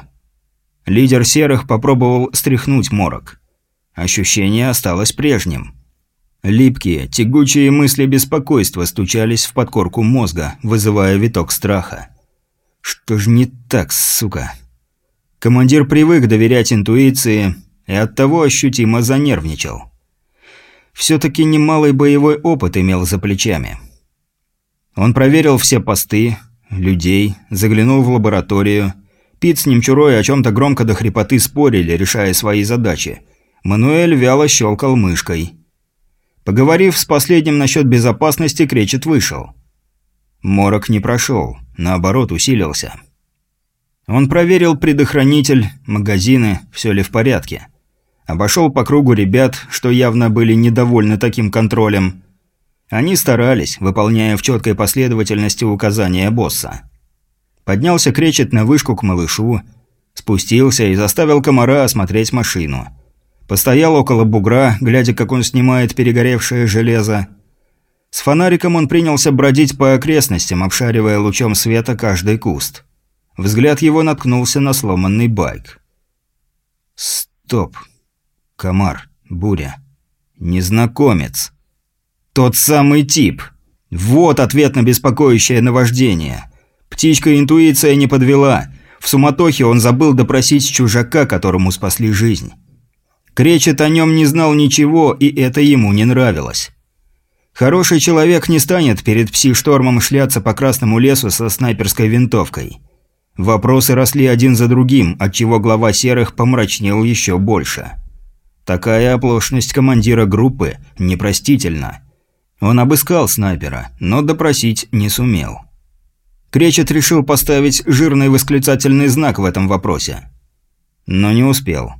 Лидер серых попробовал стряхнуть морок. Ощущение осталось прежним. Липкие, тягучие мысли беспокойства стучались в подкорку мозга, вызывая виток страха. «Что ж не так, сука?» Командир привык доверять интуиции и оттого ощутимо занервничал. Все-таки немалый боевой опыт имел за плечами. Он проверил все посты, людей, заглянул в лабораторию. Пит с Немчурой о чем-то громко до хрипоты спорили, решая свои задачи. Мануэль вяло щелкал мышкой. Поговорив с последним насчет безопасности, Кречет вышел. Морок не прошел, наоборот усилился. Он проверил предохранитель, магазины, все ли в порядке. Обошел по кругу ребят, что явно были недовольны таким контролем. Они старались, выполняя в четкой последовательности указания босса. Поднялся кречет на вышку к малышу, спустился и заставил комара осмотреть машину. Постоял около бугра, глядя, как он снимает перегоревшее железо. С фонариком он принялся бродить по окрестностям, обшаривая лучом света каждый куст. Взгляд его наткнулся на сломанный байк. Стоп. Комар. Буря. Незнакомец. Тот самый тип. Вот ответ на беспокоящее наваждение. Птичка-интуиция не подвела. В суматохе он забыл допросить чужака, которому спасли жизнь. Кречет о нем не знал ничего, и это ему не нравилось. Хороший человек не станет перед пси-штормом шляться по красному лесу со снайперской винтовкой. Вопросы росли один за другим, отчего глава серых помрачнел еще больше. Такая оплошность командира группы непростительна. Он обыскал снайпера, но допросить не сумел. Кречет решил поставить жирный восклицательный знак в этом вопросе. Но не успел.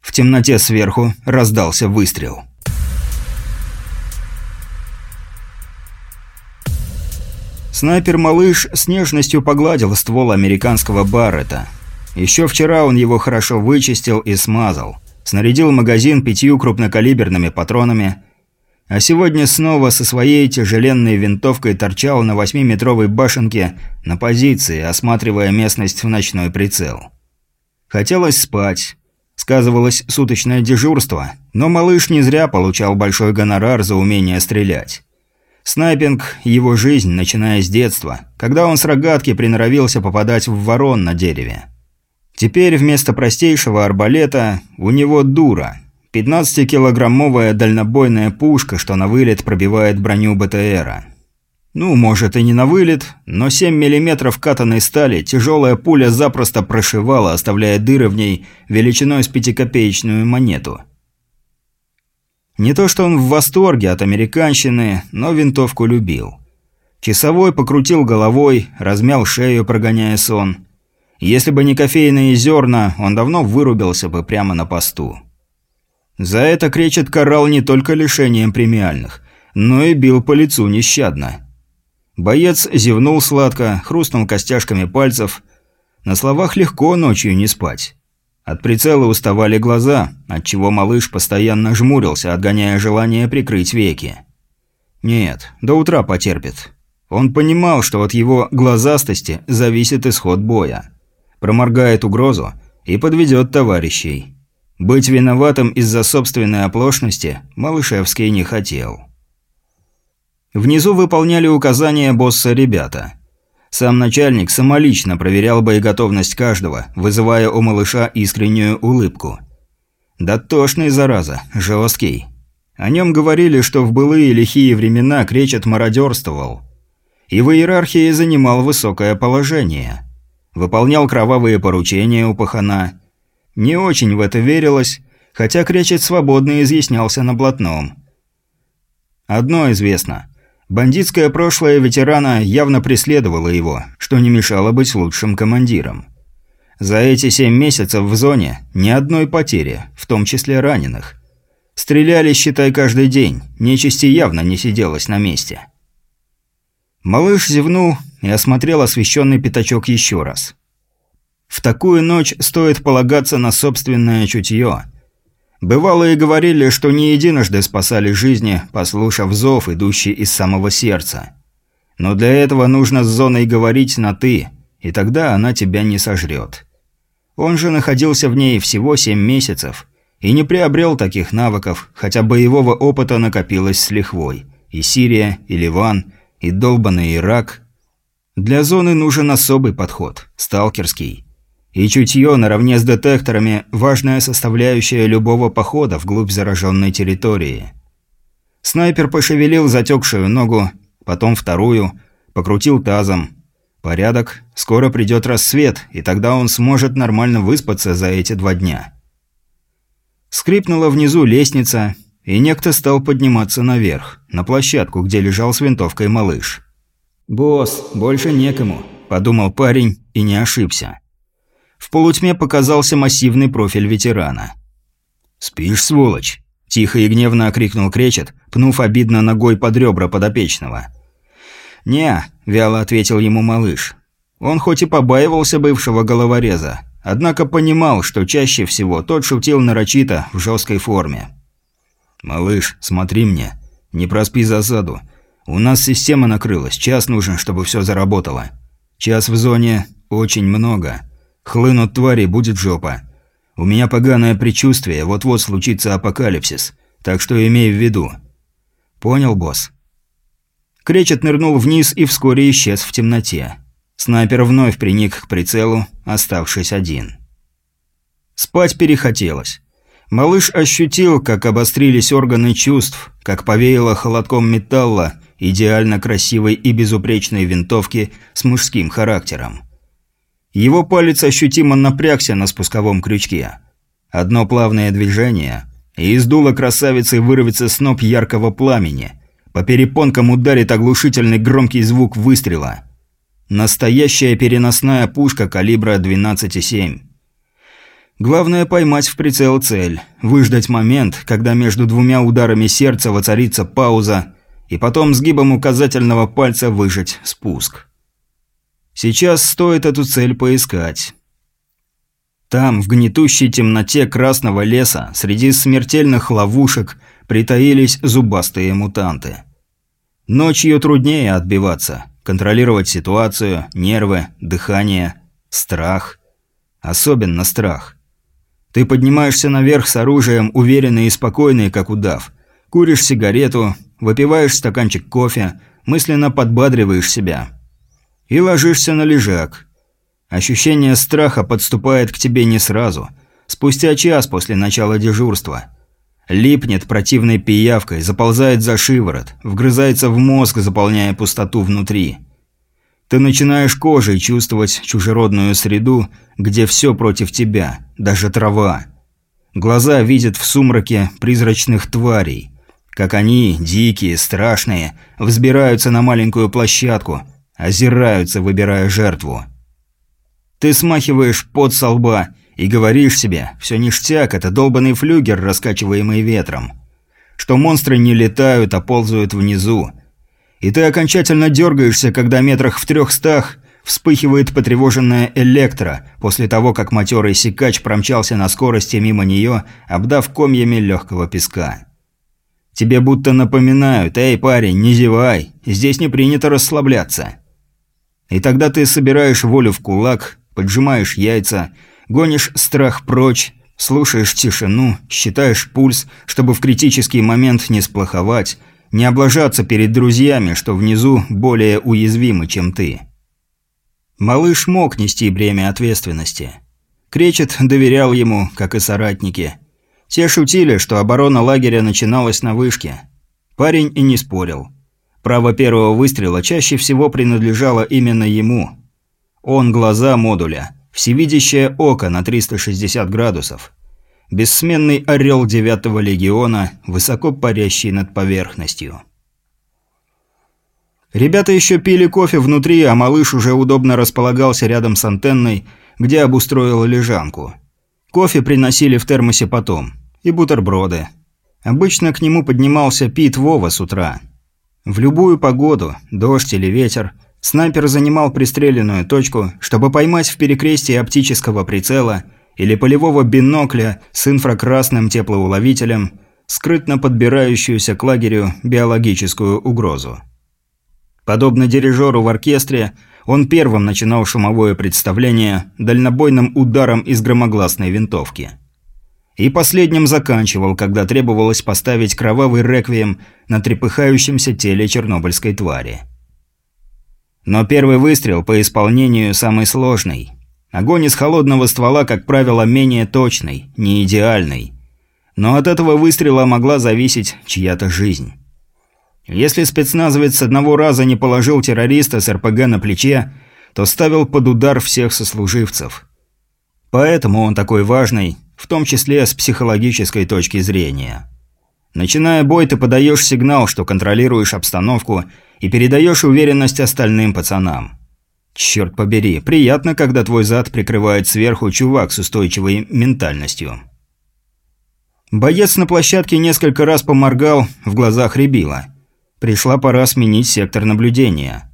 В темноте сверху раздался выстрел. Снайпер-малыш с нежностью погладил ствол американского Баррета. Еще вчера он его хорошо вычистил и смазал. Снарядил магазин пятью крупнокалиберными патронами – а сегодня снова со своей тяжеленной винтовкой торчал на восьмиметровой башенке на позиции, осматривая местность в ночной прицел. Хотелось спать. Сказывалось суточное дежурство, но малыш не зря получал большой гонорар за умение стрелять. Снайпинг – его жизнь, начиная с детства, когда он с рогатки приноровился попадать в ворон на дереве. Теперь вместо простейшего арбалета у него дура – 15-килограммовая дальнобойная пушка, что на вылет пробивает броню БТРа. Ну, может и не на вылет, но 7 миллиметров катанной стали тяжелая пуля запросто прошивала, оставляя дыры в ней величиной с пятикопеечную монету. Не то что он в восторге от американщины, но винтовку любил. Часовой покрутил головой, размял шею, прогоняя сон. Если бы не кофейные зерна, он давно вырубился бы прямо на посту. За это Кречет карал не только лишением премиальных, но и бил по лицу нещадно. Боец зевнул сладко, хрустнул костяшками пальцев. На словах легко ночью не спать. От прицела уставали глаза, отчего малыш постоянно жмурился, отгоняя желание прикрыть веки. Нет, до утра потерпит. Он понимал, что от его глазастости зависит исход боя. Проморгает угрозу и подведет товарищей. Быть виноватым из-за собственной оплошности Малышевский не хотел. Внизу выполняли указания босса ребята. Сам начальник самолично проверял боеготовность каждого, вызывая у малыша искреннюю улыбку. Дотошный, зараза, жесткий. О нем говорили, что в былые лихие времена Кречет мародерствовал. И в иерархии занимал высокое положение. Выполнял кровавые поручения у пахана – не очень в это верилось, хотя Кречет свободно изъяснялся на блатном. Одно известно. Бандитское прошлое ветерана явно преследовало его, что не мешало быть лучшим командиром. За эти семь месяцев в зоне ни одной потери, в том числе раненых. Стреляли, считай, каждый день, нечисти явно не сиделось на месте. Малыш зевнул и осмотрел освещенный пятачок еще раз. В такую ночь стоит полагаться на собственное чутье. Бывало и говорили, что не единожды спасали жизни, послушав зов, идущий из самого сердца. Но для этого нужно с зоной говорить на «ты», и тогда она тебя не сожрет. Он же находился в ней всего семь месяцев и не приобрел таких навыков, хотя боевого опыта накопилось с лихвой. И Сирия, и Ливан, и долбанный Ирак. Для зоны нужен особый подход, сталкерский. И чутье наравне с детекторами – важная составляющая любого похода вглубь зараженной территории. Снайпер пошевелил затекшую ногу, потом вторую, покрутил тазом. Порядок, скоро придет рассвет, и тогда он сможет нормально выспаться за эти два дня. Скрипнула внизу лестница, и некто стал подниматься наверх, на площадку, где лежал с винтовкой малыш. «Босс, больше некому», – подумал парень и не ошибся. В полутьме показался массивный профиль ветерана. «Спишь, сволочь?» – тихо и гневно окрикнул Кречет, пнув обидно ногой под ребра подопечного. «Не», – вяло ответил ему малыш. Он хоть и побаивался бывшего головореза, однако понимал, что чаще всего тот шутил нарочито в жесткой форме. «Малыш, смотри мне. Не проспи засаду. У нас система накрылась, час нужен, чтобы все заработало. Час в зоне очень много. Хлынут твари, будет жопа. У меня поганое предчувствие, вот-вот случится апокалипсис. Так что имей в виду. Понял, босс? Кречет нырнул вниз и вскоре исчез в темноте. Снайпер вновь приник к прицелу, оставшись один. Спать перехотелось. Малыш ощутил, как обострились органы чувств, как повеяло холодком металла, идеально красивой и безупречной винтовки с мужским характером. Его палец ощутимо напрягся на спусковом крючке. Одно плавное движение, и из дула красавицы вырвется сноп яркого пламени, По перепонкам ударит оглушительный громкий звук выстрела. Настоящая переносная пушка калибра 12,7. Главное поймать в прицел цель, выждать момент, когда между двумя ударами сердца воцарится пауза, и потом сгибом указательного пальца выжать спуск. Сейчас стоит эту цель поискать. Там, в гнетущей темноте красного леса, среди смертельных ловушек, притаились зубастые мутанты. Ночью труднее отбиваться, контролировать ситуацию, нервы, дыхание, страх. Особенно страх. Ты поднимаешься наверх с оружием, уверенный и спокойный, как удав. Куришь сигарету, выпиваешь стаканчик кофе, мысленно подбадриваешь себя. И ложишься на лежак. Ощущение страха подступает к тебе не сразу, спустя час после начала дежурства. Липнет противной пиявкой, заползает за шиворот, вгрызается в мозг, заполняя пустоту внутри. Ты начинаешь кожей чувствовать чужеродную среду, где все против тебя, даже трава. Глаза видят в сумраке призрачных тварей. Как они, дикие, страшные, взбираются на маленькую площадку, озираются, выбирая жертву. Ты смахиваешь пот со лба и говоришь себе, все ништяк, это долбанный флюгер, раскачиваемый ветром. Что монстры не летают, а ползают внизу, и ты окончательно дергаешься, когда метрах в трехстах вспыхивает потревоженная электро, после того, как матерый сикач промчался на скорости мимо нее, обдав комьями легкого песка. Тебе будто напоминают, «Эй, парень, не зевай, здесь не принято расслабляться». И тогда ты собираешь волю в кулак, поджимаешь яйца, гонишь страх прочь, слушаешь тишину, считаешь пульс, чтобы в критический момент не сплоховать – не облажаться перед друзьями, что внизу более уязвимы, чем ты. Малыш мог нести бремя ответственности. Кречет доверял ему, как и соратники. Те шутили, что оборона лагеря начиналась на вышке. Парень и не спорил. Право первого выстрела чаще всего принадлежало именно ему. Он глаза модуля, всевидящее око на 360 градусов бессменный орел девятого легиона, высоко парящий над поверхностью. Ребята еще пили кофе внутри, а малыш уже удобно располагался рядом с антенной, где обустроил лежанку. Кофе приносили в термосе потом. И бутерброды. Обычно к нему поднимался Пит Вова с утра. В любую погоду, дождь или ветер, снайпер занимал пристреленную точку, чтобы поймать в перекрестии оптического прицела – или полевого бинокля с инфракрасным теплоуловителем, скрытно подбирающуюся к лагерю биологическую угрозу. Подобно дирижеру в оркестре, он первым начинал шумовое представление дальнобойным ударом из громогласной винтовки. И последним заканчивал, когда требовалось поставить кровавый реквием на трепыхающемся теле чернобыльской твари. Но первый выстрел по исполнению самый сложный – Огонь из холодного ствола, как правило, менее точный, не идеальный. Но от этого выстрела могла зависеть чья-то жизнь. Если спецназовец одного раза не положил террориста с РПГ на плече, то ставил под удар всех сослуживцев. Поэтому он такой важный, в том числе с психологической точки зрения. Начиная бой, ты подаешь сигнал, что контролируешь обстановку и передаешь уверенность остальным пацанам. Черт побери, приятно, когда твой зад прикрывает сверху чувак с устойчивой ментальностью. Боец на площадке несколько раз поморгал, в глазах рябило. Пришла пора сменить сектор наблюдения.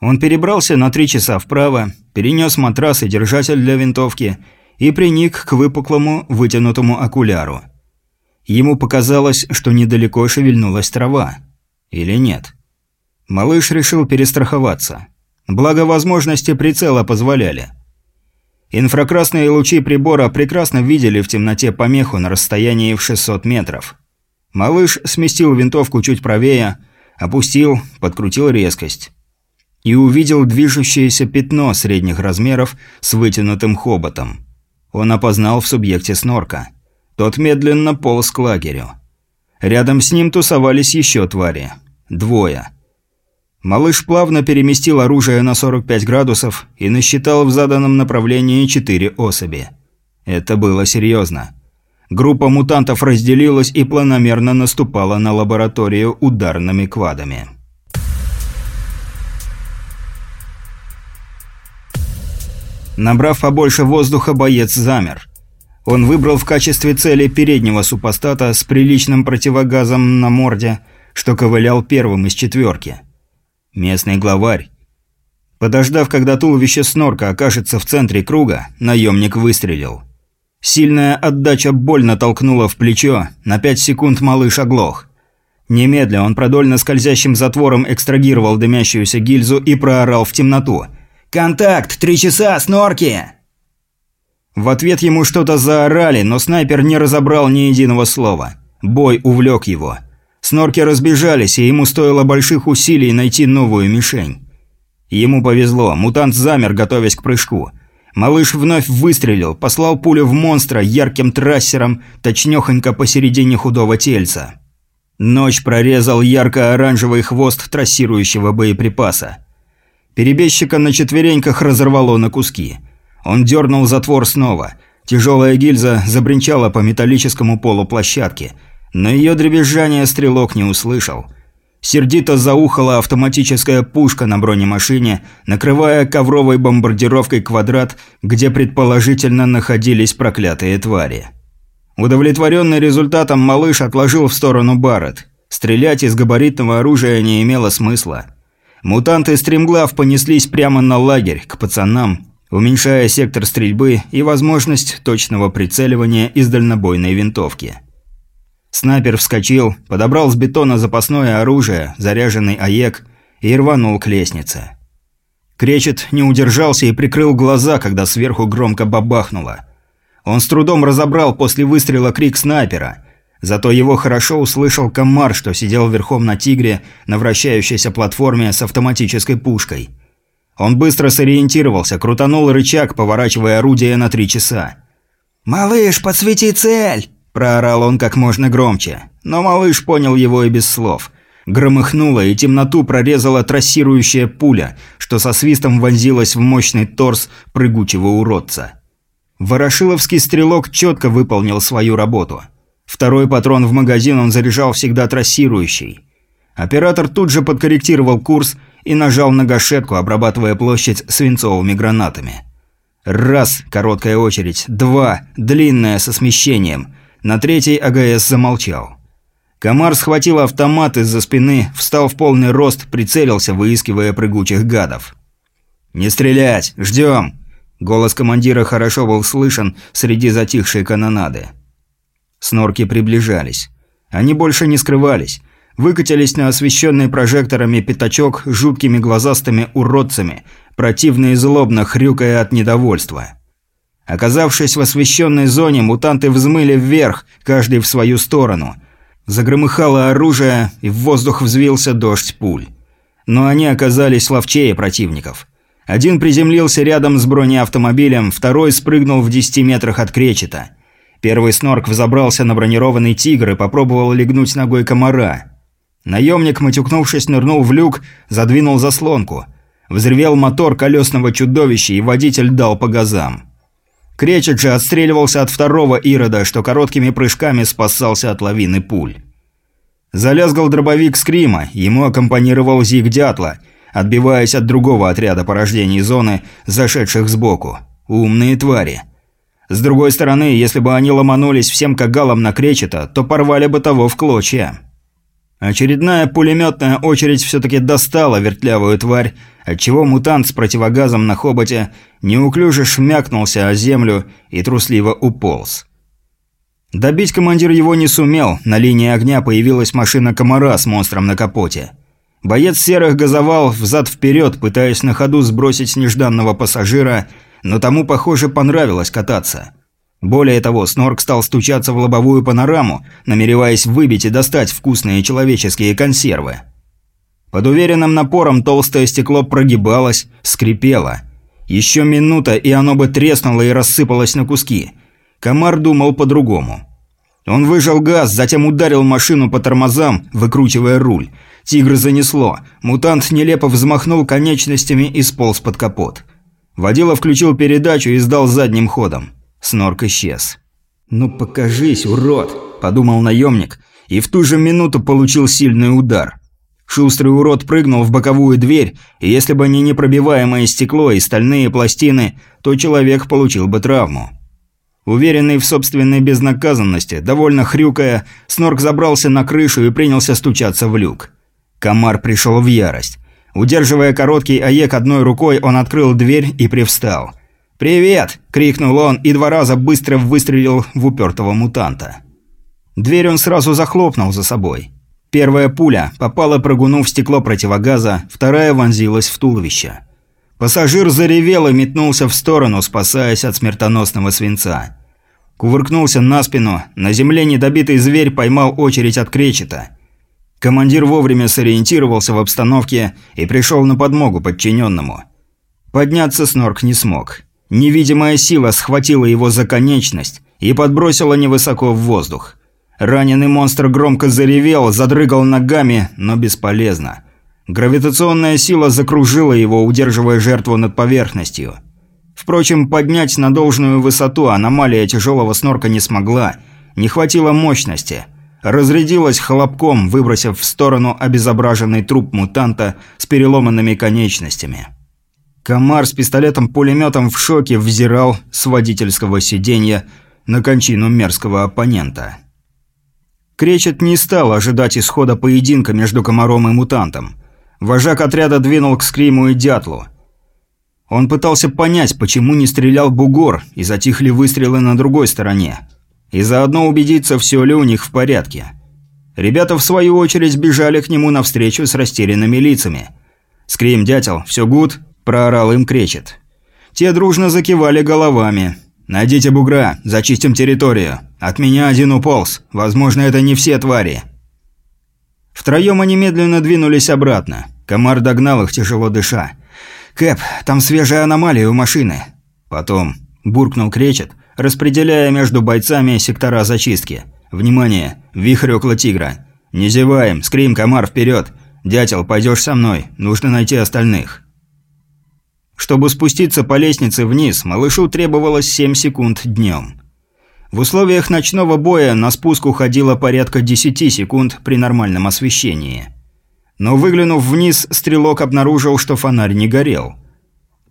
Он перебрался на три часа вправо, перенес матрас и держатель для винтовки и приник к выпуклому вытянутому окуляру. Ему показалось, что недалеко шевельнулась трава. Или нет? Малыш решил перестраховаться. Благо возможности прицела позволяли. Инфракрасные лучи прибора прекрасно видели в темноте помеху на расстоянии в 600 метров. Малыш сместил винтовку чуть правее, опустил, подкрутил резкость. И увидел движущееся пятно средних размеров с вытянутым хоботом. Он опознал в субъекте снорка. Тот медленно полз к лагерю. Рядом с ним тусовались еще твари. Двое. Малыш плавно переместил оружие на 45 градусов и насчитал в заданном направлении четыре особи. Это было серьезно. Группа мутантов разделилась и планомерно наступала на лабораторию ударными квадами. Набрав побольше воздуха, боец замер. Он выбрал в качестве цели переднего супостата с приличным противогазом на морде, что ковылял первым из четверки. Местный главарь. Подождав, когда туловище снорка окажется в центре круга, наемник выстрелил. Сильная отдача больно толкнула в плечо, на пять секунд малыш оглох. Немедля он продольно скользящим затвором экстрагировал дымящуюся гильзу и проорал в темноту. «Контакт! Три часа, снорки!» В ответ ему что-то заорали, но снайпер не разобрал ни единого слова. Бой увлек его. Снорки разбежались, и ему стоило больших усилий найти новую мишень. Ему повезло, мутант замер, готовясь к прыжку. Малыш вновь выстрелил, послал пулю в монстра ярким трассером, точнёхонько посередине худого тельца. Ночь прорезал ярко-оранжевый хвост трассирующего боеприпаса. Перебежчика на четвереньках разорвало на куски. Он дернул затвор снова. Тяжелая гильза забринчала по металлическому полу площадки, но ее дребезжание стрелок не услышал – Сердито заухала автоматическая пушка на бронемашине, накрывая ковровой бомбардировкой квадрат, где предположительно находились проклятые твари. Удовлетворенный результатом, малыш отложил в сторону Барретт. Стрелять из габаритного оружия не имело смысла. Мутанты стремглав понеслись прямо на лагерь, к пацанам, уменьшая сектор стрельбы и возможность точного прицеливания из дальнобойной винтовки. Снайпер вскочил, подобрал с бетона запасное оружие, заряженный АЕК, и рванул к лестнице. Кречет не удержался и прикрыл глаза, когда сверху громко бабахнуло. Он с трудом разобрал после выстрела крик снайпера. Зато его хорошо услышал комар, что сидел верхом на тигре на вращающейся платформе с автоматической пушкой. Он быстро сориентировался, крутанул рычаг, поворачивая орудие на три часа. «Малыш, подсвети цель!» Проорал он как можно громче, но малыш понял его и без слов. Громыхнуло, и темноту прорезала трассирующая пуля, что со свистом вонзилась в мощный торс прыгучего уродца. Ворошиловский стрелок четко выполнил свою работу. Второй патрон в магазин он заряжал всегда трассирующий. Оператор тут же подкорректировал курс и нажал на гашетку, обрабатывая площадь свинцовыми гранатами. Раз – короткая очередь, два – длинная со смещением – на третий АГС замолчал. Комар схватил автомат из-за спины, встал в полный рост, прицелился, выискивая прыгучих гадов. «Не стрелять! Ждем!» Голос командира хорошо был слышен среди затихшей канонады. Снорки приближались. Они больше не скрывались. Выкатились на освещенный прожекторами пятачок жуткими глазастыми уродцами, противно и злобно хрюкая от недовольства. Оказавшись в освещенной зоне, мутанты взмыли вверх, каждый в свою сторону. Загромыхало оружие, и в воздух взвился дождь пуль. Но они оказались ловчее противников. Один приземлился рядом с бронеавтомобилем, второй спрыгнул в 10 метрах от кречета. Первый снорк взобрался на бронированный «Тигр» и попробовал легнуть ногой комара. Наемник, матюкнувшись, нырнул в люк, задвинул заслонку. Взревел мотор колесного чудовища, и водитель дал по газам. Кречет же отстреливался от второго Ирода, что короткими прыжками спасался от лавины пуль. Залязгал дробовик Скрима, ему аккомпанировал Зиг Дятла, отбиваясь от другого отряда порождений зоны, зашедших сбоку. Умные твари. С другой стороны, если бы они ломанулись всем кагалом на Кречета, то порвали бы того в клочья. Очередная пулеметная очередь все-таки достала вертлявую тварь, отчего мутант с противогазом на хоботе неуклюже шмякнулся о землю и трусливо уполз. Добить командир его не сумел, на линии огня появилась машина комара с монстром на капоте. Боец серых газовал взад-вперед, пытаясь на ходу сбросить нежданного пассажира, но тому, похоже, понравилось кататься. Более того, Снорк стал стучаться в лобовую панораму, намереваясь выбить и достать вкусные человеческие консервы. Под уверенным напором толстое стекло прогибалось, скрипело. Еще минута, и оно бы треснуло и рассыпалось на куски. Комар думал по-другому. Он выжал газ, затем ударил машину по тормозам, выкручивая руль. Тигр занесло. Мутант нелепо взмахнул конечностями и сполз под капот. Водила включил передачу и сдал задним ходом. Снорк исчез. «Ну покажись, урод!» – подумал наемник, и в ту же минуту получил сильный удар. Шустрый урод прыгнул в боковую дверь, и если бы не непробиваемое стекло и стальные пластины, то человек получил бы травму. Уверенный в собственной безнаказанности, довольно хрюкая, Снорк забрался на крышу и принялся стучаться в люк. Комар пришел в ярость. Удерживая короткий аек одной рукой, он открыл дверь и привстал. «Привет!» – крикнул он и два раза быстро выстрелил в упертого мутанта. Дверь он сразу захлопнул за собой. Первая пуля попала прыгуну в стекло противогаза, вторая вонзилась в туловище. Пассажир заревел и метнулся в сторону, спасаясь от смертоносного свинца. Кувыркнулся на спину, на земле недобитый зверь поймал очередь от кречета. Командир вовремя сориентировался в обстановке и пришел на подмогу подчиненному. Подняться Снорк не смог. Невидимая сила схватила его за конечность и подбросила невысоко в воздух. Раненый монстр громко заревел, задрыгал ногами, но бесполезно. Гравитационная сила закружила его, удерживая жертву над поверхностью. Впрочем, поднять на должную высоту аномалия тяжелого снорка не смогла, не хватило мощности. Разрядилась хлопком, выбросив в сторону обезображенный труп мутанта с переломанными конечностями. Комар с пистолетом-пулеметом в шоке взирал с водительского сиденья на кончину мерзкого оппонента. Кречет не стал ожидать исхода поединка между комаром и мутантом. Вожак отряда двинул к Скриму и Дятлу. Он пытался понять, почему не стрелял бугор, и затихли выстрелы на другой стороне. И заодно убедиться, все ли у них в порядке. Ребята, в свою очередь, бежали к нему навстречу с растерянными лицами. «Скрим, дятел, все гуд?» – проорал им кречет. Те дружно закивали головами. «Найдите бугра, зачистим территорию. От меня один уполз. Возможно, это не все твари». Втроем они медленно двинулись обратно. Комар догнал их, тяжело дыша. «Кэп, там свежая аномалия у машины». «Потом», – буркнул Кречет, распределяя между бойцами сектора зачистки. «Внимание! Вихрь около тигра. Не зеваем! Скрим, комар, вперед! Дятел, пойдешь со мной. Нужно найти остальных». Чтобы спуститься по лестнице вниз, малышу требовалось 7 секунд днем. В условиях ночного боя на спуск уходило порядка 10 секунд при нормальном освещении. Но выглянув вниз, стрелок обнаружил, что фонарь не горел.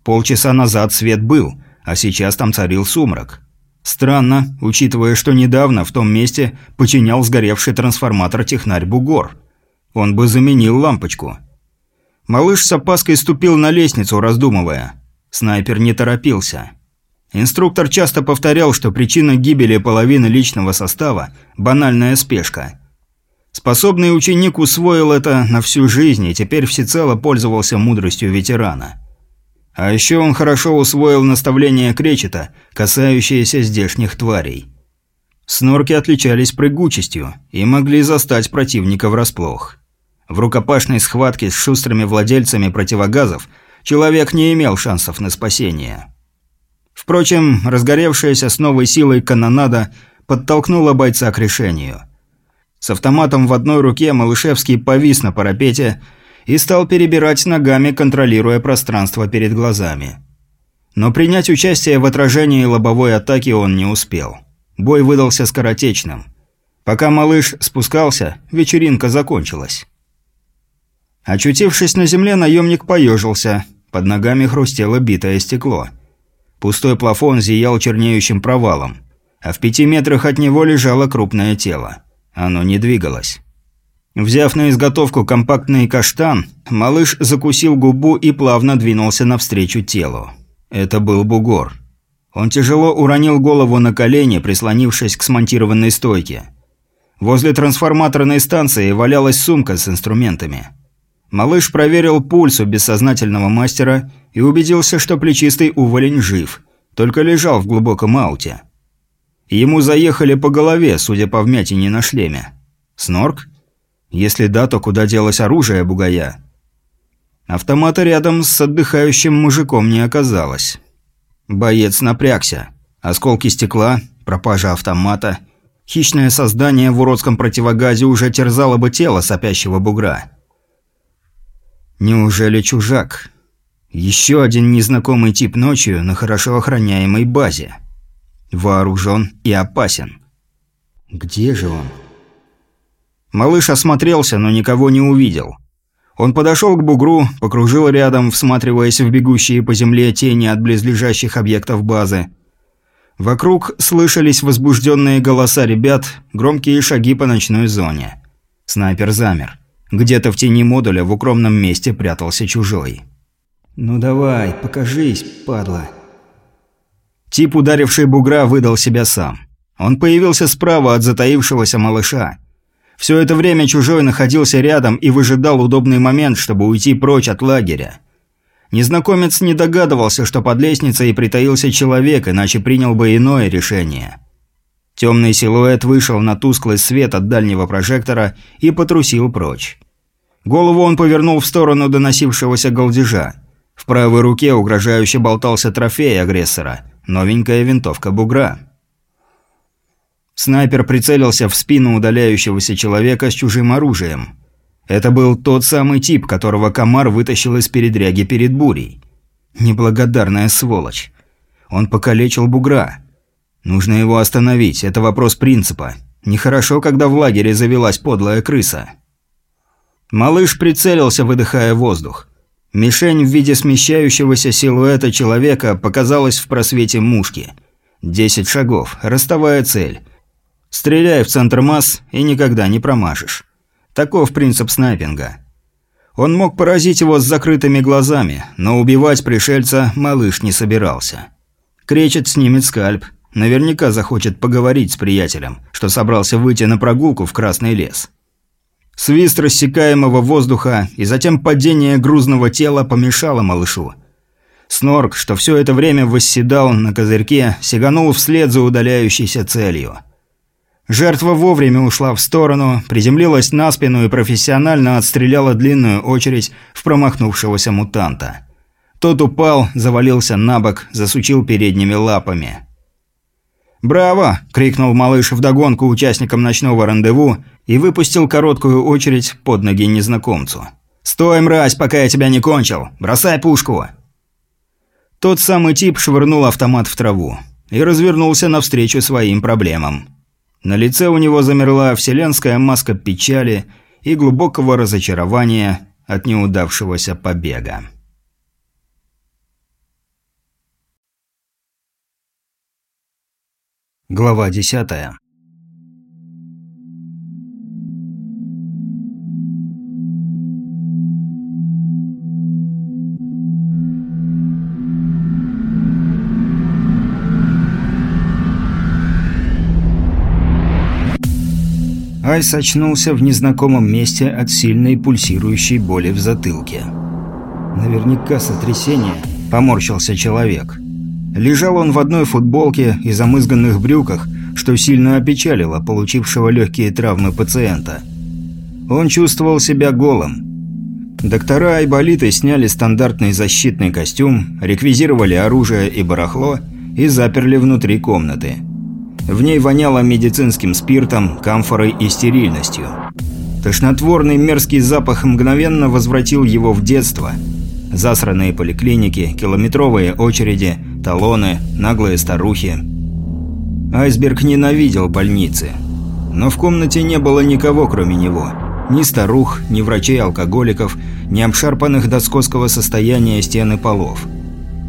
Полчаса назад свет был, а сейчас там царил сумрак. Странно, учитывая, что недавно в том месте починял сгоревший трансформатор технарь Бугор. Он бы заменил лампочку – Малыш с опаской ступил на лестницу, раздумывая. Снайпер не торопился. Инструктор часто повторял, что причина гибели половины личного состава – банальная спешка. Способный ученик усвоил это на всю жизнь и теперь всецело пользовался мудростью ветерана. А еще он хорошо усвоил наставления Кречета, касающиеся здешних тварей. Снорки отличались прыгучестью и могли застать противника врасплох. В рукопашной схватке с шустрыми владельцами противогазов человек не имел шансов на спасение. Впрочем, разгоревшаяся с новой силой канонада подтолкнула бойца к решению. С автоматом в одной руке Малышевский повис на парапете и стал перебирать ногами, контролируя пространство перед глазами. Но принять участие в отражении лобовой атаки он не успел. Бой выдался скоротечным. Пока малыш спускался, вечеринка закончилась. Очутившись на земле, наемник поежился. Под ногами хрустело битое стекло. Пустой плафон зиял чернеющим провалом. А в пяти метрах от него лежало крупное тело. Оно не двигалось. Взяв на изготовку компактный каштан, малыш закусил губу и плавно двинулся навстречу телу. Это был бугор. Он тяжело уронил голову на колени, прислонившись к смонтированной стойке. Возле трансформаторной станции валялась сумка с инструментами. Малыш проверил пульс у бессознательного мастера и убедился, что плечистый уволень жив, только лежал в глубоком ауте. Ему заехали по голове, судя по вмятине на шлеме. Снорк? Если да, то куда делось оружие бугая? Автомата рядом с отдыхающим мужиком не оказалось. Боец напрягся. Осколки стекла, пропажа автомата. Хищное создание в уродском противогазе уже терзало бы тело сопящего бугра. Неужели чужак? Еще один незнакомый тип ночью на хорошо охраняемой базе. Вооружен и опасен. Где же он? Малыш осмотрелся, но никого не увидел. Он подошел к бугру, покружил рядом, всматриваясь в бегущие по земле тени от близлежащих объектов базы. Вокруг слышались возбужденные голоса ребят, громкие шаги по ночной зоне. Снайпер замер. Где-то в тени модуля в укромном месте прятался чужой. «Ну давай, покажись, падла». Тип, ударивший бугра, выдал себя сам. Он появился справа от затаившегося малыша. Все это время чужой находился рядом и выжидал удобный момент, чтобы уйти прочь от лагеря. Незнакомец не догадывался, что под лестницей притаился человек, иначе принял бы иное решение. Темный силуэт вышел на тусклый свет от дальнего прожектора и потрусил прочь. Голову он повернул в сторону доносившегося голдежа. В правой руке угрожающе болтался трофей агрессора – новенькая винтовка бугра. Снайпер прицелился в спину удаляющегося человека с чужим оружием. Это был тот самый тип, которого комар вытащил из передряги перед бурей. Неблагодарная сволочь. Он покалечил бугра. Нужно его остановить, это вопрос принципа. Нехорошо, когда в лагере завелась подлая крыса. Малыш прицелился, выдыхая воздух. Мишень в виде смещающегося силуэта человека показалась в просвете мушки. Десять шагов, ростовая цель. Стреляй в центр масс и никогда не промажешь. Таков принцип снайпинга. Он мог поразить его с закрытыми глазами, но убивать пришельца малыш не собирался. Кречет снимет скальп, Наверняка захочет поговорить с приятелем, что собрался выйти на прогулку в Красный лес. Свист рассекаемого воздуха и затем падение грузного тела помешало малышу. Снорк, что все это время восседал на козырьке, сиганул вслед за удаляющейся целью. Жертва вовремя ушла в сторону, приземлилась на спину и профессионально отстреляла длинную очередь в промахнувшегося мутанта. Тот упал, завалился на бок, засучил передними лапами. «Браво!» – крикнул малыш вдогонку участникам ночного рандеву и выпустил короткую очередь под ноги незнакомцу. «Стой, мразь, пока я тебя не кончил! Бросай пушку!» Тот самый тип швырнул автомат в траву и развернулся навстречу своим проблемам. На лице у него замерла вселенская маска печали и глубокого разочарования от неудавшегося побега. Глава 10. Айс очнулся в незнакомом месте от сильной пульсирующей боли в затылке. «Наверняка сотрясение», – поморщился человек. Лежал он в одной футболке и замызганных брюках, что сильно опечалило получившего легкие травмы пациента. Он чувствовал себя голым. Доктора Айболиты сняли стандартный защитный костюм, реквизировали оружие и барахло и заперли внутри комнаты. В ней воняло медицинским спиртом, камфорой и стерильностью. Тошнотворный мерзкий запах мгновенно возвратил его в детство. Засранные поликлиники, километровые очереди – талоны, наглые старухи. Айсберг ненавидел больницы. Но в комнате не было никого, кроме него. Ни старух, ни врачей-алкоголиков, ни обшарпанных до скотского состояния стены полов.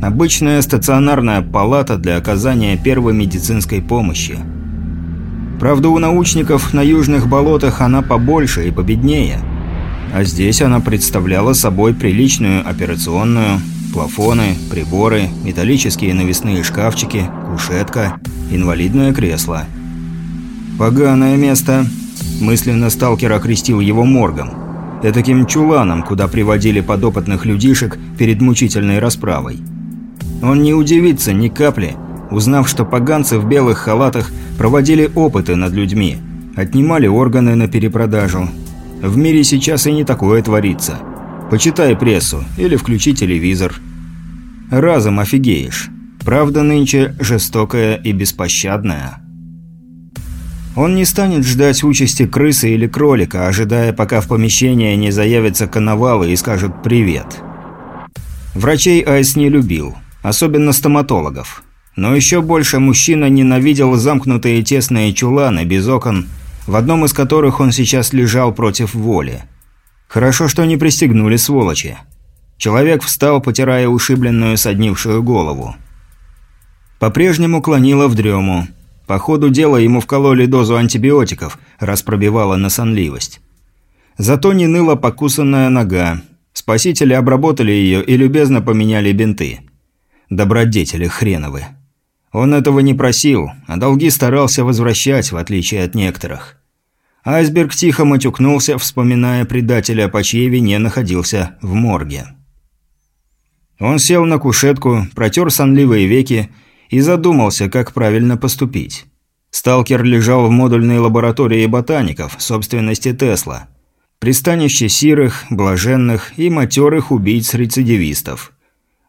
Обычная стационарная палата для оказания первой медицинской помощи. Правда, у научников на южных болотах она побольше и победнее. А здесь она представляла собой приличную операционную, Плафоны, приборы, металлические навесные шкафчики, кушетка, инвалидное кресло. «Поганое место», – мысленно сталкер окрестил его моргом. Этаким чуланом, куда приводили подопытных людишек перед мучительной расправой. Он не удивится ни капли, узнав, что поганцы в белых халатах проводили опыты над людьми, отнимали органы на перепродажу. В мире сейчас и не такое творится – Почитай прессу или включи телевизор. Разом офигеешь. Правда нынче жестокая и беспощадная. Он не станет ждать участи крысы или кролика, ожидая, пока в помещение не заявятся коновалы и скажут «привет». Врачей Айс не любил, особенно стоматологов. Но еще больше мужчина ненавидел замкнутые тесные чуланы без окон, в одном из которых он сейчас лежал против воли. Хорошо, что не пристегнули сволочи. Человек встал, потирая ушибленную соднившую голову. По-прежнему клонило в дрему. По ходу дела ему вкололи дозу антибиотиков, раз пробивала на сонливость. Зато не ныла покусанная нога. Спасители обработали ее и любезно поменяли бинты. Добродетели хреновы. Он этого не просил, а долги старался возвращать, в отличие от некоторых. Айсберг тихо матюкнулся, вспоминая предателя, по чьей вине находился в морге. Он сел на кушетку, протер сонливые веки и задумался, как правильно поступить. Сталкер лежал в модульной лаборатории ботаников, собственности Тесла. Пристанище сирых, блаженных и матерых убийц-рецидивистов.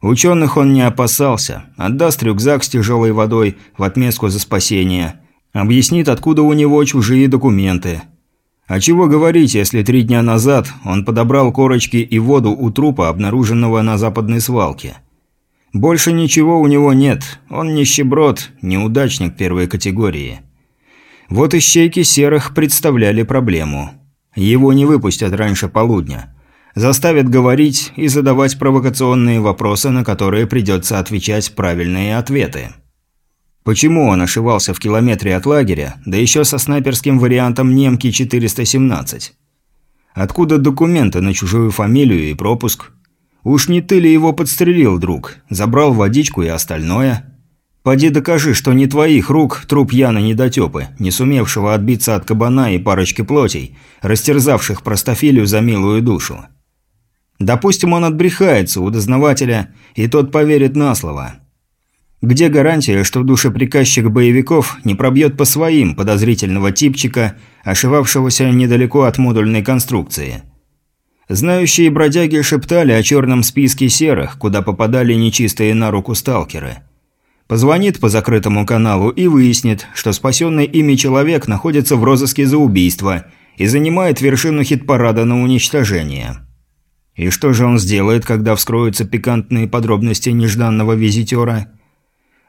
Ученых он не опасался, отдаст рюкзак с тяжелой водой в отместку за спасение, объяснит, откуда у него чужие документы. А чего говорить, если три дня назад он подобрал корочки и воду у трупа, обнаруженного на западной свалке. Больше ничего у него нет, он нищеброд, неудачник первой категории. Вот ищейки серых представляли проблему. Его не выпустят раньше полудня заставит говорить и задавать провокационные вопросы, на которые придется отвечать правильные ответы. Почему он ошивался в километре от лагеря, да еще со снайперским вариантом «Немки-417»? Откуда документы на чужую фамилию и пропуск? Уж не ты ли его подстрелил, друг? Забрал водичку и остальное? Поди докажи, что не твоих рук труп Яна недотепы, не сумевшего отбиться от кабана и парочки плотей, растерзавших простофилю за милую душу. Допустим, он отбрехается у дознавателя, и тот поверит на слово. Где гарантия, что душеприказчик боевиков не пробьет по своим подозрительного типчика, ошивавшегося недалеко от модульной конструкции? Знающие бродяги шептали о черном списке серых, куда попадали нечистые на руку сталкеры. Позвонит по закрытому каналу и выяснит, что спасенный ими человек находится в розыске за убийство и занимает вершину хит-парада на уничтожение. И что же он сделает, когда вскроются пикантные подробности нежданного визитера?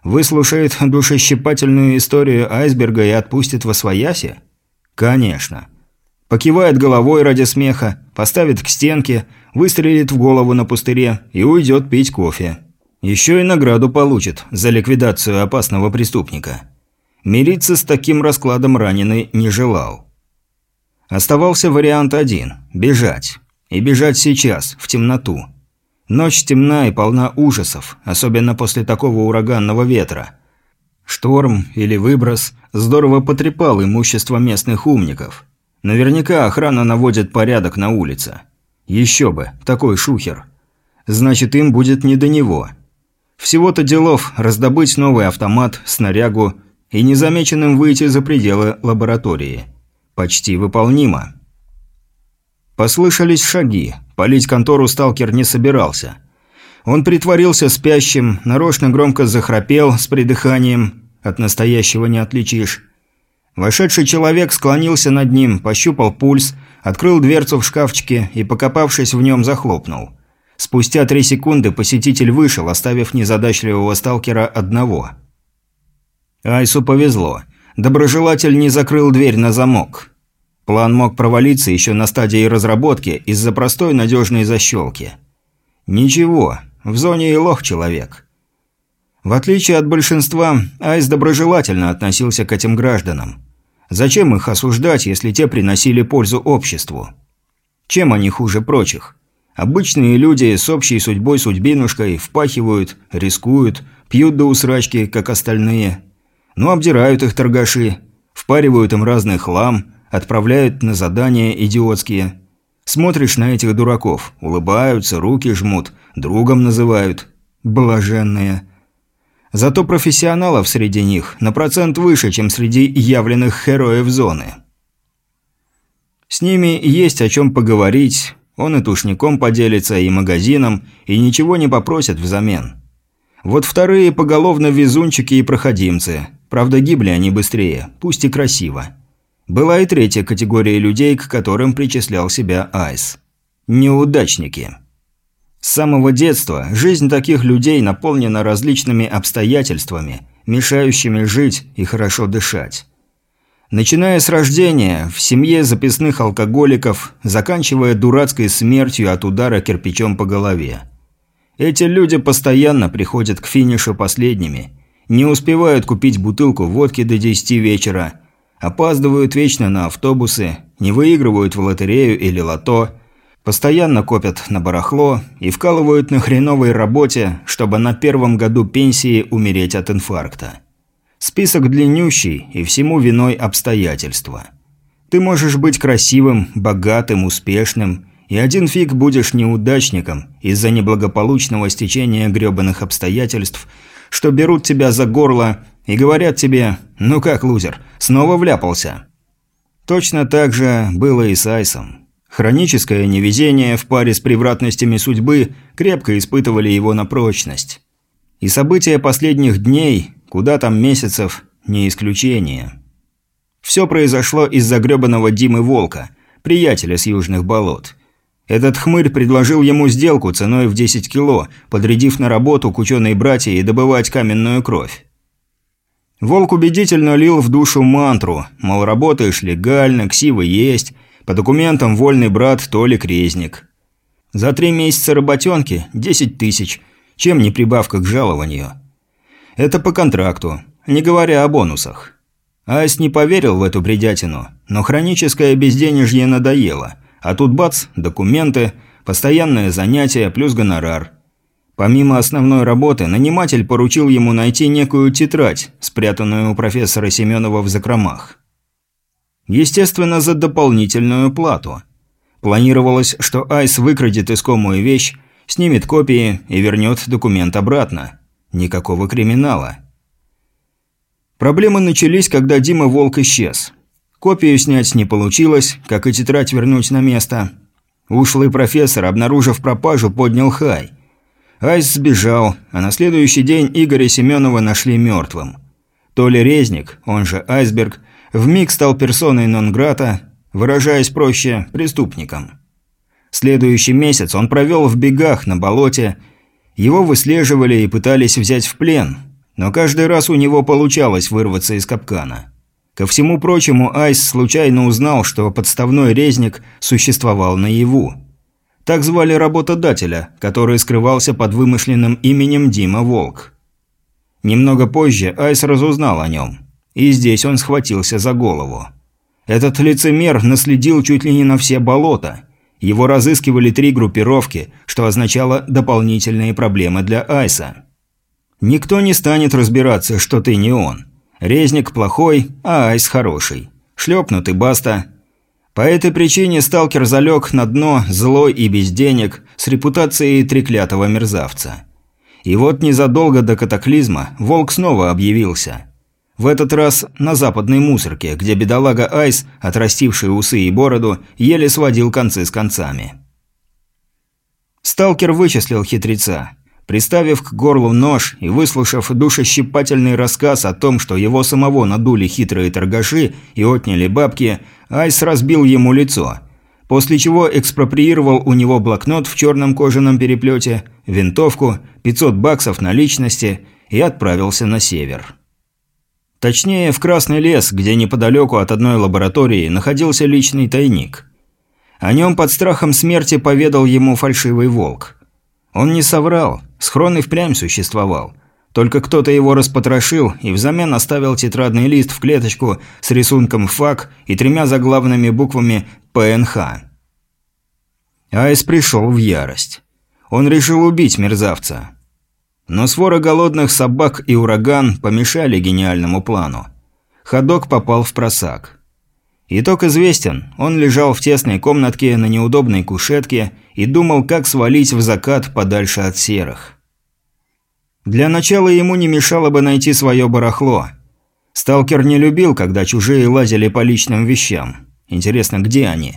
Выслушает душещипательную историю айсберга и отпустит во свояси? Конечно. Покивает головой ради смеха, поставит к стенке, выстрелит в голову на пустыре и уйдет пить кофе. Еще и награду получит за ликвидацию опасного преступника. Мириться с таким раскладом раненый не желал. Оставался вариант один – бежать. И бежать сейчас, в темноту. Ночь темна и полна ужасов, особенно после такого ураганного ветра. Шторм или выброс здорово потрепал имущество местных умников. Наверняка охрана наводит порядок на улице. Еще бы, такой шухер. Значит, им будет не до него. Всего-то делов раздобыть новый автомат, снарягу и незамеченным выйти за пределы лаборатории. Почти выполнимо. Послышались шаги. Полить контору сталкер не собирался. Он притворился спящим, нарочно громко захрапел с придыханием. От настоящего не отличишь. Вошедший человек склонился над ним, пощупал пульс, открыл дверцу в шкафчике и, покопавшись в нем, захлопнул. Спустя три секунды посетитель вышел, оставив незадачливого сталкера одного. Айсу повезло. Доброжелатель не закрыл дверь на замок. План мог провалиться еще на стадии разработки из-за простой надежной защелки. Ничего, в зоне и лох человек. В отличие от большинства, Айс доброжелательно относился к этим гражданам. Зачем их осуждать, если те приносили пользу обществу? Чем они хуже прочих? Обычные люди с общей судьбой-судьбинушкой впахивают, рискуют, пьют до усрачки, как остальные. Ну, обдирают их торгаши, впаривают им разный хлам, отправляют на задания идиотские. Смотришь на этих дураков, улыбаются, руки жмут, другом называют. Блаженные. Зато профессионалов среди них на процент выше, чем среди явленных героев зоны. С ними есть о чем поговорить, он и тушником поделится, и магазином, и ничего не попросят взамен. Вот вторые поголовно везунчики и проходимцы. Правда, гибли они быстрее, пусть и красиво. Была и третья категория людей, к которым причислял себя Айс. Неудачники. С самого детства жизнь таких людей наполнена различными обстоятельствами, мешающими жить и хорошо дышать. Начиная с рождения, в семье записных алкоголиков, заканчивая дурацкой смертью от удара кирпичом по голове. Эти люди постоянно приходят к финишу последними, не успевают купить бутылку водки до 10 вечера, опаздывают вечно на автобусы, не выигрывают в лотерею или лото, постоянно копят на барахло и вкалывают на хреновой работе, чтобы на первом году пенсии умереть от инфаркта. Список длиннющий, и всему виной обстоятельства. Ты можешь быть красивым, богатым, успешным, и один фиг будешь неудачником из-за неблагополучного стечения грёбаных обстоятельств, что берут тебя за горло и говорят тебе «Ну как, лузер, снова вляпался?» Точно так же было и с Айсом. Хроническое невезение в паре с превратностями судьбы крепко испытывали его на прочность. И события последних дней Куда там месяцев, не исключение. Все произошло из-за гребаного Димы Волка, приятеля с южных болот. Этот хмырь предложил ему сделку ценой в 10 кило, подрядив на работу к ученой братье и добывать каменную кровь. Волк убедительно лил в душу мантру, мол, работаешь легально, ксивы есть, по документам вольный брат Толик Резник. За три месяца работенки – 10 тысяч, чем не прибавка к жалованию – это по контракту, не говоря о бонусах. Айс не поверил в эту бредятину, но хроническое безденежье надоело. А тут бац, документы, постоянное занятие плюс гонорар. Помимо основной работы, наниматель поручил ему найти некую тетрадь, спрятанную у профессора Семенова в закромах. Естественно, за дополнительную плату. Планировалось, что Айс выкрадет искомую вещь, снимет копии и вернет документ обратно. Никакого криминала. Проблемы начались, когда Дима Волк исчез. Копию снять не получилось, как и тетрадь вернуть на место. Ушлый профессор, обнаружив пропажу, поднял хай. Айс сбежал, а на следующий день Игоря Семенова нашли мертвым. Толя Резник, он же Айсберг, вмиг стал персоной нон-грата, выражаясь проще, преступником. Следующий месяц он провел в бегах на болоте его выслеживали и пытались взять в плен, но каждый раз у него получалось вырваться из капкана. Ко всему прочему, Айс случайно узнал, что подставной резник существовал наяву. Так звали работодателя, который скрывался под вымышленным именем Дима Волк. Немного позже Айс разузнал о нем. И здесь он схватился за голову. Этот лицемер наследил чуть ли не на все болота – его разыскивали три группировки, что означало дополнительные проблемы для Айса. Никто не станет разбираться, что ты не он. Резник плохой, а Айс хороший. Шлепнут и баста. По этой причине сталкер залег на дно злой и без денег, с репутацией треклятого мерзавца. И вот незадолго до катаклизма Волк снова объявился – в этот раз на западной мусорке, где бедолага Айс, отрастивший усы и бороду, еле сводил концы с концами. Сталкер вычислил хитреца. Приставив к горлу нож и выслушав душещипательный рассказ о том, что его самого надули хитрые торгаши и отняли бабки, Айс разбил ему лицо, после чего экспроприировал у него блокнот в черном кожаном переплете, винтовку, 500 баксов наличности и отправился на север. Точнее, в Красный лес, где неподалеку от одной лаборатории находился личный тайник. О нем под страхом смерти поведал ему фальшивый волк. Он не соврал, схрон и впрямь существовал. Только кто-то его распотрошил и взамен оставил тетрадный лист в клеточку с рисунком ФАК и тремя заглавными буквами ПНХ. Айс пришел в ярость. Он решил убить мерзавца. Но свора голодных собак и ураган помешали гениальному плану. Ходок попал в просак. Итог известен. Он лежал в тесной комнатке на неудобной кушетке и думал, как свалить в закат подальше от серых. Для начала ему не мешало бы найти свое барахло. Сталкер не любил, когда чужие лазили по личным вещам. Интересно, где они?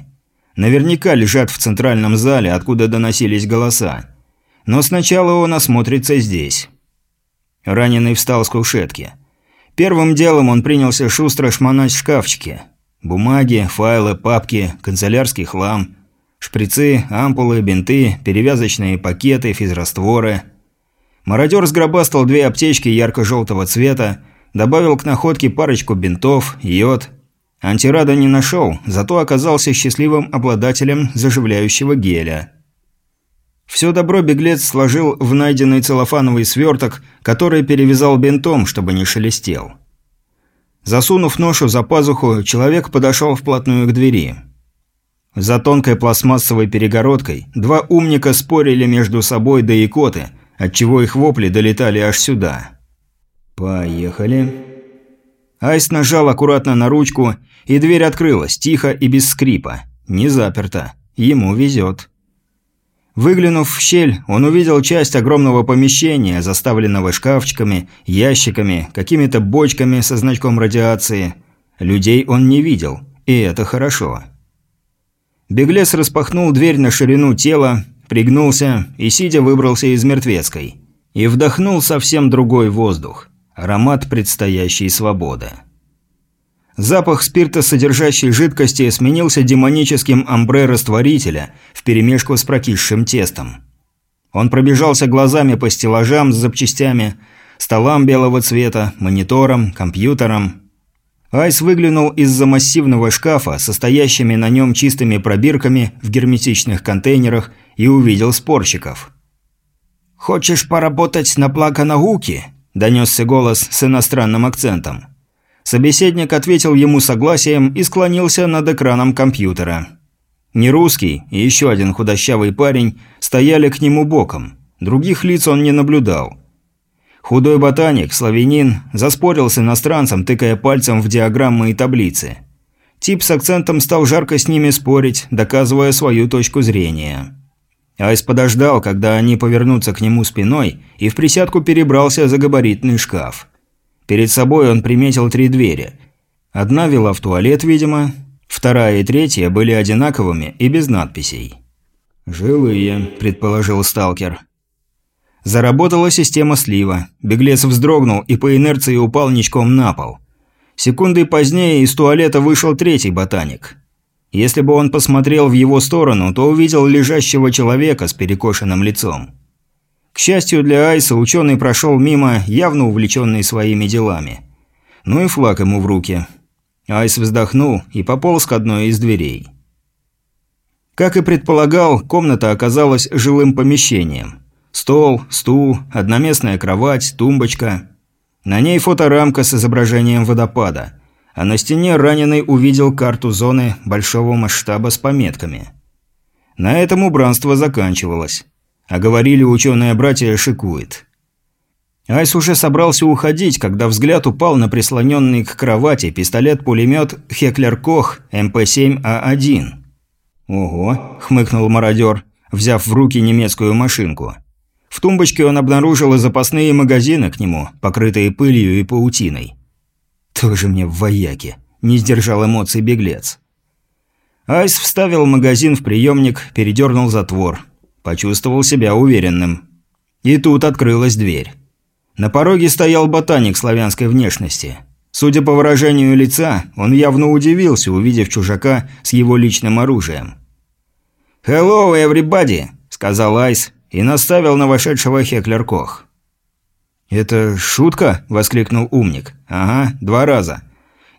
Наверняка лежат в центральном зале, откуда доносились голоса. Но сначала он осмотрится здесь. Раненый встал с кушетки. Первым делом он принялся шустро шмонать шкафчики. Бумаги, файлы, папки, канцелярский хлам, шприцы, ампулы, бинты, перевязочные пакеты, физрастворы. Мародер сгробастал две аптечки ярко-желтого цвета, добавил к находке парочку бинтов, йод. Антирада не нашел, зато оказался счастливым обладателем заживляющего геля. Все добро беглец сложил в найденный целлофановый сверток, который перевязал бинтом, чтобы не шелестел. Засунув ношу за пазуху, человек подошел вплотную к двери. За тонкой пластмассовой перегородкой два умника спорили между собой до икоты, отчего их вопли долетали аж сюда. «Поехали». Айс нажал аккуратно на ручку, и дверь открылась, тихо и без скрипа. Не заперта. Ему везет. Выглянув в щель, он увидел часть огромного помещения, заставленного шкафчиками, ящиками, какими-то бочками со значком радиации. Людей он не видел, и это хорошо. Беглец распахнул дверь на ширину тела, пригнулся и, сидя, выбрался из мертвецкой. И вдохнул совсем другой воздух. Аромат предстоящей свободы. Запах спиртосодержащей жидкости сменился демоническим амбре растворителя вперемешку с прокисшим тестом. Он пробежался глазами по стеллажам с запчастями, столам белого цвета, мониторам, компьютерам. Айс выглянул из-за массивного шкафа, состоящими на нем чистыми пробирками в герметичных контейнерах, и увидел спорщиков. «Хочешь поработать на благо науки?» – донесся голос с иностранным акцентом. Собеседник ответил ему согласием и склонился над экраном компьютера. Нерусский и еще один худощавый парень стояли к нему боком. Других лиц он не наблюдал. Худой ботаник, славянин, заспорил с иностранцем, тыкая пальцем в диаграммы и таблицы. Тип с акцентом стал жарко с ними спорить, доказывая свою точку зрения. Айс подождал, когда они повернутся к нему спиной, и в присядку перебрался за габаритный шкаф. Перед собой он приметил три двери. Одна вела в туалет, видимо, вторая и третья были одинаковыми и без надписей. «Жилые», – предположил сталкер. Заработала система слива. Беглец вздрогнул и по инерции упал ничком на пол. Секунды позднее из туалета вышел третий ботаник. Если бы он посмотрел в его сторону, то увидел лежащего человека с перекошенным лицом. К счастью для Айса, ученый прошел мимо, явно увлеченный своими делами. Ну и флаг ему в руки. Айс вздохнул и пополз к одной из дверей. Как и предполагал, комната оказалась жилым помещением. Стол, стул, одноместная кровать, тумбочка. На ней фоторамка с изображением водопада. А на стене раненый увидел карту зоны большого масштаба с пометками. На этом убранство заканчивалось. А говорили, ученые-братья шикует. Айс уже собрался уходить, когда взгляд упал на прислоненный к кровати пистолет-пулемет Хеклер Кох МП-7А1. «Ого», – хмыкнул мародер, взяв в руки немецкую машинку. В тумбочке он обнаружил запасные магазины к нему, покрытые пылью и паутиной. «Тоже мне в вояке», – не сдержал эмоций беглец. Айс вставил магазин в приемник, передернул затвор – Почувствовал себя уверенным. И тут открылась дверь. На пороге стоял ботаник славянской внешности. Судя по выражению лица, он явно удивился, увидев чужака с его личным оружием. «Hello, everybody!» – сказал Айс и наставил на вошедшего Хеклер Кох. «Это шутка?» – воскликнул умник. «Ага, два раза.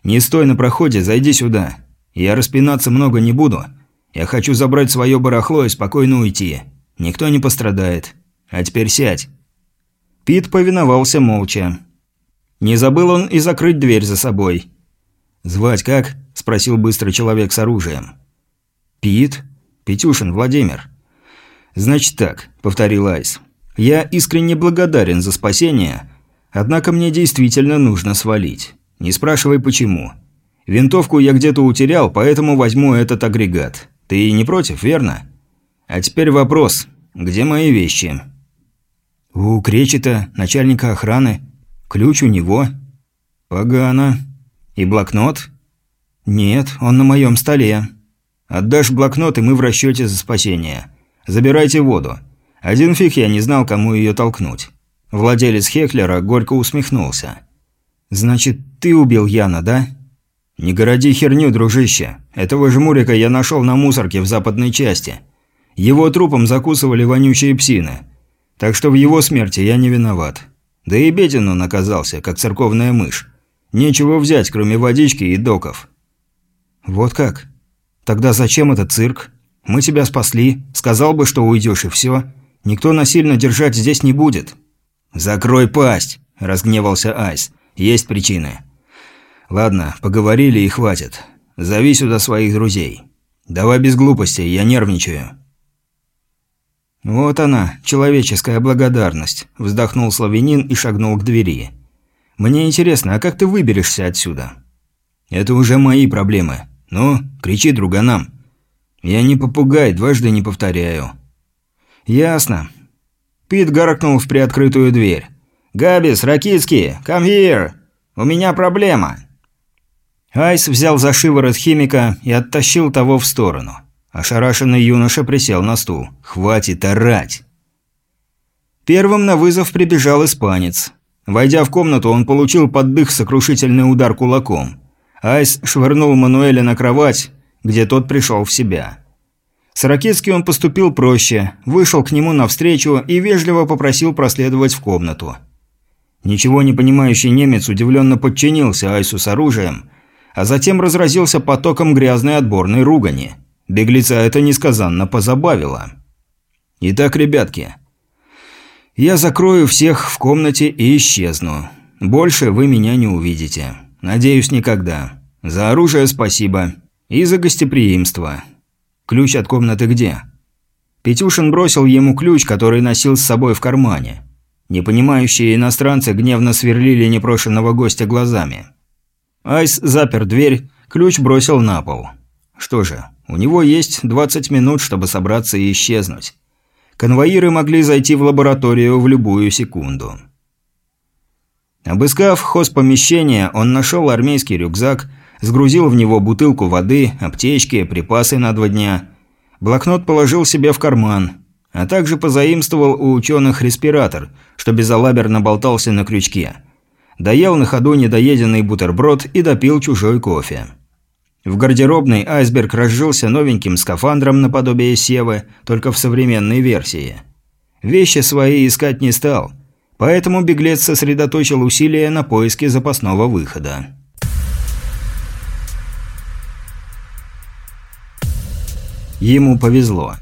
Не стой на проходе, зайди сюда. Я распинаться много не буду. Я хочу забрать свое барахло и спокойно уйти. Никто не пострадает. А теперь сядь». Пит повиновался молча. Не забыл он и закрыть дверь за собой. «Звать как?» – спросил быстро человек с оружием. «Пит? Петюшин Владимир». «Значит так», – повторил Айс. «Я искренне благодарен за спасение, однако мне действительно нужно свалить. Не спрашивай почему. Винтовку я где-то утерял, поэтому возьму этот агрегат. Ты не против, верно?» А теперь вопрос. Где мои вещи? У Кречета, начальника охраны. Ключ у него. Погано. И блокнот? Нет, он на моем столе. Отдашь блокнот, и мы в расчете за спасение. Забирайте воду. Один фиг я не знал, кому ее толкнуть. Владелец Хеклера горько усмехнулся. «Значит, ты убил Яна, да?» «Не городи херню, дружище. Этого жмурика я нашел на мусорке в западной части. Его трупом закусывали вонючие псины. Так что в его смерти я не виноват. Да и Бедин он оказался, как церковная мышь. Нечего взять, кроме водички и доков. Вот как? Тогда зачем этот цирк? Мы тебя спасли, сказал бы, что уйдешь и все. Никто насильно держать здесь не будет. Закрой пасть, разгневался Айс. Есть причины. Ладно, поговорили и хватит. Зови сюда своих друзей. Давай без глупостей, я нервничаю. Вот она, человеческая благодарность, вздохнул славянин и шагнул к двери. Мне интересно, а как ты выберешься отсюда? Это уже мои проблемы. Ну, кричи друганам. Я не попугай, дважды не повторяю. Ясно. Пит гаркнул в приоткрытую дверь. «Габис, Ракицкий, come here! У меня проблема!» Айс взял за шиворот химика и оттащил того в сторону. Ошарашенный юноша присел на стул. «Хватит орать!» Первым на вызов прибежал испанец. Войдя в комнату, он получил под дых сокрушительный удар кулаком. Айс швырнул Мануэля на кровать, где тот пришел в себя. С Ракетски он поступил проще, вышел к нему навстречу и вежливо попросил проследовать в комнату. Ничего не понимающий немец удивленно подчинился Айсу с оружием, а затем разразился потоком грязной отборной ругани. Беглеца это несказанно позабавило. «Итак, ребятки, я закрою всех в комнате и исчезну. Больше вы меня не увидите. Надеюсь, никогда. За оружие спасибо. И за гостеприимство. Ключ от комнаты где?» Петюшин бросил ему ключ, который носил с собой в кармане. Непонимающие иностранцы гневно сверлили непрошенного гостя глазами. Айс запер дверь, ключ бросил на пол. Что же, у него есть 20 минут, чтобы собраться и исчезнуть. Конвоиры могли зайти в лабораторию в любую секунду. Обыскав хозпомещение, он нашел армейский рюкзак, сгрузил в него бутылку воды, аптечки, припасы на два дня. Блокнот положил себе в карман, а также позаимствовал у ученых респиратор, что безалаберно болтался на крючке. Доел на ходу недоеденный бутерброд и допил чужой кофе. В гардеробной айсберг разжился новеньким скафандром наподобие Севы, только в современной версии. Вещи свои искать не стал, поэтому беглец сосредоточил усилия на поиске запасного выхода. Ему повезло.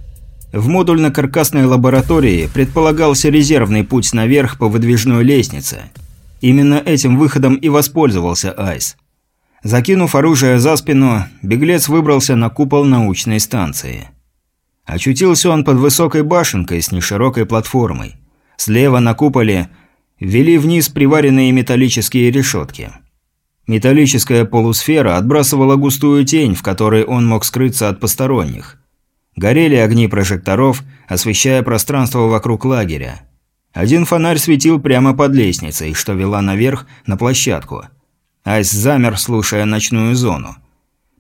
В модульно-каркасной лаборатории предполагался резервный путь наверх по выдвижной лестнице. Именно этим выходом и воспользовался Айс – Закинув оружие за спину, беглец выбрался на купол научной станции. Очутился он под высокой башенкой с неширокой платформой. Слева на куполе вели вниз приваренные металлические решетки. Металлическая полусфера отбрасывала густую тень, в которой он мог скрыться от посторонних. Горели огни прожекторов, освещая пространство вокруг лагеря. Один фонарь светил прямо под лестницей, что вела наверх на площадку – Айс замер, слушая ночную зону.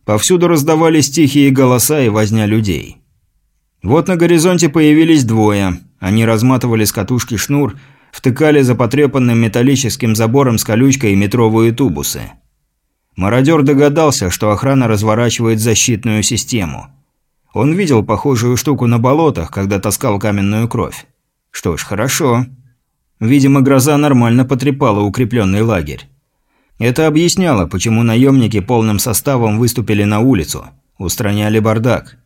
Повсюду раздавались тихие голоса и возня людей. Вот на горизонте появились двое. Они разматывали с катушки шнур, втыкали за потрепанным металлическим забором с колючкой метровые тубусы. Мародер догадался, что охрана разворачивает защитную систему. Он видел похожую штуку на болотах, когда таскал каменную кровь. Что ж, хорошо. Видимо, гроза нормально потрепала укрепленный лагерь. Это объясняло, почему наемники полным составом выступили на улицу, устраняли бардак.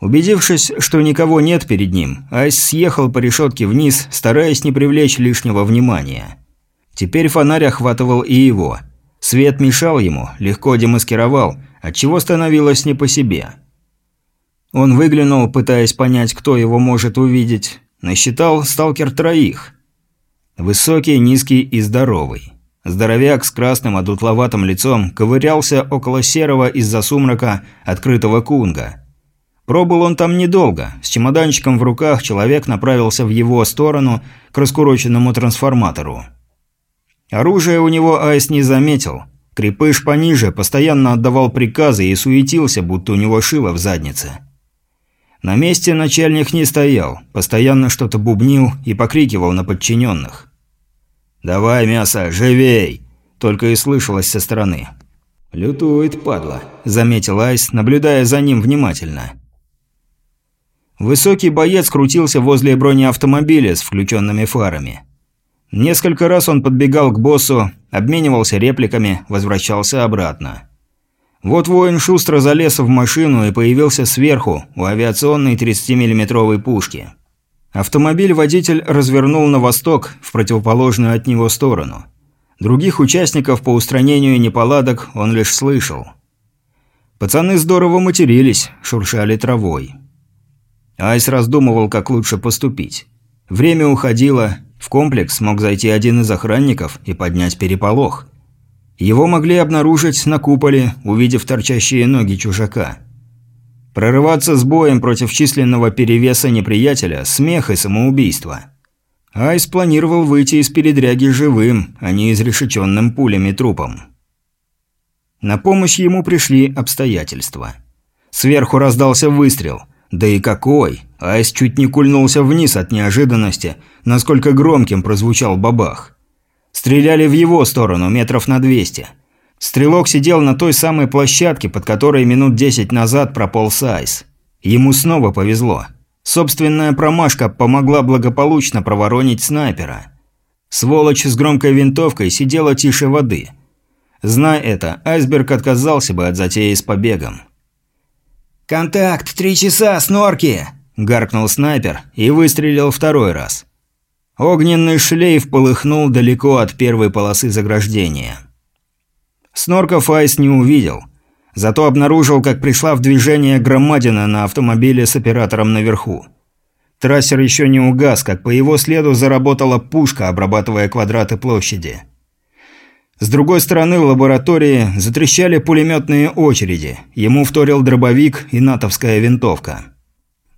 Убедившись, что никого нет перед ним, Айс съехал по решетке вниз, стараясь не привлечь лишнего внимания. Теперь фонарь охватывал и его. Свет мешал ему, легко демаскировал, отчего становилось не по себе. Он выглянул, пытаясь понять, кто его может увидеть. Насчитал сталкер троих. Высокий, низкий и здоровый. Здоровяк с красным одутловатым лицом ковырялся около серого из-за сумрака открытого кунга. Пробыл он там недолго. С чемоданчиком в руках человек направился в его сторону к раскуроченному трансформатору. Оружие у него Айс не заметил. Крепыш пониже постоянно отдавал приказы и суетился, будто у него шило в заднице. На месте начальник не стоял, постоянно что-то бубнил и покрикивал на подчиненных. «Давай, мясо, живей!» – только и слышалось со стороны. «Лютует, падла», – заметил Айс, наблюдая за ним внимательно. Высокий боец крутился возле бронеавтомобиля с включенными фарами. Несколько раз он подбегал к боссу, обменивался репликами, возвращался обратно. Вот воин шустро залез в машину и появился сверху, у авиационной 30-миллиметровой пушки. Автомобиль водитель развернул на восток, в противоположную от него сторону. Других участников по устранению неполадок он лишь слышал. Пацаны здорово матерились, шуршали травой. Айс раздумывал, как лучше поступить. Время уходило, в комплекс мог зайти один из охранников и поднять переполох. Его могли обнаружить на куполе, увидев торчащие ноги чужака. Прорываться с боем против численного перевеса неприятеля – смех и самоубийство. Айс планировал выйти из передряги живым, а не изрешеченным пулями трупом. На помощь ему пришли обстоятельства. Сверху раздался выстрел – да и какой! Айс чуть не кульнулся вниз от неожиданности, насколько громким прозвучал бабах. Стреляли в его сторону, метров на 200. Стрелок сидел на той самой площадке, под которой минут 10 назад прополз Айс. Ему снова повезло. Собственная промашка помогла благополучно проворонить снайпера. Сволочь с громкой винтовкой сидела тише воды. Зная это, айсберг отказался бы от затеи с побегом. «Контакт! Три часа! Снорки!» – гаркнул снайпер и выстрелил второй раз. Огненный шлейф полыхнул далеко от первой полосы заграждения. Снорков Айс не увидел, зато обнаружил, как пришла в движение громадина на автомобиле с оператором наверху. Трассер еще не угас, как по его следу заработала пушка, обрабатывая квадраты площади. С другой стороны лаборатории затрещали пулеметные очереди. Ему вторил дробовик и натовская винтовка.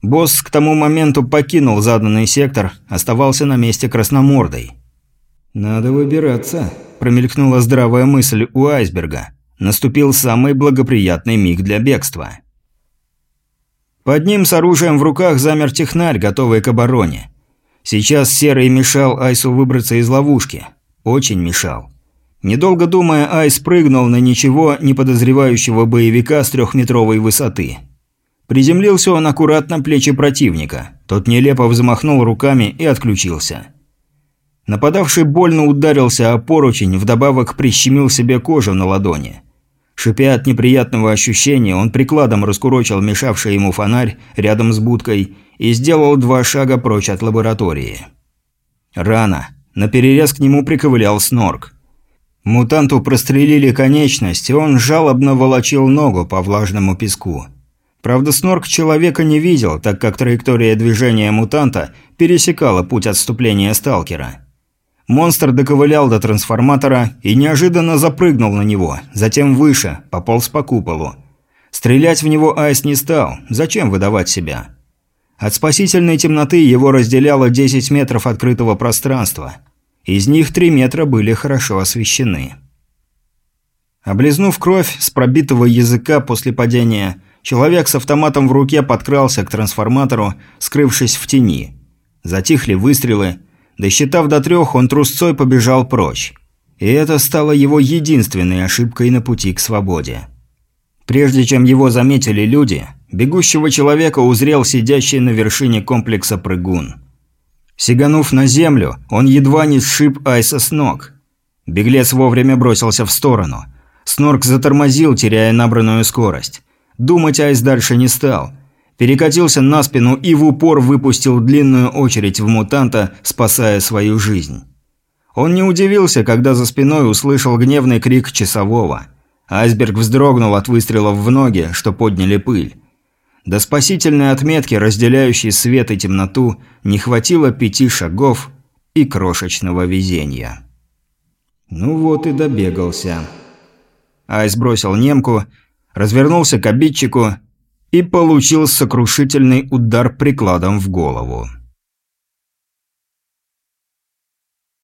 Босс к тому моменту покинул заданный сектор, оставался на месте красномордой. «Надо выбираться», – промелькнула здравая мысль у айсберга. Наступил самый благоприятный миг для бегства. Под ним с оружием в руках замер технарь, готовый к обороне. Сейчас Серый мешал Айсу выбраться из ловушки. Очень мешал. Недолго думая, Айс прыгнул на ничего не подозревающего боевика с трехметровой высоты. Приземлился он аккуратно плечи противника. Тот нелепо взмахнул руками и отключился. Нападавший больно ударился о поручень, вдобавок прищемил себе кожу на ладони. Шипя от неприятного ощущения, он прикладом раскурочил мешавший ему фонарь рядом с будкой и сделал два шага прочь от лаборатории. Рано. На перерез к нему приковылял снорк. Мутанту прострелили конечность, и он жалобно волочил ногу по влажному песку. Правда, Снорк человека не видел, так как траектория движения мутанта пересекала путь отступления сталкера. Монстр доковылял до трансформатора и неожиданно запрыгнул на него, затем выше, пополз по куполу. Стрелять в него Айс не стал, зачем выдавать себя? От спасительной темноты его разделяло 10 метров открытого пространства – из них три метра были хорошо освещены. Облизнув кровь с пробитого языка после падения, человек с автоматом в руке подкрался к трансформатору, скрывшись в тени. Затихли выстрелы. Досчитав до трех, он трусцой побежал прочь. И это стало его единственной ошибкой на пути к свободе. Прежде чем его заметили люди, бегущего человека узрел сидящий на вершине комплекса прыгун – Сиганув на землю, он едва не сшиб Айса с ног. Беглец вовремя бросился в сторону. Снорк затормозил, теряя набранную скорость. Думать Айс дальше не стал. Перекатился на спину и в упор выпустил длинную очередь в мутанта, спасая свою жизнь. Он не удивился, когда за спиной услышал гневный крик часового. Айсберг вздрогнул от выстрелов в ноги, что подняли пыль. До спасительной отметки, разделяющей свет и темноту, не хватило пяти шагов и крошечного везения. Ну вот и добегался. Айс бросил немку, развернулся к обидчику и получил сокрушительный удар прикладом в голову.